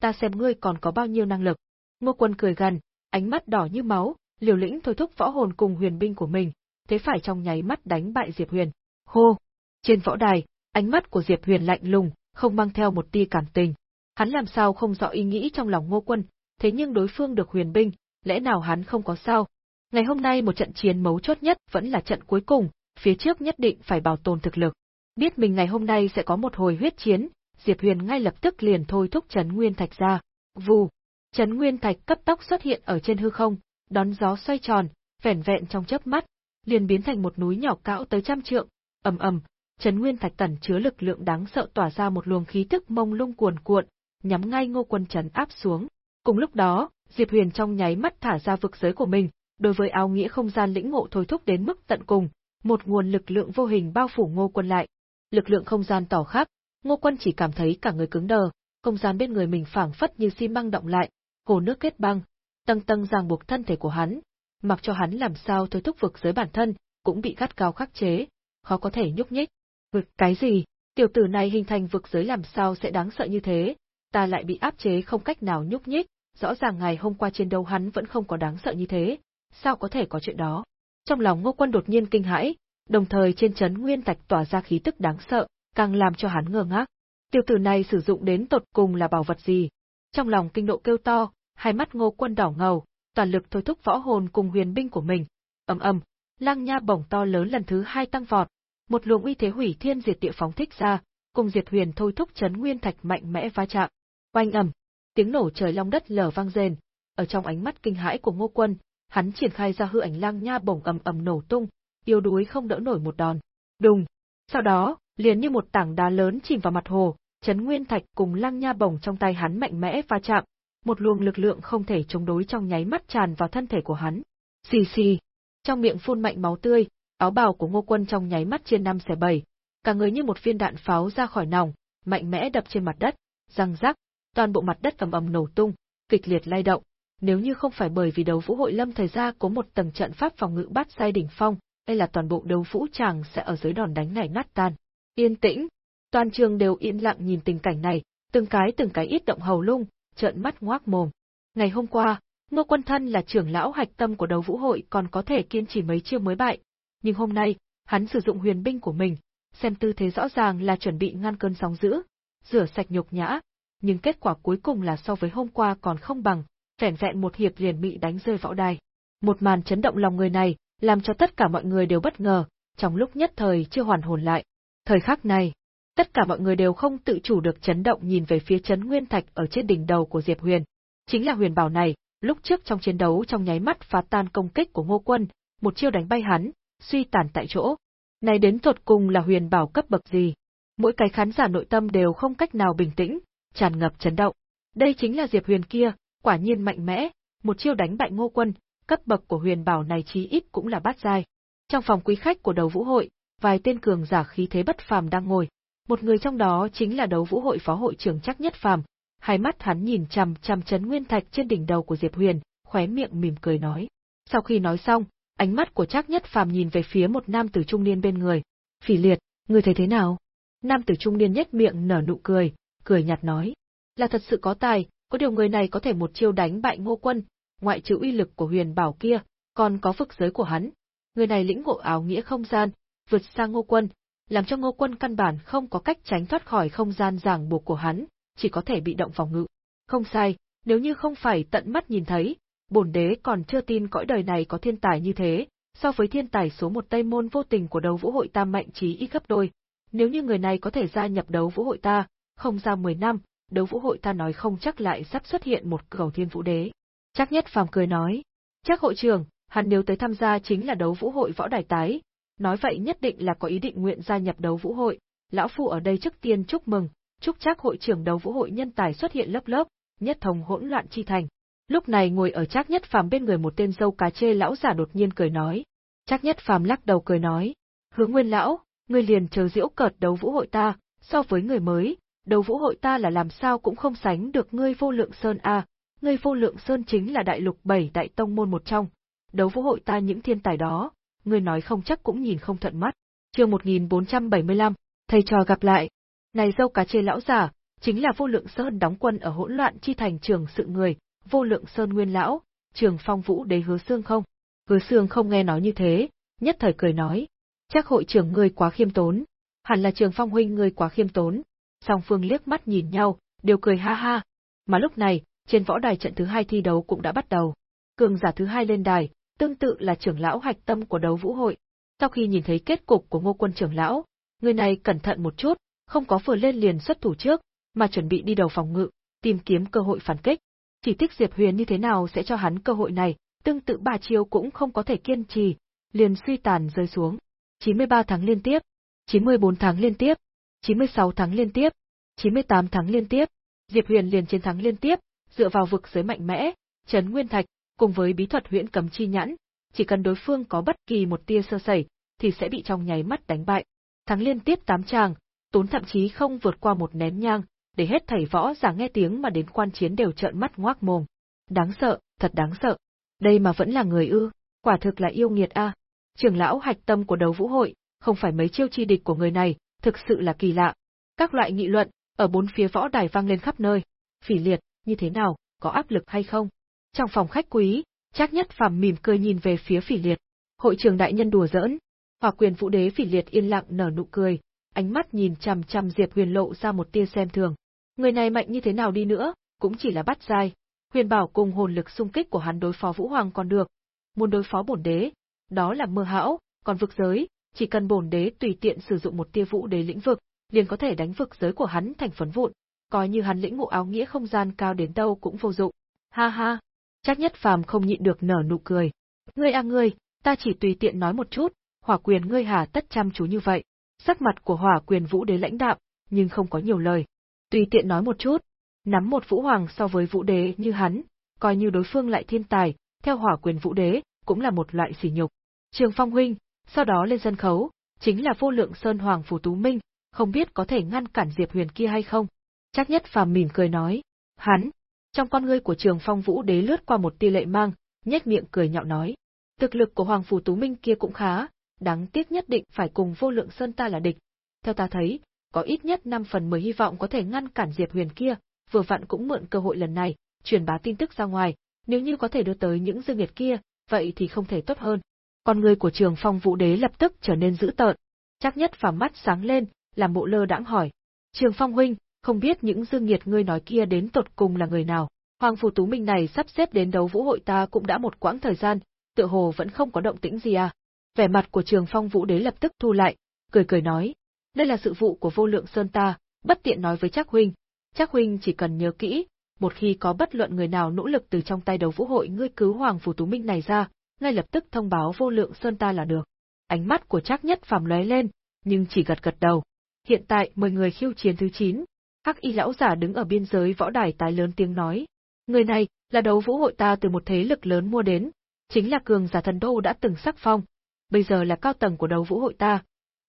Speaker 1: Ta xem ngươi còn có bao nhiêu năng lực. Ngô Quân cười gần, ánh mắt đỏ như máu, liều lĩnh thôi thúc võ hồn cùng huyền binh của mình, thế phải trong nháy mắt đánh bại Diệp Huyền. Hô! Trên võ đài, ánh mắt của Diệp Huyền lạnh lùng, không mang theo một tia cảm tình. Hắn làm sao không rõ ý nghĩ trong lòng Ngô Quân, thế nhưng đối phương được huyền binh, lẽ nào hắn không có sao? Ngày hôm nay một trận chiến mấu chốt nhất vẫn là trận cuối cùng, phía trước nhất định phải bảo tồn thực lực. Biết mình ngày hôm nay sẽ có một hồi huyết chiến, Diệp Huyền ngay lập tức liền thôi thúc Trấn Nguyên Thạch ra. Vù! Trấn Nguyên Thạch cấp tốc xuất hiện ở trên hư không, đón gió xoay tròn, vẻn vẹn trong chớp mắt, liền biến thành một núi nhỏ cao tới trăm trượng, ầm ầm, Trấn Nguyên Thạch tẩn chứa lực lượng đáng sợ tỏa ra một luồng khí tức mông lung cuồn cuộn, nhắm ngay Ngô Quân trấn áp xuống. Cùng lúc đó, Diệp Huyền trong nháy mắt thả ra vực giới của mình, đối với áo nghĩa không gian lĩnh ngộ thôi thúc đến mức tận cùng, một nguồn lực lượng vô hình bao phủ Ngô Quân lại. Lực lượng không gian tỏ khắp, Ngô Quân chỉ cảm thấy cả người cứng đờ, không gian bên người mình phảng phất như xi măng động lại, hồ nước kết băng, tầng tầng ràng buộc thân thể của hắn, mặc cho hắn làm sao thôi thúc vực giới bản thân, cũng bị gắt cao khắc chế, khó có thể nhúc nhích. Vực cái gì? Tiểu tử này hình thành vực giới làm sao sẽ đáng sợ như thế, ta lại bị áp chế không cách nào nhúc nhích, rõ ràng ngày hôm qua chiến đấu hắn vẫn không có đáng sợ như thế, sao có thể có chuyện đó. Trong lòng ngô quân đột nhiên kinh hãi, đồng thời trên chấn nguyên thạch tỏa ra khí tức đáng sợ, càng làm cho hắn ngơ ngác. Tiểu tử này sử dụng đến tột cùng là bảo vật gì? Trong lòng kinh độ kêu to, hai mắt ngô quân đỏ ngầu, toàn lực thôi thúc võ hồn cùng huyền binh của mình. ầm ầm, lang nha bổng to lớn lần thứ hai tăng vọt, một luồng uy thế hủy thiên diệt địa phóng thích ra, cùng diệt huyền thôi thúc chấn nguyên thạch mạnh mẽ va chạm. Oanh ầm, tiếng nổ trời long đất lở vang rền, ở trong ánh mắt kinh hãi của Ngô Quân, hắn triển khai ra hư ảnh lang nha bổng ầm ầm nổ tung, yêu đuối không đỡ nổi một đòn. Đùng. Sau đó, liền như một tảng đá lớn chìm vào mặt hồ, chấn nguyên thạch cùng lăng nha bổng trong tay hắn mạnh mẽ va chạm, một luồng lực lượng không thể chống đối trong nháy mắt tràn vào thân thể của hắn. Xì xì, trong miệng phun mạnh máu tươi, áo bào của Ngô Quân trong nháy mắt trên năm xẻ bảy, cả người như một viên đạn pháo ra khỏi nòng, mạnh mẽ đập trên mặt đất, răng rắc, toàn bộ mặt đất ầm ầm nổ tung, kịch liệt lay động. Nếu như không phải bởi vì đấu vũ hội lâm thời ra có một tầng trận pháp phòng ngự bát sai đỉnh phong, đây là toàn bộ đấu vũ tràng sẽ ở dưới đòn đánh này nát tan. Yên tĩnh, toàn trường đều yên lặng nhìn tình cảnh này, từng cái từng cái ít động hầu lung, trợn mắt ngoác mồm. Ngày hôm qua, Ngô Quân Thân là trưởng lão hạch tâm của đấu vũ hội còn có thể kiên trì mấy chiêu mới bại, nhưng hôm nay, hắn sử dụng huyền binh của mình, xem tư thế rõ ràng là chuẩn bị ngăn cơn sóng dữ, rửa sạch nhục nhã, nhưng kết quả cuối cùng là so với hôm qua còn không bằng, vẻn vẹn một hiệp liền bị đánh rơi võ đài. Một màn chấn động lòng người này, làm cho tất cả mọi người đều bất ngờ, trong lúc nhất thời chưa hoàn hồn lại. Thời khắc này, tất cả mọi người đều không tự chủ được chấn động nhìn về phía chấn nguyên thạch ở trên đỉnh đầu của Diệp Huyền. Chính là huyền bảo này, lúc trước trong chiến đấu trong nháy mắt phá tan công kích của Ngô Quân, một chiêu đánh bay hắn, suy tàn tại chỗ. Này đến tột cùng là huyền bảo cấp bậc gì? Mỗi cái khán giả nội tâm đều không cách nào bình tĩnh, tràn ngập chấn động. Đây chính là Diệp Huyền kia, quả nhiên mạnh mẽ, một chiêu đánh bại Ngô Quân, cấp bậc của huyền bảo này chí ít cũng là bát giai. Trong phòng quý khách của đầu vũ hội, vài tên cường giả khí thế bất phàm đang ngồi. Một người trong đó chính là đấu vũ hội phó hội trưởng chắc nhất phàm. Hai mắt hắn nhìn chằm chằm chấn nguyên thạch trên đỉnh đầu của Diệp Huyền, khóe miệng mỉm cười nói. Sau khi nói xong, ánh mắt của chắc nhất phàm nhìn về phía một nam tử trung niên bên người. Phỉ liệt, người thấy thế nào? Nam tử trung niên nhếch miệng nở nụ cười, cười nhạt nói. Là thật sự có tài, có điều người này có thể một chiêu đánh bại ngô quân, ngoại trừ uy lực của huyền bảo kia, còn có phức giới của hắn. Người này lĩnh ngộ áo nghĩa không gian, vượt sang ngô quân, làm cho ngô quân căn bản không có cách tránh thoát khỏi không gian ràng buộc của hắn, chỉ có thể bị động phòng ngự. Không sai, nếu như không phải tận mắt nhìn thấy, bổn đế còn chưa tin cõi đời này có thiên tài như thế, so với thiên tài số một Tây Môn vô tình của đấu vũ hội ta mạnh trí ít gấp đôi. Nếu như người này có thể gia nhập đấu vũ hội ta, không ra 10 năm, đấu vũ hội ta nói không chắc lại sắp xuất hiện một cầu thiên vũ đế. Chắc nhất phàm cười nói, chắc hội trưởng, hắn nếu tới tham gia chính là đấu vũ hội võ đài tái, nói vậy nhất định là có ý định nguyện gia nhập đấu vũ hội, lão phu ở đây trước tiên chúc mừng, chúc chắc hội trưởng đấu vũ hội nhân tài xuất hiện lớp lớp, nhất thống hỗn loạn chi thành. Lúc này ngồi ở Trác Nhất Phàm bên người một tên dâu cá chê lão giả đột nhiên cười nói. Trác Nhất Phàm lắc đầu cười nói, "Hướng Nguyên lão, ngươi liền chờ diễu cợt đấu vũ hội ta, so với người mới, đấu vũ hội ta là làm sao cũng không sánh được ngươi vô lượng sơn a, ngươi vô lượng sơn chính là đại lục bảy đại tông môn một trong. Đấu vũ hội ta những thiên tài đó, ngươi nói không chắc cũng nhìn không thuận mắt." Chương 1475, thầy trò gặp lại. Này dâu cá chê lão giả, chính là vô lượng sơn đóng quân ở hỗn loạn chi thành trường sự người, vô lượng sơn nguyên lão, trường phong vũ đế hứa xương không? Hứa xương không nghe nói như thế, nhất thời cười nói. Chắc hội trưởng ngươi quá khiêm tốn. Hẳn là trường phong huynh ngươi quá khiêm tốn. Song phương liếc mắt nhìn nhau, đều cười ha ha. Mà lúc này, trên võ đài trận thứ hai thi đấu cũng đã bắt đầu. Cường giả thứ hai lên đài, tương tự là trưởng lão hạch tâm của đấu vũ hội. Sau khi nhìn thấy kết cục của ngô quân trưởng lão, người này cẩn thận một chút, không có vừa lên liền xuất thủ trước, mà chuẩn bị đi đầu phòng ngự, tìm kiếm cơ hội phản kích. Chỉ thích Diệp Huyền như thế nào sẽ cho hắn cơ hội này, tương tự bà chiêu cũng không có thể kiên trì, liền suy tàn rơi xuống. 93 tháng liên tiếp, 94 tháng liên tiếp, 96 tháng liên tiếp, 98 tháng liên tiếp, Diệp Huyền liền chiến thắng liên tiếp, dựa vào vực giới mạnh mẽ, chấn nguyên thạch, cùng với bí thuật huyễn cấm chi nhãn, chỉ cần đối phương có bất kỳ một tia sơ sẩy, thì sẽ bị trong nháy mắt đánh bại. Thắng liên tiếp tám tràng, tốn thậm chí không vượt qua một nén nhang, để hết thầy võ giả nghe tiếng mà đến quan chiến đều trợn mắt ngoác mồm. Đáng sợ, thật đáng sợ. Đây mà vẫn là người ư, quả thực là yêu nghiệt a. Trưởng lão hạch tâm của đấu vũ hội, không phải mấy chiêu chi địch của người này, thực sự là kỳ lạ, Các loại nghị luận ở bốn phía võ đài vang lên khắp nơi. Phỉ liệt, như thế nào, có áp lực hay không? Trong phòng khách quý, Trác Nhất Phàm mỉm cười nhìn về phía Phỉ liệt. Hội trường đại nhân đùa giỡn. Hỏa quyền vũ đế Phỉ liệt yên lặng nở nụ cười, ánh mắt nhìn chằm chằm Diệp Huyền lộ ra một tia xem thường. Người này mạnh như thế nào đi nữa, cũng chỉ là bắt dai Huyền bảo cùng hồn lực xung kích của hắn đối phó Vũ Hoàng còn được. Muốn đối phó bổn đế, đó là mơ hão, còn vực giới, chỉ cần bổn đế tùy tiện sử dụng một tia vũ đế lĩnh vực, liền có thể đánh vực giới của hắn thành phấn vụn, coi như hắn lĩnh ngộ áo nghĩa không gian cao đến đâu cũng vô dụng. Ha ha, chắc nhất phàm không nhịn được nở nụ cười. Ngươi a ngươi, ta chỉ tùy tiện nói một chút, hỏa quyền ngươi hà tất chăm chú như vậy. Sắc mặt của hỏa quyền vũ đế lãnh đạm, nhưng không có nhiều lời. Tùy tiện nói một chút, nắm một vũ hoàng so với vũ đế như hắn, coi như đối phương lại thiên tài, theo hỏa quyền vũ đế, cũng là một loại sỉ nhục. Trường Phong huynh, sau đó lên sân khấu, chính là vô lượng sơn hoàng phủ tú minh, không biết có thể ngăn cản Diệp Huyền kia hay không. Chắc nhất phàm mỉm cười nói, hắn, trong con ngươi của Trường Phong Vũ Đế lướt qua một tia lệ mang, nhếch miệng cười nhạo nói, thực lực của Hoàng phủ Tú Minh kia cũng khá, đáng tiếc nhất định phải cùng vô lượng sơn ta là địch. Theo ta thấy, có ít nhất 5 phần 10 hy vọng có thể ngăn cản Diệp Huyền kia, vừa vặn cũng mượn cơ hội lần này, truyền bá tin tức ra ngoài, nếu như có thể đưa tới những dương nghiệt kia, vậy thì không thể tốt hơn. Con người của Trường Phong Vũ Đế lập tức trở nên dữ tợn, chắc nhất phàm mắt sáng lên, làm bộ lơ đãng hỏi: "Trường Phong huynh, không biết những dương nghiệt ngươi nói kia đến tột cùng là người nào?" Hoàng phủ Tú Minh này sắp xếp đến đấu vũ hội ta cũng đã một quãng thời gian, tựa hồ vẫn không có động tĩnh gì à? Vẻ mặt của Trường Phong Vũ Đế lập tức thu lại, cười cười nói: "Đây là sự vụ của Vô Lượng Sơn ta, bất tiện nói với Trác huynh. Trác huynh chỉ cần nhớ kỹ, một khi có bất luận người nào nỗ lực từ trong tay đấu vũ hội ngươi cứu Hoàng phủ Tú Minh này ra, ngay lập tức thông báo Vô Lượng Sơn ta là được." Ánh mắt của Trác Nhất Phàm lóe lên, nhưng chỉ gật gật đầu. Hiện tại mười người khiêu chiến thứ 9. Hắc y lão giả đứng ở biên giới võ đài tái lớn tiếng nói. Người này, là đấu vũ hội ta từ một thế lực lớn mua đến, chính là cường giả thần đô đã từng sắc phong, bây giờ là cao tầng của đấu vũ hội ta.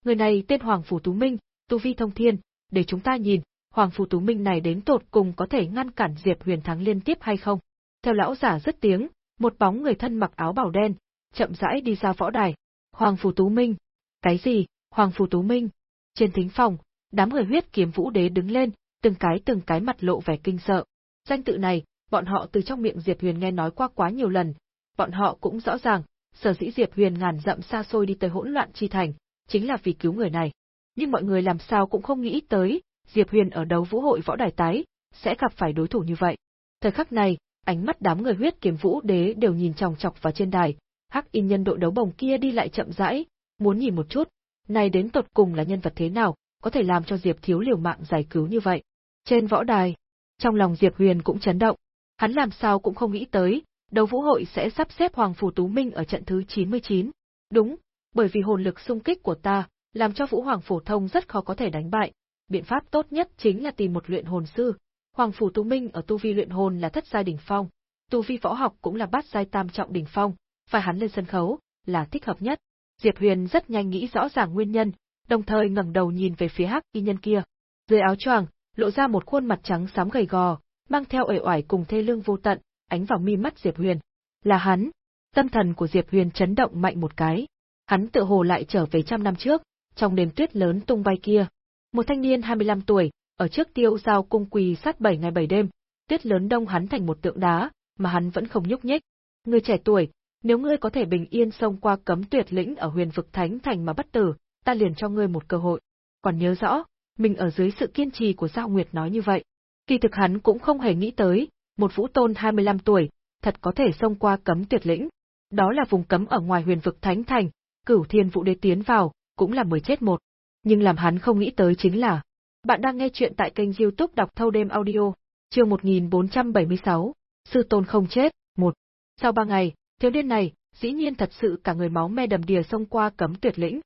Speaker 1: Người này tên Hoàng Phủ Tú Minh, tu vi thông thiên, để chúng ta nhìn, Hoàng Phủ Tú Minh này đến tột cùng có thể ngăn cản Diệp Huyền thắng liên tiếp hay không. Theo lão giả rất tiếng, một bóng người thân mặc áo bảo đen, chậm rãi đi ra võ đài. Hoàng Phủ Tú Minh. Cái gì, Hoàng Phủ Tú Minh? Trên thính phòng, đám người huyết kiếm vũ đế đứng lên, từng cái từng cái mặt lộ vẻ kinh sợ. Danh tự này, bọn họ từ trong miệng Diệp Huyền nghe nói qua quá nhiều lần, bọn họ cũng rõ ràng, sở dĩ Diệp Huyền ngàn dặm xa xôi đi tới hỗn loạn chi thành, chính là vì cứu người này. Nhưng mọi người làm sao cũng không nghĩ tới, Diệp Huyền ở đấu vũ hội võ đài tái, sẽ gặp phải đối thủ như vậy. Thời khắc này, ánh mắt đám người huyết kiếm vũ đế đều nhìn chòng chọc vào trên đài, hắc in nhân đội đấu bồng kia đi lại chậm rãi, muốn nhìn một chút, này đến tột cùng là nhân vật thế nào, có thể làm cho Diệp Thiếu liều mạng giải cứu như vậy. Trên võ đài, trong lòng Diệp Huyền cũng chấn động, hắn làm sao cũng không nghĩ tới, đấu vũ hội sẽ sắp xếp Hoàng Phủ Tú Minh ở trận thứ 99. Đúng, bởi vì hồn lực xung kích của ta, làm cho Vũ Hoàng Phổ Thông rất khó có thể đánh bại. Biện pháp tốt nhất chính là tìm một luyện hồn sư. Hoàng Phủ Tú Minh ở tu vi luyện hồn là thất giai đỉnh phong, tu vi võ học cũng là bát giai tam trọng đỉnh phong, phải hắn lên sân khấu là thích hợp nhất. Diệp Huyền rất nhanh nghĩ rõ ràng nguyên nhân, đồng thời ngẩng đầu nhìn về phía hắc y nhân kia. Dưới áo choàng, lộ ra một khuôn mặt trắng xám gầy gò, mang theo uể oải cùng thê lương vô tận, ánh vào mi mắt Diệp Huyền. Là hắn. Tâm thần của Diệp Huyền chấn động mạnh một cái. Hắn tự hồ lại trở về trăm năm trước, trong đêm tuyết lớn tung bay kia. Một thanh niên 25 tuổi, ở trước tiêu giao cung quỳ sát 7 ngày 7 đêm, tuyết lớn đông hắn thành một tượng đá, mà hắn vẫn không nhúc nhích. Người trẻ tuổi, nếu ngươi có thể bình yên xông qua cấm tuyệt lĩnh ở huyền vực thánh thành mà bất tử, ta liền cho ngươi một cơ hội. Còn nhớ rõ, mình ở dưới sự kiên trì của Giao Nguyệt nói như vậy. Kỳ thực hắn cũng không hề nghĩ tới, một vũ tôn 25 tuổi, thật có thể xông qua cấm tuyệt lĩnh. Đó là vùng cấm ở ngoài huyền vực Thánh Thành, cửu thiên vũ đế tiến vào, cũng là mười chết một. Nhưng làm hắn không nghĩ tới chính là, bạn đang nghe chuyện tại kênh youtube đọc thâu đêm audio, chương 1476, sư tôn không chết, một. Sau ba ngày, thiếu niên này, dĩ nhiên thật sự cả người máu me đầm đìa xông qua cấm tuyệt lĩnh.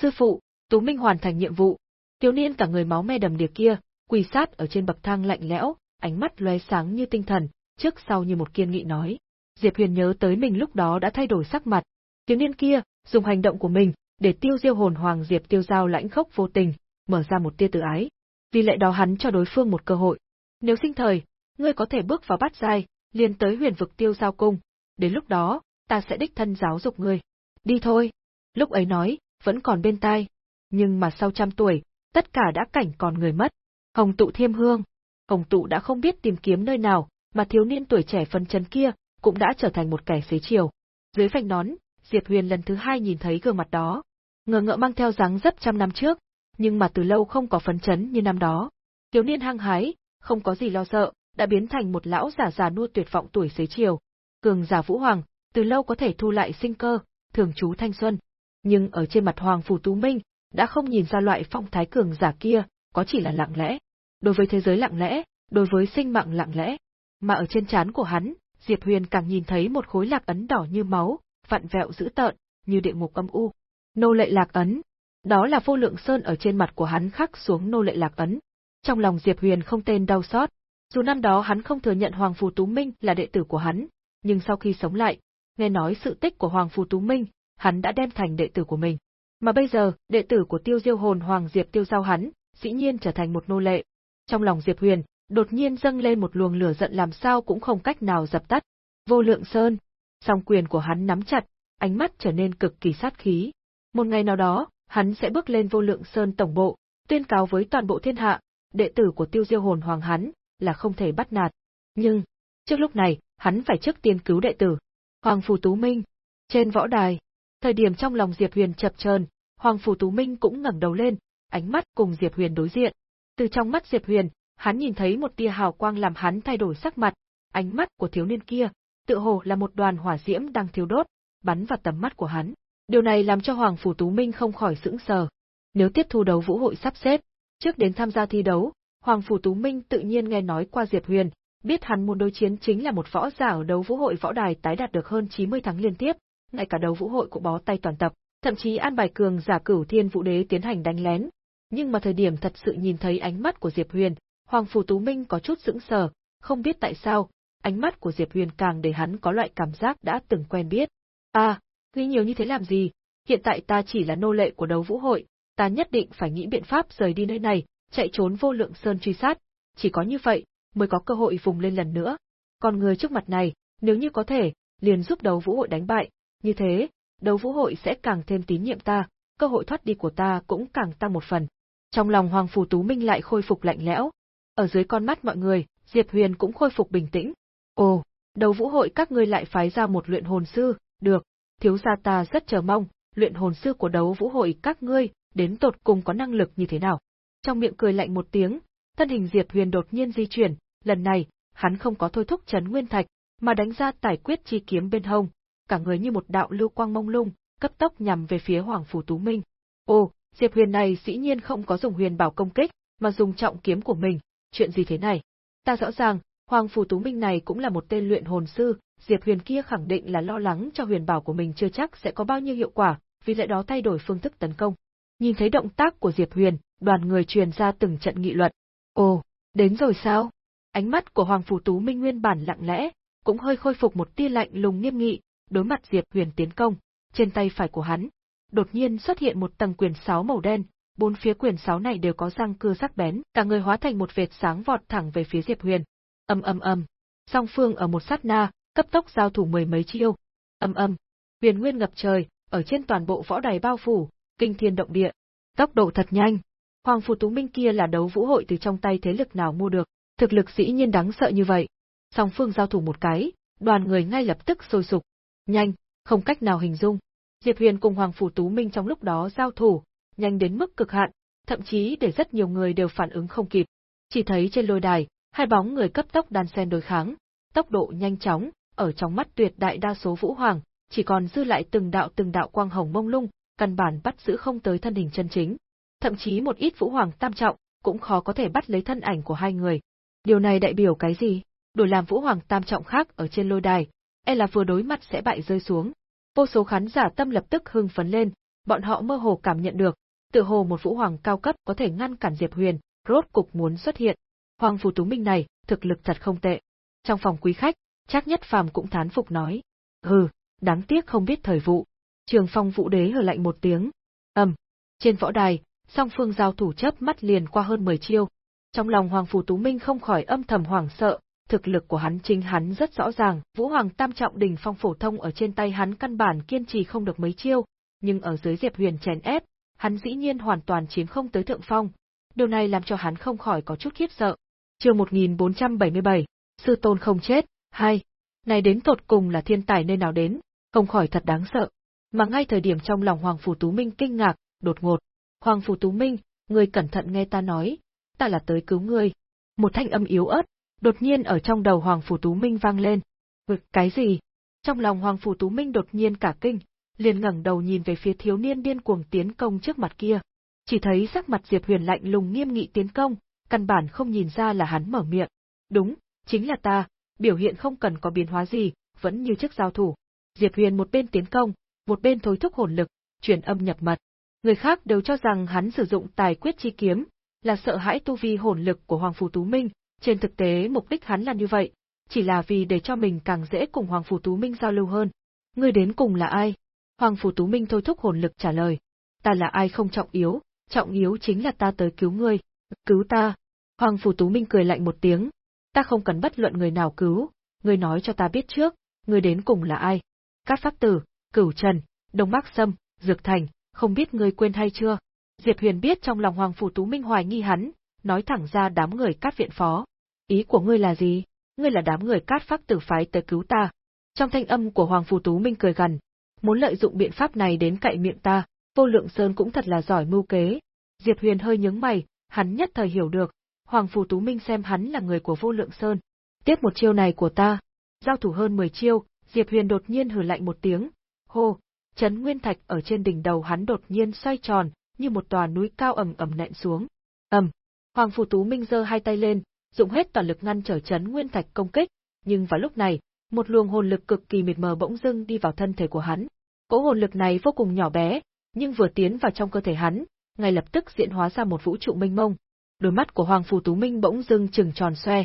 Speaker 1: Sư phụ, Tú Minh hoàn thành nhiệm vụ. Thiếu niên cả người máu me đầm đìa kia, quỳ sát ở trên bậc thang lạnh lẽo, ánh mắt lóe sáng như tinh thần, trước sau như một kiên nghị nói. Diệp Huyền nhớ tới mình lúc đó đã thay đổi sắc mặt. Thiếu niên kia, dùng hành động của mình, để tiêu diêu hồn hoàng Diệp tiêu giao lãnh khốc vô tình, mở ra một tia tự ái. Vì lẽ đó hắn cho đối phương một cơ hội. Nếu sinh thời, ngươi có thể bước vào bát giai, liền tới huyền vực tiêu giao cung, đến lúc đó, ta sẽ đích thân giáo dục ngươi. Đi thôi. Lúc ấy nói, vẫn còn bên tai. Nhưng mà sau trăm tuổi, tất cả đã cảnh còn người mất. Hồng tụ thiêm hương. Hồng tụ đã không biết tìm kiếm nơi nào, mà thiếu niên tuổi trẻ phấn chấn kia cũng đã trở thành một kẻ xế chiều. Dưới phanh nón, Diệp Huyền lần thứ hai nhìn thấy gương mặt đó. Ngờ ngợ mang theo dáng rất trăm năm trước, nhưng mà từ lâu không có phấn chấn như năm đó. Thiếu niên hăng hái, không có gì lo sợ, đã biến thành một lão giả già nua tuyệt vọng tuổi xế chiều. Cường giả Vũ Hoàng, từ lâu có thể thu lại sinh cơ, thường trú thanh xuân. Nhưng ở trên mặt Hoàng Phủ Tú Minh, đã không nhìn ra loại phong thái cường giả kia, có chỉ là lặng lẽ. Đối với thế giới lặng lẽ, đối với sinh mạng lặng lẽ. Mà ở trên trán của hắn, Diệp Huyền càng nhìn thấy một khối lạc ấn đỏ như máu, vặn vẹo dữ tợn, như địa ngục âm u. Nô lệ lạc ấn. Đó là vô lượng sơn ở trên mặt của hắn khắc xuống nô lệ lạc ấn. Trong lòng Diệp Huyền không tên đau xót. Dù năm đó hắn không thừa nhận Hoàng Phù Tú Minh là đệ tử của hắn, nhưng sau khi sống lại, nghe nói sự tích của Hoàng Phù Tú Minh, hắn đã đem thành đệ tử của mình. Mà bây giờ, đệ tử của Tiêu Diêu Hồn Hoàng Diệp Tiêu giao hắn, dĩ nhiên trở thành một nô lệ. Trong lòng Diệp Huyền, đột nhiên dâng lên một luồng lửa giận làm sao cũng không cách nào dập tắt. Vô lượng sơn, song quyền của hắn nắm chặt, ánh mắt trở nên cực kỳ sát khí. Một ngày nào đó, hắn sẽ bước lên vô lượng sơn tổng bộ, tuyên cáo với toàn bộ thiên hạ, đệ tử của tiêu diêu hồn hoàng hắn, là không thể bắt nạt. Nhưng, trước lúc này, hắn phải trước tiên cứu đệ tử. Hoàng Phù Tú Minh, trên võ đài, thời điểm trong lòng Diệp Huyền chập chờn, Hoàng phủ Tú Minh cũng ngẩng đầu lên, ánh mắt cùng Diệp Huyền đối diện. Từ trong mắt Diệp Huyền, hắn nhìn thấy một tia hào quang làm hắn thay đổi sắc mặt, ánh mắt của thiếu niên kia, tựa hồ là một đoàn hỏa diễm đang thiêu đốt, bắn vào tầm mắt của hắn. Điều này làm cho Hoàng Phủ Tú Minh không khỏi sững sờ. Nếu tiếp thu đấu vũ hội sắp xếp, trước đến tham gia thi đấu, Hoàng Phủ Tú Minh tự nhiên nghe nói qua Diệp Huyền, biết hắn muốn đối chiến chính là một võ giả ở đấu vũ hội võ đài tái đạt được hơn 90 thắng liên tiếp, ngay cả đấu vũ hội cũng bó tay toàn tập, thậm chí an bài cường giả cửu thiên vũ đế tiến hành đánh lén. Nhưng mà thời điểm thật sự nhìn thấy ánh mắt của Diệp Huyền, Hoàng Phủ Tú Minh có chút sững sờ, không biết tại sao, ánh mắt của Diệp Huyền càng để hắn có loại cảm giác đã từng quen biết. À, nghĩ nhiều như thế làm gì? Hiện tại ta chỉ là nô lệ của đấu vũ hội, ta nhất định phải nghĩ biện pháp rời đi nơi này, chạy trốn vô lượng sơn truy sát, chỉ có như vậy mới có cơ hội vùng lên lần nữa. Còn người trước mặt này, nếu như có thể, liền giúp đấu vũ hội đánh bại, như thế, đấu vũ hội sẽ càng thêm tín nhiệm ta, cơ hội thoát đi của ta cũng càng tăng một phần. Trong lòng Hoàng Phù Tú Minh lại khôi phục lạnh lẽo. Ở dưới con mắt mọi người, Diệp Huyền cũng khôi phục bình tĩnh, Ồ, đấu vũ hội các ngươi lại phái ra một luyện hồn sư, được, thiếu gia ta rất chờ mong, luyện hồn sư của đấu vũ hội các ngươi, đến tột cùng có năng lực như thế nào. Trong miệng cười lạnh một tiếng, thân hình Diệp Huyền đột nhiên di chuyển, lần này, hắn không có thôi thúc chấn nguyên thạch, mà đánh ra tài quyết chi kiếm bên hông, cả người như một đạo lưu quang mông lung, cấp tốc nhằm về phía Hoàng Phủ Tú Minh. ô, Diệp Huyền này dĩ nhiên không có dùng huyền bảo công kích, mà dùng trọng kiếm của mình, chuyện gì thế này? Ta rõ ràng, Hoàng Phủ Tú Minh này cũng là một tên luyện hồn sư, Diệp Huyền kia khẳng định là lo lắng cho huyền bảo của mình chưa chắc sẽ có bao nhiêu hiệu quả, vì lẽ đó thay đổi phương thức tấn công. Nhìn thấy động tác của Diệp Huyền, đoàn người truyền ra từng trận nghị luận. Ồ, đến rồi sao? Ánh mắt của Hoàng Phủ Tú Minh nguyên bản lặng lẽ, cũng hơi khôi phục một tia lạnh lùng nghiêm nghị, đối mặt Diệp Huyền tiến công, trên tay phải của hắn, đột nhiên xuất hiện một tầng quyền sáo màu đen, bốn phía quyền sáo này đều có răng cưa sắc bén, cả người hóa thành một vệt sáng vọt thẳng về phía Diệp Huyền. ầm ầm ầm, Song phương ở một sát na, cấp tốc giao thủ mười mấy chiêu. ầm ầm, Huyền nguyên ngập trời, ở trên toàn bộ võ đài bao phủ, kinh thiên động địa. Tốc độ thật nhanh. Hoàng Phù Tú Minh kia là đấu vũ hội từ trong tay thế lực nào mua được, thực lực dĩ nhiên đáng sợ như vậy. Song phương giao thủ một cái, đoàn người ngay lập tức sôi sục. Nhanh, không cách nào hình dung. Diệp Huyền cùng Hoàng Phủ Tú Minh trong lúc đó giao thủ, nhanh đến mức cực hạn, thậm chí để rất nhiều người đều phản ứng không kịp. Chỉ thấy trên lôi đài, Hai bóng người cấp tốc đan xen đối kháng, tốc độ nhanh chóng, ở trong mắt tuyệt đại đa số vũ hoàng, chỉ còn dư lại từng đạo từng đạo quang hồng mông lung, căn bản bắt giữ không tới thân hình chân chính. Thậm chí một ít vũ hoàng tam trọng, cũng khó có thể bắt lấy thân ảnh của hai người. Điều này đại biểu cái gì? Đổi làm vũ hoàng tam trọng khác ở trên lôi đài, e là vừa đối mặt sẽ bại rơi xuống. Vô số khán giả tâm lập tức hưng phấn lên, bọn họ mơ hồ cảm nhận được, tự hồ một vũ hoàng cao cấp có thể ngăn cản Diệp Huyền, rốt cục muốn xuất hiện. Hoàng phủ Tú Minh này, thực lực thật không tệ. Trong phòng quý khách, chắc nhất phàm cũng thán phục nói. Hừ, đáng tiếc không biết thời vụ. Trường phong vũ đế hờ lạnh một tiếng. ầm, trên võ đài, song phương giao thủ chớp mắt liền qua hơn 10 chiêu. Trong lòng Hoàng phủ Tú Minh không khỏi âm thầm hoảng sợ, thực lực của hắn chính hắn rất rõ ràng, Vũ Hoàng Tam Trọng đỉnh phong phổ thông ở trên tay hắn căn bản kiên trì không được mấy chiêu, nhưng ở dưới Diệp Huyền chèn ép, hắn dĩ nhiên hoàn toàn chiếm không tới thượng phong, Điều này làm cho hắn không khỏi có chút khiếp sợ. Chương 1477, sư tôn không chết, hai. Này đến tột cùng là thiên tài nơi nào đến, không khỏi thật đáng sợ. Mà ngay thời điểm trong lòng Hoàng Phủ Tú Minh kinh ngạc, đột ngột. Hoàng Phủ Tú Minh, ngươi cẩn thận nghe ta nói, ta là tới cứu ngươi. Một thanh âm yếu ớt, đột nhiên ở trong đầu Hoàng Phủ Tú Minh vang lên. Vực cái gì? Trong lòng Hoàng Phủ Tú Minh đột nhiên cả kinh, liền ngẩng đầu nhìn về phía thiếu niên điên cuồng tiến công trước mặt kia. Chỉ thấy sắc mặt Diệp Huyền lạnh lùng nghiêm nghị tiến công, căn bản không nhìn ra là hắn mở miệng. Đúng, chính là ta, biểu hiện không cần có biến hóa gì, vẫn như trước giao thủ. Diệp Huyền một bên tiến công, một bên thối thúc hồn lực, truyền âm nhập mật. Người khác đều cho rằng hắn sử dụng tài quyết chi kiếm, là sợ hãi tu vi hồn lực của Hoàng Phủ Tú Minh, trên thực tế mục đích hắn là như vậy, chỉ là vì để cho mình càng dễ cùng Hoàng Phủ Tú Minh giao lưu hơn. Ngươi đến cùng là ai? Hoàng Phủ Tú Minh thôi thúc hồn lực trả lời. Ta là ai không trọng yếu, trọng yếu chính là ta tới cứu ngươi. Cứu ta. Hoàng Phủ Tú Minh cười lạnh một tiếng. Ta không cần bất luận người nào cứu, ngươi nói cho ta biết trước, ngươi đến cùng là ai. Cát Pháp Tử, Cửu Trần, Đông Bắc Sâm, Dược Thành, không biết ngươi quên hay chưa? Diệp Huyền biết trong lòng Hoàng Phủ Tú Minh hoài nghi hắn, nói thẳng ra đám người cát viện phó. Ý của ngươi là gì? Ngươi là đám người cát pháp tử phái tới cứu ta. Trong thanh âm của Hoàng phù Tú Minh cười gần, muốn lợi dụng biện pháp này đến cậy miệng ta, vô lượng sơn cũng thật là giỏi mưu kế. Diệp Huyền hơi nhướng mày, hắn nhất thời hiểu được, Hoàng phù Tú Minh xem hắn là người của vô lượng sơn. Tiếp một chiêu này của ta, giao thủ hơn 10 chiêu, Diệp Huyền đột nhiên hừ lạnh một tiếng, hô, chấn nguyên thạch ở trên đỉnh đầu hắn đột nhiên xoay tròn, như một tòa núi cao ầm ầm nện xuống. Ầm. Hoàng Phủ Tú Minh giơ hai tay lên, dùng hết toàn lực ngăn trở chấn nguyên thạch công kích, nhưng vào lúc này, một luồng hồn lực cực kỳ mịt mờ bỗng dưng đi vào thân thể của hắn. Cỗ hồn lực này vô cùng nhỏ bé, nhưng vừa tiến vào trong cơ thể hắn, ngay lập tức diễn hóa ra một vũ trụ mênh mông. Đôi mắt của Hoàng Phù Tú Minh bỗng dưng trừng tròn xoe.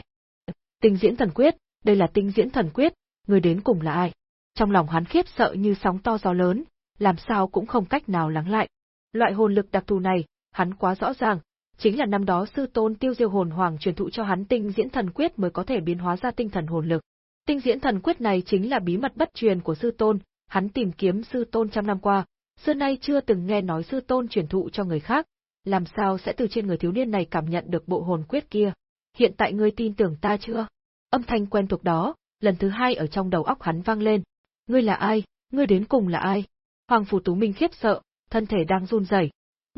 Speaker 1: Tinh diễn thần quyết, đây là tinh diễn thần quyết, người đến cùng là ai? Trong lòng hắn khiếp sợ như sóng to gió lớn, làm sao cũng không cách nào lắng lại. Loại hồn lực đặc thù này, hắn quá rõ ràng, chính là năm đó sư tôn tiêu diêu hồn hoàng truyền thụ cho hắn tinh diễn thần quyết mới có thể biến hóa ra tinh thần hồn lực. Tinh diễn thần quyết này chính là bí mật bất truyền của sư tôn, hắn tìm kiếm sư tôn trăm năm qua, xưa nay chưa từng nghe nói sư tôn truyền thụ cho người khác, làm sao sẽ từ trên người thiếu niên này cảm nhận được bộ hồn quyết kia. Hiện tại ngươi tin tưởng ta chưa? Âm thanh quen thuộc đó, lần thứ hai ở trong đầu óc hắn vang lên. Ngươi là ai? Ngươi đến cùng là ai? Hoàng Phủ Tú Minh khiếp sợ, thân thể đang run rẩy.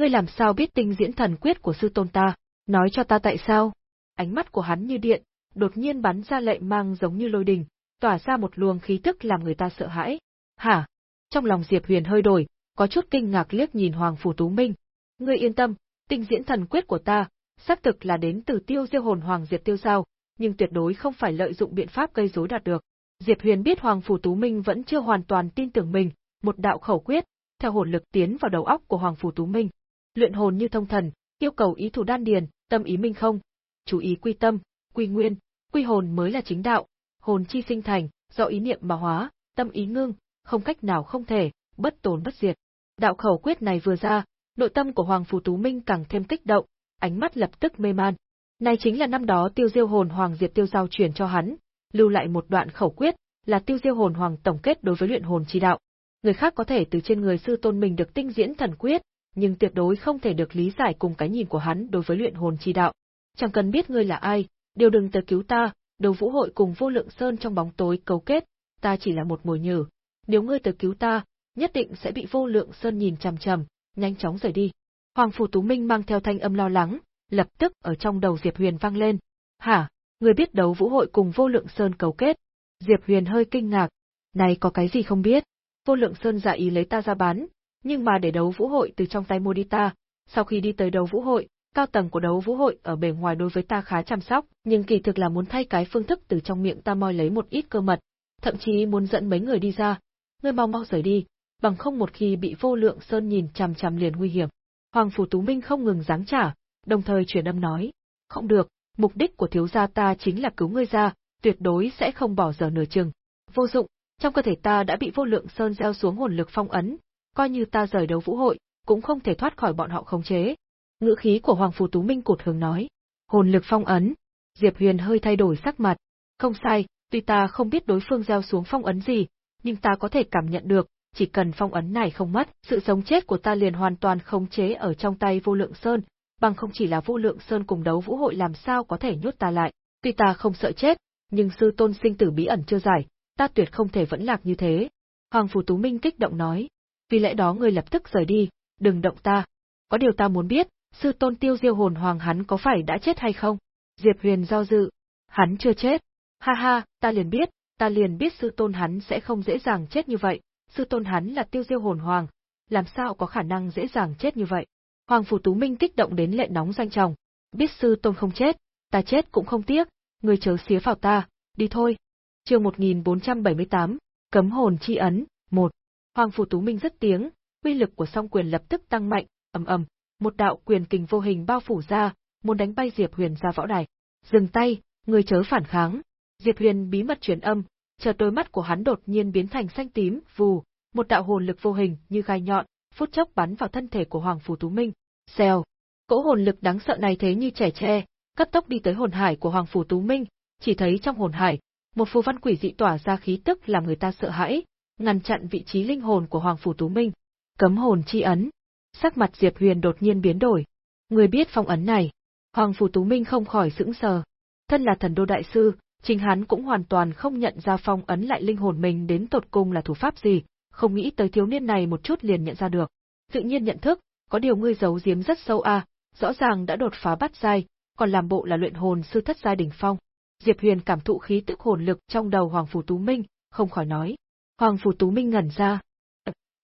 Speaker 1: Ngươi làm sao biết tinh diễn thần quyết của sư tôn ta? Nói cho ta tại sao? Ánh mắt của hắn như điện, đột nhiên bắn ra lệ mang giống như lôi đình, tỏa ra một luồng khí tức làm người ta sợ hãi. Hả? Trong lòng Diệp Huyền hơi đổi, có chút kinh ngạc liếc nhìn Hoàng Phủ Tú Minh. Ngươi yên tâm, tinh diễn thần quyết của ta, xác thực là đến từ tiêu diêu hồn Hoàng Diệp Tiêu Giao, nhưng tuyệt đối không phải lợi dụng biện pháp gây rối đạt được. Diệp Huyền biết Hoàng Phủ Tú Minh vẫn chưa hoàn toàn tin tưởng mình, một đạo khẩu quyết, theo hồn lực tiến vào đầu óc của Hoàng Phủ Tú Minh. Luyện hồn như thông thần, yêu cầu ý thủ đan điền, tâm ý minh không, chú ý quy tâm, quy nguyên, quy hồn mới là chính đạo, hồn chi sinh thành, do ý niệm mà hóa, tâm ý ngưng, không cách nào không thể, bất tồn bất diệt. Đạo khẩu quyết này vừa ra, nội tâm của Hoàng Phù Tú Minh càng thêm kích động, ánh mắt lập tức mê man. Này chính là năm đó tiêu diêu hồn Hoàng Diệp Tiêu Giao truyền cho hắn, lưu lại một đoạn khẩu quyết, là tiêu diêu hồn Hoàng tổng kết đối với luyện hồn chi đạo. Người khác có thể từ trên người sư tôn mình được tinh diễn thần quyết, nhưng tuyệt đối không thể được lý giải cùng cái nhìn của hắn đối với luyện hồn chi đạo. Chẳng cần biết ngươi là ai, đều đừng tới cứu ta, đầu vũ hội cùng vô lượng sơn trong bóng tối cấu kết, ta chỉ là một mồi nhử. Nếu ngươi tới cứu ta, nhất định sẽ bị vô lượng sơn nhìn chằm chằm, nhanh chóng rời đi. Hoàng Phủ Tú Minh mang theo thanh âm lo lắng, lập tức ở trong đầu Diệp Huyền vang lên. Hả, ngươi biết đấu vũ hội cùng vô lượng sơn cấu kết? Diệp Huyền hơi kinh ngạc. Này có cái gì không biết? Vô lượng sơn giả ý lấy ta ra bán, nhưng mà để đấu vũ hội từ trong tay mua đi ta, sau khi đi tới đấu vũ hội, cao tầng của đấu vũ hội ở bề ngoài đối với ta khá chăm sóc, nhưng kỳ thực là muốn thay cái phương thức từ trong miệng ta moi lấy một ít cơ mật, thậm chí muốn dẫn mấy người đi ra. Ngươi mau mau rời đi, bằng không một khi bị vô lượng sơn nhìn chằm chằm liền nguy hiểm. Hoàng Phủ Tú Minh không ngừng giáng trả, đồng thời truyền âm nói, không được, mục đích của thiếu gia ta chính là cứu ngươi ra, tuyệt đối sẽ không bỏ giờ nửa chừng. Vô dụng, trong cơ thể ta đã bị vô lượng sơn gieo xuống hồn lực phong ấn, coi như ta rời đấu vũ hội, cũng không thể thoát khỏi bọn họ khống chế. Ngữ khí của Hoàng Phù Tú Minh cột hướng nói. Hồn lực phong ấn. Diệp Huyền hơi thay đổi sắc mặt. Không sai, tuy ta không biết đối phương gieo xuống phong ấn gì, nhưng ta có thể cảm nhận được, chỉ cần phong ấn này không mất, sự sống chết của ta liền hoàn toàn khống chế ở trong tay vô lượng sơn, bằng không chỉ là Vũ Lượng Sơn cùng đấu vũ hội làm sao có thể nhốt ta lại. Tuy ta không sợ chết, nhưng sư tôn sinh tử bí ẩn chưa giải, ta tuyệt không thể vẫn lạc như thế. Hoàng Phủ Tú Minh kích động nói, vì lẽ đó ngươi lập tức rời đi, đừng động ta. Có điều ta muốn biết, sư tôn tiêu diêu hồn hoàng hắn có phải đã chết hay không? Diệp Huyền do dự, hắn chưa chết. Ha ha, ta liền biết, ta liền biết sư tôn hắn sẽ không dễ dàng chết như vậy, sư tôn hắn là tiêu diêu hồn hoàng, làm sao có khả năng dễ dàng chết như vậy. Hoàng Phủ Tú Minh kích động đến lệ nóng danh chồng, biết sư tôn không chết, ta chết cũng không tiếc, người chớ xía vào ta, đi thôi. Chương 1478, Cấm hồn chi ấn, 1. Hoàng Phủ Tú Minh rất tiếng, uy lực của song quyền lập tức tăng mạnh, ầm ầm, một đạo quyền kình vô hình bao phủ ra, muốn đánh bay Diệp Huyền ra võ đài. Dừng tay, người chớ phản kháng. Diệp Huyền bí mật truyền âm, chợt đôi mắt của hắn đột nhiên biến thành xanh tím, vù, một đạo hồn lực vô hình như gai nhọn, phút chốc bắn vào thân thể của Hoàng Phủ Tú Minh. Xèo, cỗ hồn lực đáng sợ này thế như trẻ tre, cấp tốc đi tới hồn hải của Hoàng Phủ Tú Minh, chỉ thấy trong hồn hải, một phù văn quỷ dị tỏa ra khí tức làm người ta sợ hãi, ngăn chặn vị trí linh hồn của Hoàng Phủ Tú Minh. Cấm hồn chi ấn. Sắc mặt Diệp Huyền đột nhiên biến đổi. Người biết phong ấn này. Hoàng Phủ Tú Minh không khỏi sững sờ. Thân là thần đô đại sư, chính hắn cũng hoàn toàn không nhận ra phong ấn lại linh hồn mình đến tột cùng là thủ pháp gì, không nghĩ tới thiếu niên này một chút liền nhận ra được. Tự nhiên nhận thức, có điều ngươi giấu giếm rất sâu a, rõ ràng đã đột phá bắt giai, còn làm bộ là luyện hồn sư thất giai đỉnh phong. Diệp Huyền cảm thụ khí tức hồn lực trong đầu Hoàng Phủ Tú Minh, không khỏi nói. Hoàng Phủ Tú Minh ngẩn ra.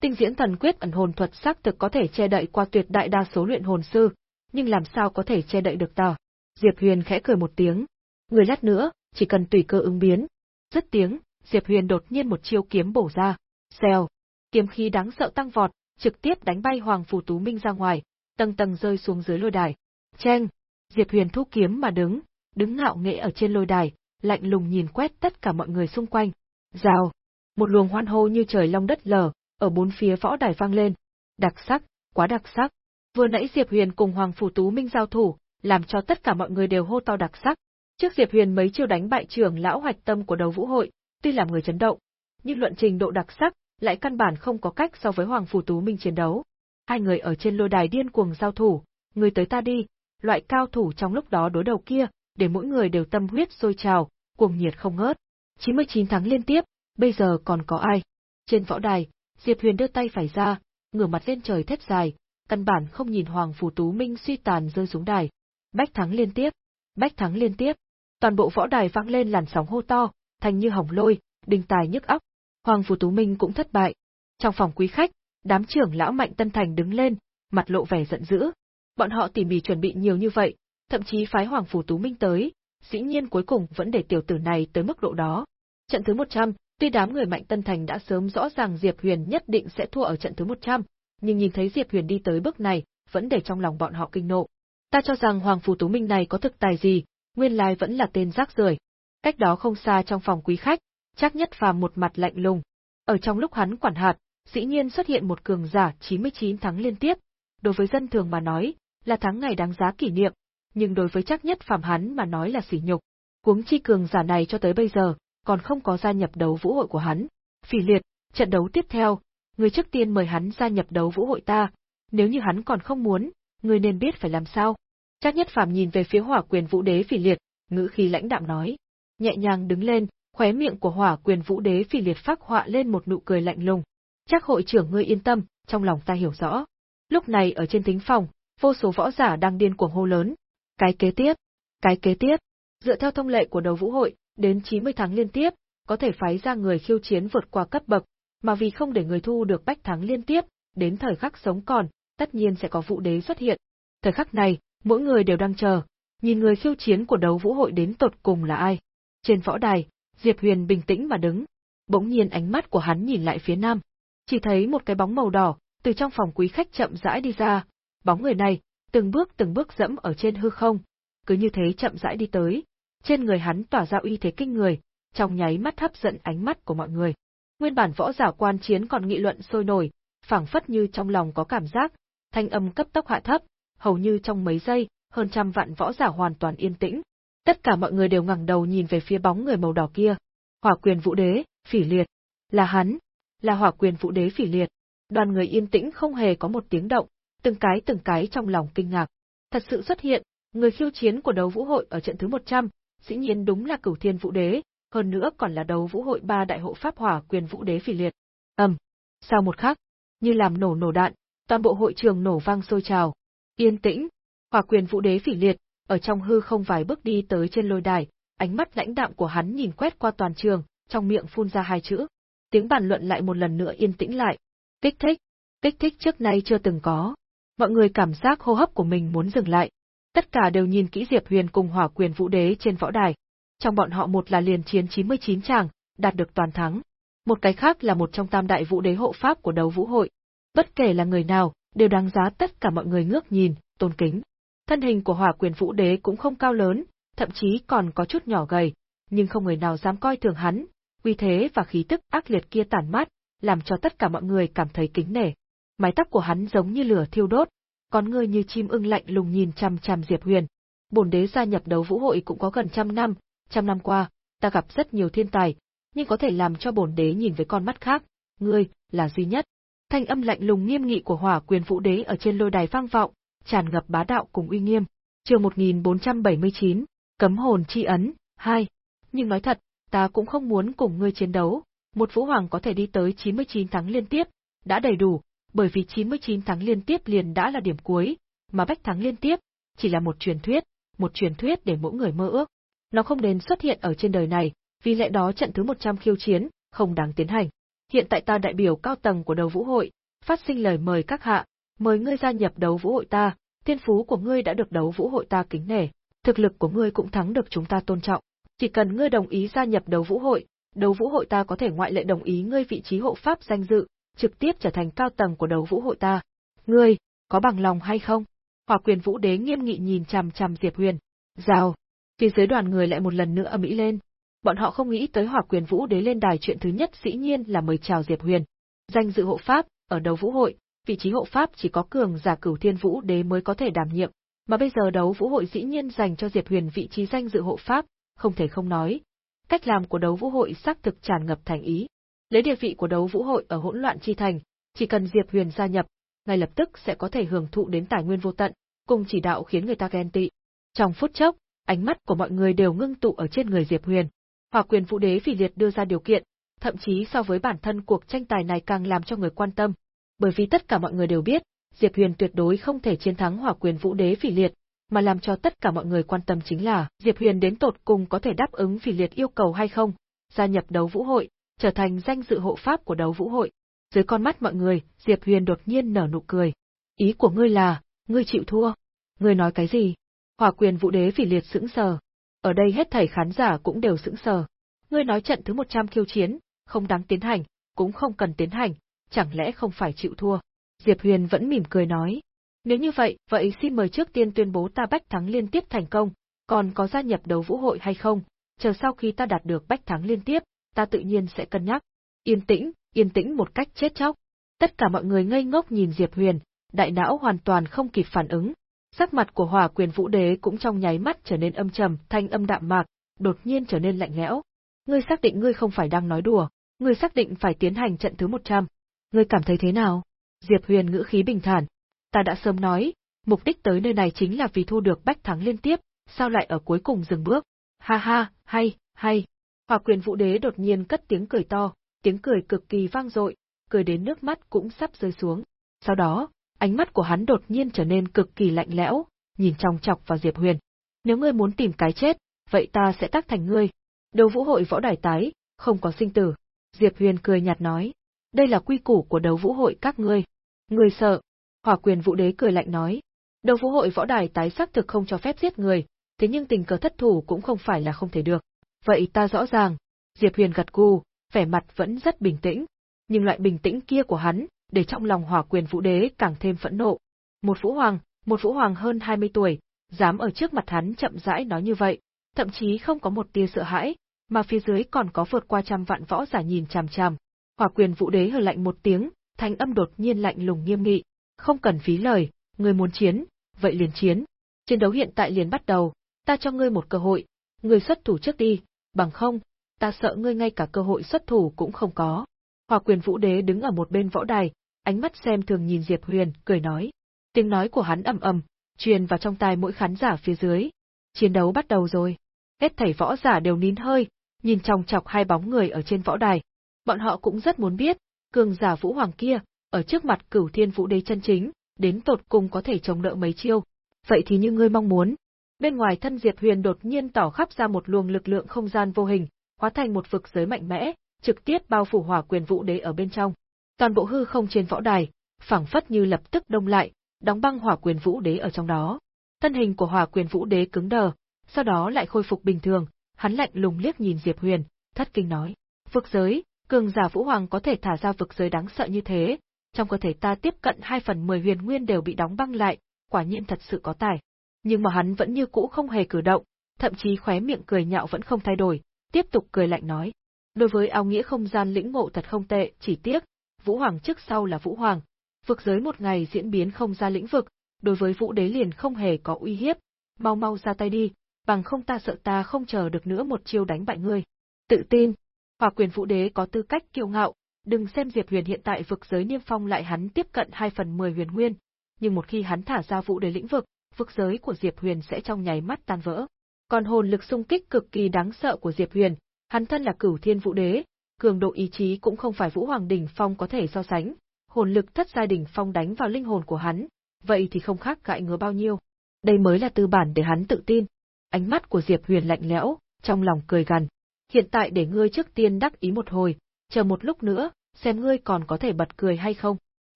Speaker 1: Tinh diễn thần quyết ẩn hồn thuật xác thực có thể che đậy qua tuyệt đại đa số luyện hồn sư, nhưng làm sao có thể che đậy được ta? Diệp Huyền khẽ cười một tiếng. Người lát nữa, chỉ cần tùy cơ ứng biến. Rất tiếng, Diệp Huyền đột nhiên một chiêu kiếm bổ ra. Xèo. Kiếm khí đáng sợ tăng vọt, trực tiếp đánh bay Hoàng Phủ Tú Minh ra ngoài, tầng tầng rơi xuống dưới lôi đài. Chen. Diệp Huyền thu kiếm mà đứng, đứng ngạo nghễ ở trên lôi đài, lạnh lùng nhìn quét tất cả mọi người xung quanh. Rào. Một luồng hoan hô như trời long đất lở, ở bốn phía võ đài vang lên. Đặc sắc, quá đặc sắc. Vừa nãy Diệp Huyền cùng Hoàng Phủ Tú Minh giao thủ, làm cho tất cả mọi người đều hô to đặc sắc. Trước Diệp Huyền mấy chiêu đánh bại trưởng lão hoạch tâm của đầu vũ hội, tuy làm người chấn động, nhưng luận trình độ đặc sắc, lại căn bản không có cách so với Hoàng Phủ Tú Minh chiến đấu. Hai người ở trên lôi đài điên cuồng giao thủ, người tới ta đi, loại cao thủ trong lúc đó đối đầu kia, để mỗi người đều tâm huyết sôi trào, cuồng nhiệt không ngớt. 99 tháng liên tiếp, bây giờ còn có ai? Trên võ đài, Diệp Huyền đưa tay phải ra, ngửa mặt lên trời thét dài, căn bản không nhìn Hoàng Phủ Tú Minh suy tàn rơi xuống đài. Bách thắng liên tiếp, bách thắng liên tiếp. Toàn bộ võ đài vang lên làn sóng hô to, thành như hồng lôi, đình tài nhức óc. Hoàng Phủ Tú Minh cũng thất bại. Trong phòng quý khách, đám trưởng lão Mạnh Tân Thành đứng lên, mặt lộ vẻ giận dữ. Bọn họ tỉ mỉ chuẩn bị nhiều như vậy, thậm chí phái Hoàng Phủ Tú Minh tới, dĩ nhiên cuối cùng vẫn để tiểu tử này tới mức độ đó. Trận thứ 100, tuy đám người Mạnh Tân Thành đã sớm rõ ràng Diệp Huyền nhất định sẽ thua ở trận thứ 100, nhưng nhìn thấy Diệp Huyền đi tới bước này, vẫn để trong lòng bọn họ kinh nộ. Ta cho rằng Hoàng Phủ Tú Minh này có thực tài gì, nguyên lai vẫn là tên rác rưởi. Cách đó không xa trong phòng quý khách, chắc nhất phàm một mặt lạnh lùng. Ở trong lúc hắn quản hạt, dĩ nhiên xuất hiện một cường giả 99 thắng liên tiếp. Đối với dân thường mà nói, là thắng ngày đáng giá kỷ niệm, nhưng đối với chắc nhất phàm hắn mà nói là sỉ nhục. Cuống chi cường giả này cho tới bây giờ, còn không có gia nhập đấu vũ hội của hắn. Phỉ liệt, trận đấu tiếp theo, người trước tiên mời hắn gia nhập đấu vũ hội ta, nếu như hắn còn không muốn, người nên biết phải làm sao. Chắc nhất phàm nhìn về phía hỏa quyền vũ đế phỉ liệt, ngữ khí lãnh đạm nói. Nhẹ nhàng đứng lên, khóe miệng của hỏa quyền vũ đế phỉ liệt phát họa lên một nụ cười lạnh lùng. Chắc hội trưởng ngươi yên tâm, trong lòng ta hiểu rõ. Lúc này ở trên thính phòng, vô số võ giả đang điên cuồng hô lớn, cái kế tiếp, cái kế tiếp, dựa theo thông lệ của đấu vũ hội, đến 90 tháng liên tiếp, có thể phái ra người khiêu chiến vượt qua cấp bậc, mà vì không để người thu được bách thắng liên tiếp, đến thời khắc sống còn, tất nhiên sẽ có vũ đế xuất hiện. Thời khắc này, mỗi người đều đang chờ, nhìn người khiêu chiến của đấu vũ hội đến tột cùng là ai. Trên võ đài, Diệp Huyền bình tĩnh mà đứng, bỗng nhiên ánh mắt của hắn nhìn lại phía nam, chỉ thấy một cái bóng màu đỏ từ trong phòng quý khách chậm rãi đi ra, bóng người này từng bước từng bước dẫm ở trên hư không, cứ như thế chậm rãi đi tới, trên người hắn tỏa ra uy thế kinh người, trong nháy mắt hấp dẫn ánh mắt của mọi người. Nguyên bản võ giả quan chiến còn nghị luận sôi nổi, phảng phất như trong lòng có cảm giác, thanh âm cấp tốc hạ thấp, hầu như trong mấy giây, hơn trăm vạn võ giả hoàn toàn yên tĩnh. Tất cả mọi người đều ngẩng đầu nhìn về phía bóng người màu đỏ kia. Hỏa quyền vũ đế, phỉ liệt. Là hắn, là hỏa quyền vũ đế phỉ liệt. Đoàn người yên tĩnh không hề có một tiếng động, từng cái từng cái trong lòng kinh ngạc. Thật sự xuất hiện, người khiêu chiến của đấu vũ hội ở trận thứ 100, dĩ nhiên đúng là Cửu Thiên Vũ Đế, hơn nữa còn là đấu vũ hội ba đại hộ pháp hỏa quyền vũ đế phỉ liệt. Ầm. sau một khắc, như làm nổ nổ đạn, toàn bộ hội trường nổ vang sôi trào. Yên tĩnh, hỏa quyền vũ đế phỉ liệt, ở trong hư không vài bước đi tới trên lôi đài, ánh mắt lãnh đạm của hắn nhìn quét qua toàn trường, trong miệng phun ra hai chữ. Tiếng bàn luận lại một lần nữa yên tĩnh lại. Kích thích, kích thích trước nay chưa từng có. Mọi người cảm giác hô hấp của mình muốn dừng lại. Tất cả đều nhìn kỹ Diệp Huyền cùng hỏa quyền vũ đế trên võ đài. Trong bọn họ một là liền chiến 99 chàng, đạt được toàn thắng. Một cái khác là một trong tam đại vũ đế hộ pháp của đấu vũ hội. Bất kể là người nào, đều đáng giá tất cả mọi người ngước nhìn, tôn kính. Thân hình của hỏa quyền vũ đế cũng không cao lớn, thậm chí còn có chút nhỏ gầy, nhưng không người nào dám coi thường hắn, uy thế và khí tức ác liệt kia tản mát, làm cho tất cả mọi người cảm thấy kính nể. Mái tóc của hắn giống như lửa thiêu đốt, con ngươi như chim ưng lạnh lùng nhìn chằm chằm Diệp Huyền. Bổn đế gia nhập đấu vũ hội cũng có gần trăm năm, trăm năm qua, ta gặp rất nhiều thiên tài, nhưng có thể làm cho bổn đế nhìn với con mắt khác, ngươi là duy nhất. Thanh âm lạnh lùng nghiêm nghị của Hỏa Quyền Vũ Đế ở trên lôi đài vang vọng, tràn ngập bá đạo cùng uy nghiêm. Chương 1479, Cấm hồn chi ấn 2. Nhưng nói thật, ta cũng không muốn cùng ngươi chiến đấu, một vũ hoàng có thể đi tới 99 thắng liên tiếp, đã đầy đủ, bởi vì 99 tháng liên tiếp liền đã là điểm cuối, mà bách thắng liên tiếp chỉ là một truyền thuyết, một truyền thuyết để mỗi người mơ ước. Nó không đến xuất hiện ở trên đời này, vì lẽ đó trận thứ 100 khiêu chiến không đáng tiến hành. Hiện tại ta đại biểu cao tầng của đấu vũ hội, phát sinh lời mời các hạ, mời ngươi gia nhập đấu vũ hội ta, thiên phú của ngươi đã được đấu vũ hội ta kính nể, thực lực của ngươi cũng thắng được chúng ta tôn trọng. Chỉ cần ngươi đồng ý gia nhập đấu vũ hội, đấu vũ hội ta có thể ngoại lệ đồng ý ngươi vị trí hộ pháp danh dự, trực tiếp trở thành cao tầng của đấu vũ hội ta. Ngươi, có bằng lòng hay không? Hỏa quyền vũ đế nghiêm nghị nhìn chằm chằm Diệp Huyền. Rào. Phía dưới đoàn người lại một lần nữa ầm ĩ lên. Bọn họ không nghĩ tới hỏa quyền vũ đế lên đài chuyện thứ nhất dĩ nhiên là mời chào Diệp Huyền. Danh dự hộ pháp, ở đấu vũ hội, vị trí hộ pháp chỉ có cường giả cửu thiên vũ đế mới có thể đảm nhiệm, mà bây giờ đấu vũ hội dĩ nhiên dành cho Diệp Huyền vị trí danh dự hộ pháp, không thể không nói. Cách làm của đấu vũ hội xác thực tràn ngập thành ý. Lấy địa vị của đấu vũ hội ở hỗn loạn chi thành, chỉ cần Diệp Huyền gia nhập, ngay lập tức sẽ có thể hưởng thụ đến tài nguyên vô tận, cùng chỉ đạo khiến người ta ghen tị. Trong phút chốc, ánh mắt của mọi người đều ngưng tụ ở trên người Diệp Huyền. Hỏa quyền vũ đế vì liệt đưa ra điều kiện, thậm chí so với bản thân cuộc tranh tài này càng làm cho người quan tâm. Bởi vì tất cả mọi người đều biết, Diệp Huyền tuyệt đối không thể chiến thắng hỏa quyền vũ đế phỉ liệt, mà làm cho tất cả mọi người quan tâm chính là Diệp Huyền đến tột cùng có thể đáp ứng phỉ liệt yêu cầu hay không, gia nhập đấu vũ hội, trở thành danh dự hộ pháp của đấu vũ hội. Dưới con mắt mọi người, Diệp Huyền đột nhiên nở nụ cười. Ý của ngươi là, ngươi chịu thua. Ngươi nói cái gì? Hỏa quyền vũ đế phỉ liệt sững sờ. Ở đây hết thảy khán giả cũng đều sững sờ. Ngươi nói trận thứ 100 khiêu chiến, không đáng tiến hành, cũng không cần tiến hành, chẳng lẽ không phải chịu thua? Diệp Huyền vẫn mỉm cười nói. Nếu như vậy, vậy xin mời trước tiên tuyên bố ta bách thắng liên tiếp thành công, còn có gia nhập đấu vũ hội hay không, chờ sau khi ta đạt được bách thắng liên tiếp, ta tự nhiên sẽ cân nhắc. Yên tĩnh, yên tĩnh một cách chết chóc. Tất cả mọi người ngây ngốc nhìn Diệp Huyền, đại não hoàn toàn không kịp phản ứng. Sắc mặt của Hỏa Quyền Vũ Đế cũng trong nháy mắt trở nên âm trầm, thanh âm đạm mạc, đột nhiên trở nên lạnh lẽo. Ngươi xác định ngươi không phải đang nói đùa, ngươi xác định phải tiến hành trận thứ 100. Ngươi cảm thấy thế nào? Diệp Huyền ngữ khí bình thản. Ta đã sớm nói, mục đích tới nơi này chính là vì thu được bách thắng liên tiếp, sao lại ở cuối cùng dừng bước? Ha ha, hay, hay. Hòa quyền vũ đế đột nhiên cất tiếng cười to, tiếng cười cực kỳ vang dội, cười đến nước mắt cũng sắp rơi xuống. Sau đó, ánh mắt của hắn đột nhiên trở nên cực kỳ lạnh lẽo, nhìn trong chọc vào Diệp Huyền. Nếu ngươi muốn tìm cái chết, vậy ta sẽ tác thành ngươi. Đấu vũ hội võ đài tái, không có sinh tử. Diệp Huyền cười nhạt nói. Đây là quy củ của đấu vũ hội các ngươi. Ngươi sợ. Hỏa quyền vũ đế cười lạnh nói. Đấu vũ hội võ đài tái xác thực không cho phép giết người, thế nhưng tình cờ thất thủ cũng không phải là không thể được. Vậy ta rõ ràng. Diệp Huyền gật gù, vẻ mặt vẫn rất bình tĩnh. Nhưng loại bình tĩnh kia của hắn, để trong lòng hỏa quyền vũ đế càng thêm phẫn nộ. Một vũ hoàng, một vũ hoàng hơn 20 tuổi, dám ở trước mặt hắn chậm rãi nói như vậy, thậm chí không có một tia sợ hãi, mà phía dưới còn có vượt qua trăm vạn võ giả nhìn chằm chằm. Hỏa quyền vũ đế hừ lạnh một tiếng, thanh âm đột nhiên lạnh lùng nghiêm nghị, không cần phí lời, ngươi muốn chiến, vậy liền chiến. Chiến đấu hiện tại liền bắt đầu, ta cho ngươi một cơ hội, ngươi xuất thủ trước đi, bằng không, ta sợ ngươi ngay cả cơ hội xuất thủ cũng không có. Hòa quyền vũ đế đứng ở một bên võ đài, ánh mắt xem thường nhìn Diệp Huyền, cười nói. Tiếng nói của hắn ầm ầm, truyền vào trong tai mỗi khán giả phía dưới. Chiến đấu bắt đầu rồi. Hết thảy võ giả đều nín hơi, nhìn trong chọc hai bóng người ở trên võ đài. Bọn họ cũng rất muốn biết, cường giả Vũ Hoàng kia, ở trước mặt cửu thiên vũ đế chân chính, đến tột cùng có thể chống đỡ mấy chiêu. Vậy thì như ngươi mong muốn. Bên ngoài thân Diệp Huyền đột nhiên tỏ khắp ra một luồng lực lượng không gian vô hình, hóa thành một vực giới mạnh mẽ, trực tiếp bao phủ hỏa quyền vũ đế ở bên trong. Toàn bộ hư không trên võ đài, phảng phất như lập tức đông lại, đóng băng hỏa quyền vũ đế ở trong đó. Thân hình của hỏa quyền vũ đế cứng đờ, sau đó lại khôi phục bình thường, hắn lạnh lùng liếc nhìn Diệp Huyền, thất kinh nói: "Vực giới, cường giả vũ hoàng có thể thả ra vực giới đáng sợ như thế, trong cơ thể ta tiếp cận 2 phần 10 huyền nguyên đều bị đóng băng lại, quả nhiên thật sự có tài." Nhưng mà hắn vẫn như cũ không hề cử động, thậm chí khóe miệng cười nhạo vẫn không thay đổi, tiếp tục cười lạnh nói: "Đối với áo nghĩa không gian lĩnh ngộ thật không tệ, chỉ tiếc, Vũ Hoàng trước sau là Vũ Hoàng, vực giới một ngày diễn biến không ra lĩnh vực, đối với Vũ Đế liền không hề có uy hiếp, mau mau ra tay đi, bằng không ta sợ ta không chờ được nữa một chiêu đánh bại ngươi. Tự tin, Hỏa Quyền Vũ Đế có tư cách kiêu ngạo, đừng xem Diệp Huyền hiện tại vực giới niêm phong lại hắn tiếp cận 2 phần 10 huyền nguyên, nhưng một khi hắn thả ra Vũ Đế lĩnh vực, vực giới của Diệp Huyền sẽ trong nháy mắt tan vỡ. Còn hồn lực xung kích cực kỳ đáng sợ của Diệp Huyền, hắn thân là Cửu Thiên Vũ Đế, cường độ ý chí cũng không phải Vũ Hoàng đỉnh phong có thể so sánh, hồn lực thất giai đỉnh phong đánh vào linh hồn của hắn, vậy thì không khác gãi ngứa bao nhiêu. Đây mới là tư bản để hắn tự tin. Ánh mắt của Diệp Huyền lạnh lẽo, trong lòng cười gằn. Hiện tại để ngươi trước tiên đắc ý một hồi, chờ một lúc nữa, xem ngươi còn có thể bật cười hay không.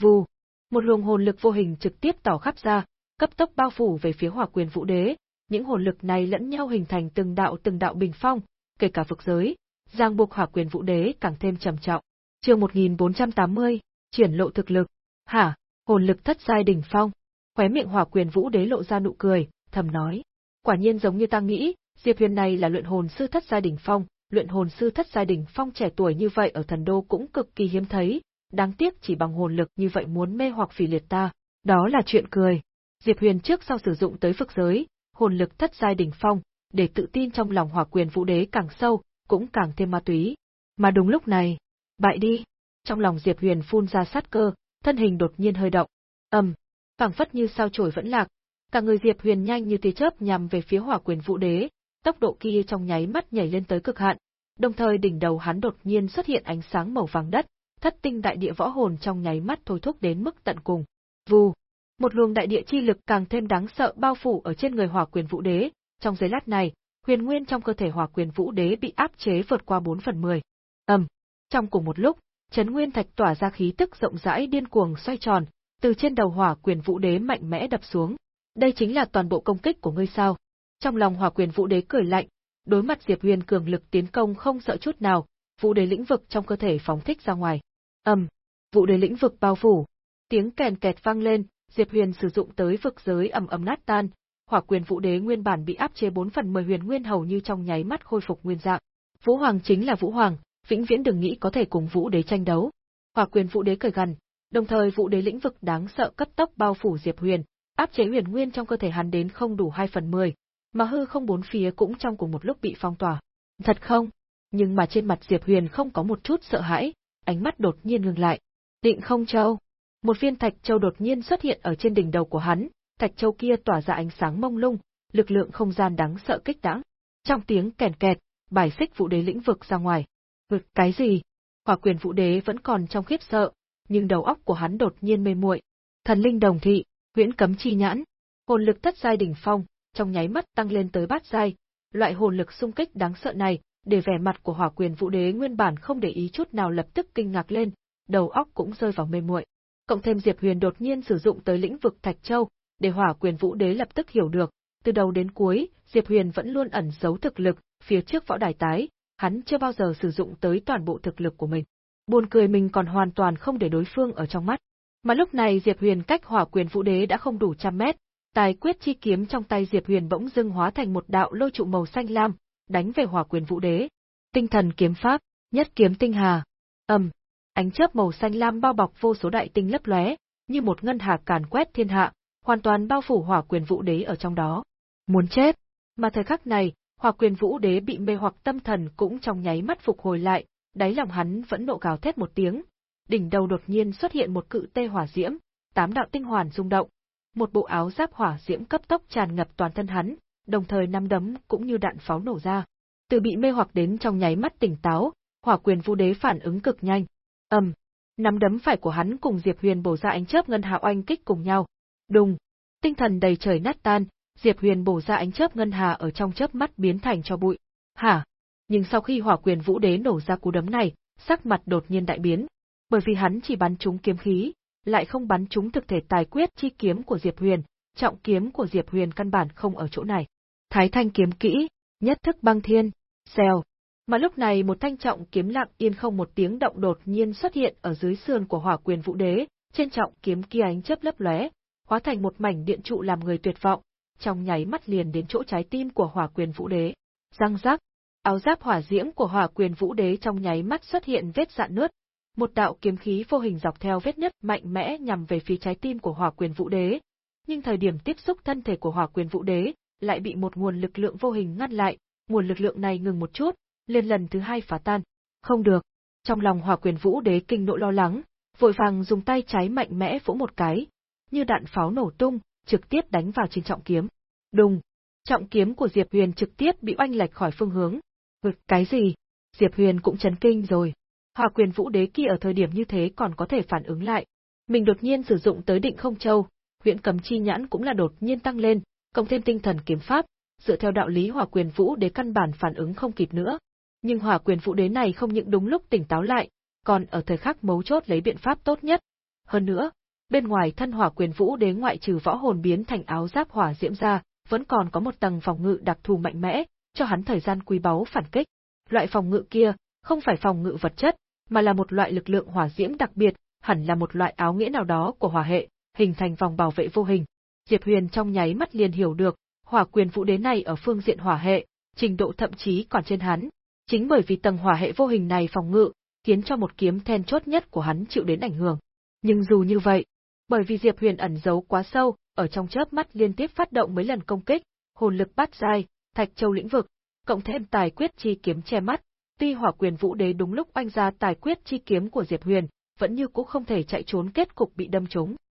Speaker 1: Vù, một luồng hồn lực vô hình trực tiếp tỏ khắp ra, cấp tốc bao phủ về phía Hỏa Quyền Vũ Đế, những hồn lực này lẫn nhau hình thành từng đạo từng đạo bình phong, kể cả vực giới, giang buộc Hỏa Quyền Vũ Đế càng thêm trầm trọng. Chương 1480, triển lộ thực lực. Hả? Hồn lực thất giai đỉnh phong. Khóe miệng Hỏa Quyền Vũ Đế lộ ra nụ cười, thầm nói: Quả nhiên giống như ta nghĩ, Diệp Huyền này là luyện hồn sư thất giai đỉnh phong, luyện hồn sư thất giai đỉnh phong trẻ tuổi như vậy ở thần đô cũng cực kỳ hiếm thấy, đáng tiếc chỉ bằng hồn lực như vậy muốn mê hoặc phỉ liệt ta, đó là chuyện cười. Diệp Huyền trước sau sử dụng tới phực giới, hồn lực thất giai đỉnh phong, để tự tin trong lòng Hỏa Quyền Vũ Đế càng sâu, cũng càng thêm ma túy. Mà đúng lúc này, bại đi. Trong lòng Diệp Huyền phun ra sát cơ, thân hình đột nhiên hơi động. Ầm, um, phảng phất như sao chổi vẫn lạc, cả người Diệp Huyền nhanh như tia chớp nhằm về phía Hỏa Quyền Vũ Đế, tốc độ kia trong nháy mắt nhảy lên tới cực hạn, đồng thời đỉnh đầu hắn đột nhiên xuất hiện ánh sáng màu vàng đất, thất tinh đại địa võ hồn trong nháy mắt thôi thúc đến mức tận cùng. Vù, một luồng đại địa chi lực càng thêm đáng sợ bao phủ ở trên người Hỏa Quyền Vũ Đế, trong giây lát này, huyền nguyên trong cơ thể Hỏa Quyền Vũ Đế bị áp chế vượt qua 4 phần 10. Ầm, trong cùng một lúc, chấn nguyên thạch tỏa ra khí tức rộng rãi điên cuồng xoay tròn, từ trên đầu Hỏa Quyền Vũ Đế mạnh mẽ đập xuống. Đây chính là toàn bộ công kích của ngươi sao? Trong lòng Hỏa Quyền Vũ Đế cười lạnh, đối mặt Diệp Huyền cường lực tiến công không sợ chút nào, Vũ Đế lĩnh vực trong cơ thể phóng thích ra ngoài. Ầm, Vũ Đế lĩnh vực bao phủ, tiếng kèn kẹt vang lên, Diệp Huyền sử dụng tới vực giới ầm ầm nát tan, Hỏa Quyền Vũ Đế nguyên bản bị áp chế 4 phần 10 huyền nguyên hầu như trong nháy mắt khôi phục nguyên dạng. Vũ Hoàng chính là Vũ Hoàng, vĩnh viễn đừng nghĩ có thể cùng Vũ Đế tranh đấu. Hỏa Quyền Vũ Đế cười gằn, đồng thời Vũ Đế lĩnh vực đáng sợ cấp tốc bao phủ Diệp Huyền, áp chế huyền nguyên trong cơ thể hắn đến không đủ 2 phần 10, mà hư không bốn phía cũng trong cùng một lúc bị phong tỏa. Thật không? Nhưng mà trên mặt Diệp Huyền không có một chút sợ hãi, ánh mắt đột nhiên ngừng lại. Định không châu? Một viên thạch châu đột nhiên xuất hiện ở trên đỉnh đầu của hắn, thạch châu kia tỏa ra ánh sáng mông lung, lực lượng không gian đáng sợ kích đãng. Trong tiếng kèn kẹt, bài xích vũ đế lĩnh vực ra ngoài. Vực cái gì? Hỏa quyền vũ đế vẫn còn trong khiếp sợ, nhưng đầu óc của hắn đột nhiên mê muội. Thần linh đồng thị, huyễn cấm chi nhãn, hồn lực thất giai đỉnh phong, trong nháy mắt tăng lên tới bát giai. Loại hồn lực xung kích đáng sợ này, để vẻ mặt của Hỏa Quyền Vũ Đế nguyên bản không để ý chút nào lập tức kinh ngạc lên, đầu óc cũng rơi vào mê muội. Cộng thêm Diệp Huyền đột nhiên sử dụng tới lĩnh vực Thạch Châu, để Hỏa Quyền Vũ Đế lập tức hiểu được, từ đầu đến cuối, Diệp Huyền vẫn luôn ẩn giấu thực lực, phía trước võ đài tái, hắn chưa bao giờ sử dụng tới toàn bộ thực lực của mình. Buồn cười mình còn hoàn toàn không để đối phương ở trong mắt. Mà lúc này Diệp Huyền cách Hỏa Quyền Vũ Đế đã không đủ trăm mét, tài quyết chi kiếm trong tay Diệp Huyền bỗng dưng hóa thành một đạo lôi trụ màu xanh lam, đánh về Hỏa Quyền Vũ Đế. Tinh thần kiếm pháp, nhất kiếm tinh hà. Ầm, ánh chớp màu xanh lam bao bọc vô số đại tinh lấp lóe, như một ngân hà càn quét thiên hạ, hoàn toàn bao phủ Hỏa Quyền Vũ Đế ở trong đó. Muốn chết. Mà thời khắc này, Hỏa Quyền Vũ Đế bị mê hoặc tâm thần cũng trong nháy mắt phục hồi lại, đáy lòng hắn vẫn nộ gào thét một tiếng, đỉnh đầu đột nhiên xuất hiện một cự tê hỏa diễm, tám đạo tinh hoàn rung động. một bộ áo giáp hỏa diễm cấp tốc tràn ngập toàn thân hắn, đồng thời năm đấm cũng như đạn pháo nổ ra. Từ bị mê hoặc đến trong nháy mắt tỉnh táo, Hỏa Quyền Vũ Đế phản ứng cực nhanh. Ầm, nắm đấm phải của hắn cùng Diệp Huyền bổ ra ánh chớp ngân hà oanh kích cùng nhau. Đùng, tinh thần đầy trời nát tan, Diệp Huyền bổ ra ánh chớp ngân hà ở trong chớp mắt biến thành cho bụi. Hả? Nhưng sau khi Hỏa Quyền Vũ Đế nổ ra cú đấm này, sắc mặt đột nhiên đại biến, bởi vì hắn chỉ bắn trúng kiếm khí, lại không bắn trúng thực thể tài quyết chi kiếm của Diệp Huyền, trọng kiếm của Diệp Huyền căn bản không ở chỗ này. Thái Thanh kiếm kỹ, nhất thức băng thiên, xèo. Mà lúc này một thanh trọng kiếm lặng yên không một tiếng động đột nhiên xuất hiện ở dưới sườn của Hỏa Quyền Vũ Đế, trên trọng kiếm kia ánh chớp lấp lóe, hóa thành một mảnh điện trụ làm người tuyệt vọng, trong nháy mắt liền đến chỗ trái tim của Hỏa Quyền Vũ Đế. Răng rắc, áo giáp hỏa diễm của Hỏa Quyền Vũ Đế trong nháy mắt xuất hiện vết dạn nứt, một đạo kiếm khí vô hình dọc theo vết nứt mạnh mẽ nhằm về phía trái tim của Hỏa Quyền Vũ Đế. Nhưng thời điểm tiếp xúc thân thể của Hỏa Quyền Vũ Đế, lại bị một nguồn lực lượng vô hình ngăn lại, nguồn lực lượng này ngừng một chút, liền lần thứ hai phá tan. Không được. Trong lòng Hỏa Quyền Vũ Đế kinh nộ lo lắng, vội vàng dùng tay trái mạnh mẽ vỗ một cái, như đạn pháo nổ tung, trực tiếp đánh vào trên trọng kiếm. Đùng, trọng kiếm của Diệp Huyền trực tiếp bị oanh lệch khỏi phương hướng. Vực cái gì? Diệp Huyền cũng chấn kinh rồi. Hỏa quyền vũ đế kia ở thời điểm như thế còn có thể phản ứng lại. Mình đột nhiên sử dụng tới định không châu, huyện cấm chi nhãn cũng là đột nhiên tăng lên, cộng thêm tinh thần kiếm pháp, dựa theo đạo lý hỏa quyền vũ đế căn bản phản ứng không kịp nữa. Nhưng hỏa quyền vũ đế này không những đúng lúc tỉnh táo lại, còn ở thời khắc mấu chốt lấy biện pháp tốt nhất. Hơn nữa, bên ngoài thân hỏa quyền vũ đế ngoại trừ võ hồn biến thành áo giáp hỏa diễm ra, vẫn còn có một tầng phòng ngự đặc thù mạnh mẽ, cho hắn thời gian quý báu phản kích. Loại phòng ngự kia, không phải phòng ngự vật chất, mà là một loại lực lượng hỏa diễm đặc biệt, hẳn là một loại áo nghĩa nào đó của hỏa hệ, hình thành vòng bảo vệ vô hình. Diệp Huyền trong nháy mắt liền hiểu được, hỏa quyền vũ đế này ở phương diện hỏa hệ, trình độ thậm chí còn trên hắn. Chính bởi vì tầng hỏa hệ vô hình này phòng ngự, khiến cho một kiếm then chốt nhất của hắn chịu đến ảnh hưởng. Nhưng dù như vậy, bởi vì Diệp Huyền ẩn giấu quá sâu, ở trong chớp mắt liên tiếp phát động mấy lần công kích, hồn lực bát giai, thạch châu lĩnh vực, cộng thêm tài quyết chi kiếm che mắt, tuy hỏa quyền vũ đế đúng lúc oanh ra tài quyết chi kiếm của Diệp Huyền, vẫn như cũ không thể chạy trốn kết cục bị đâm trúng.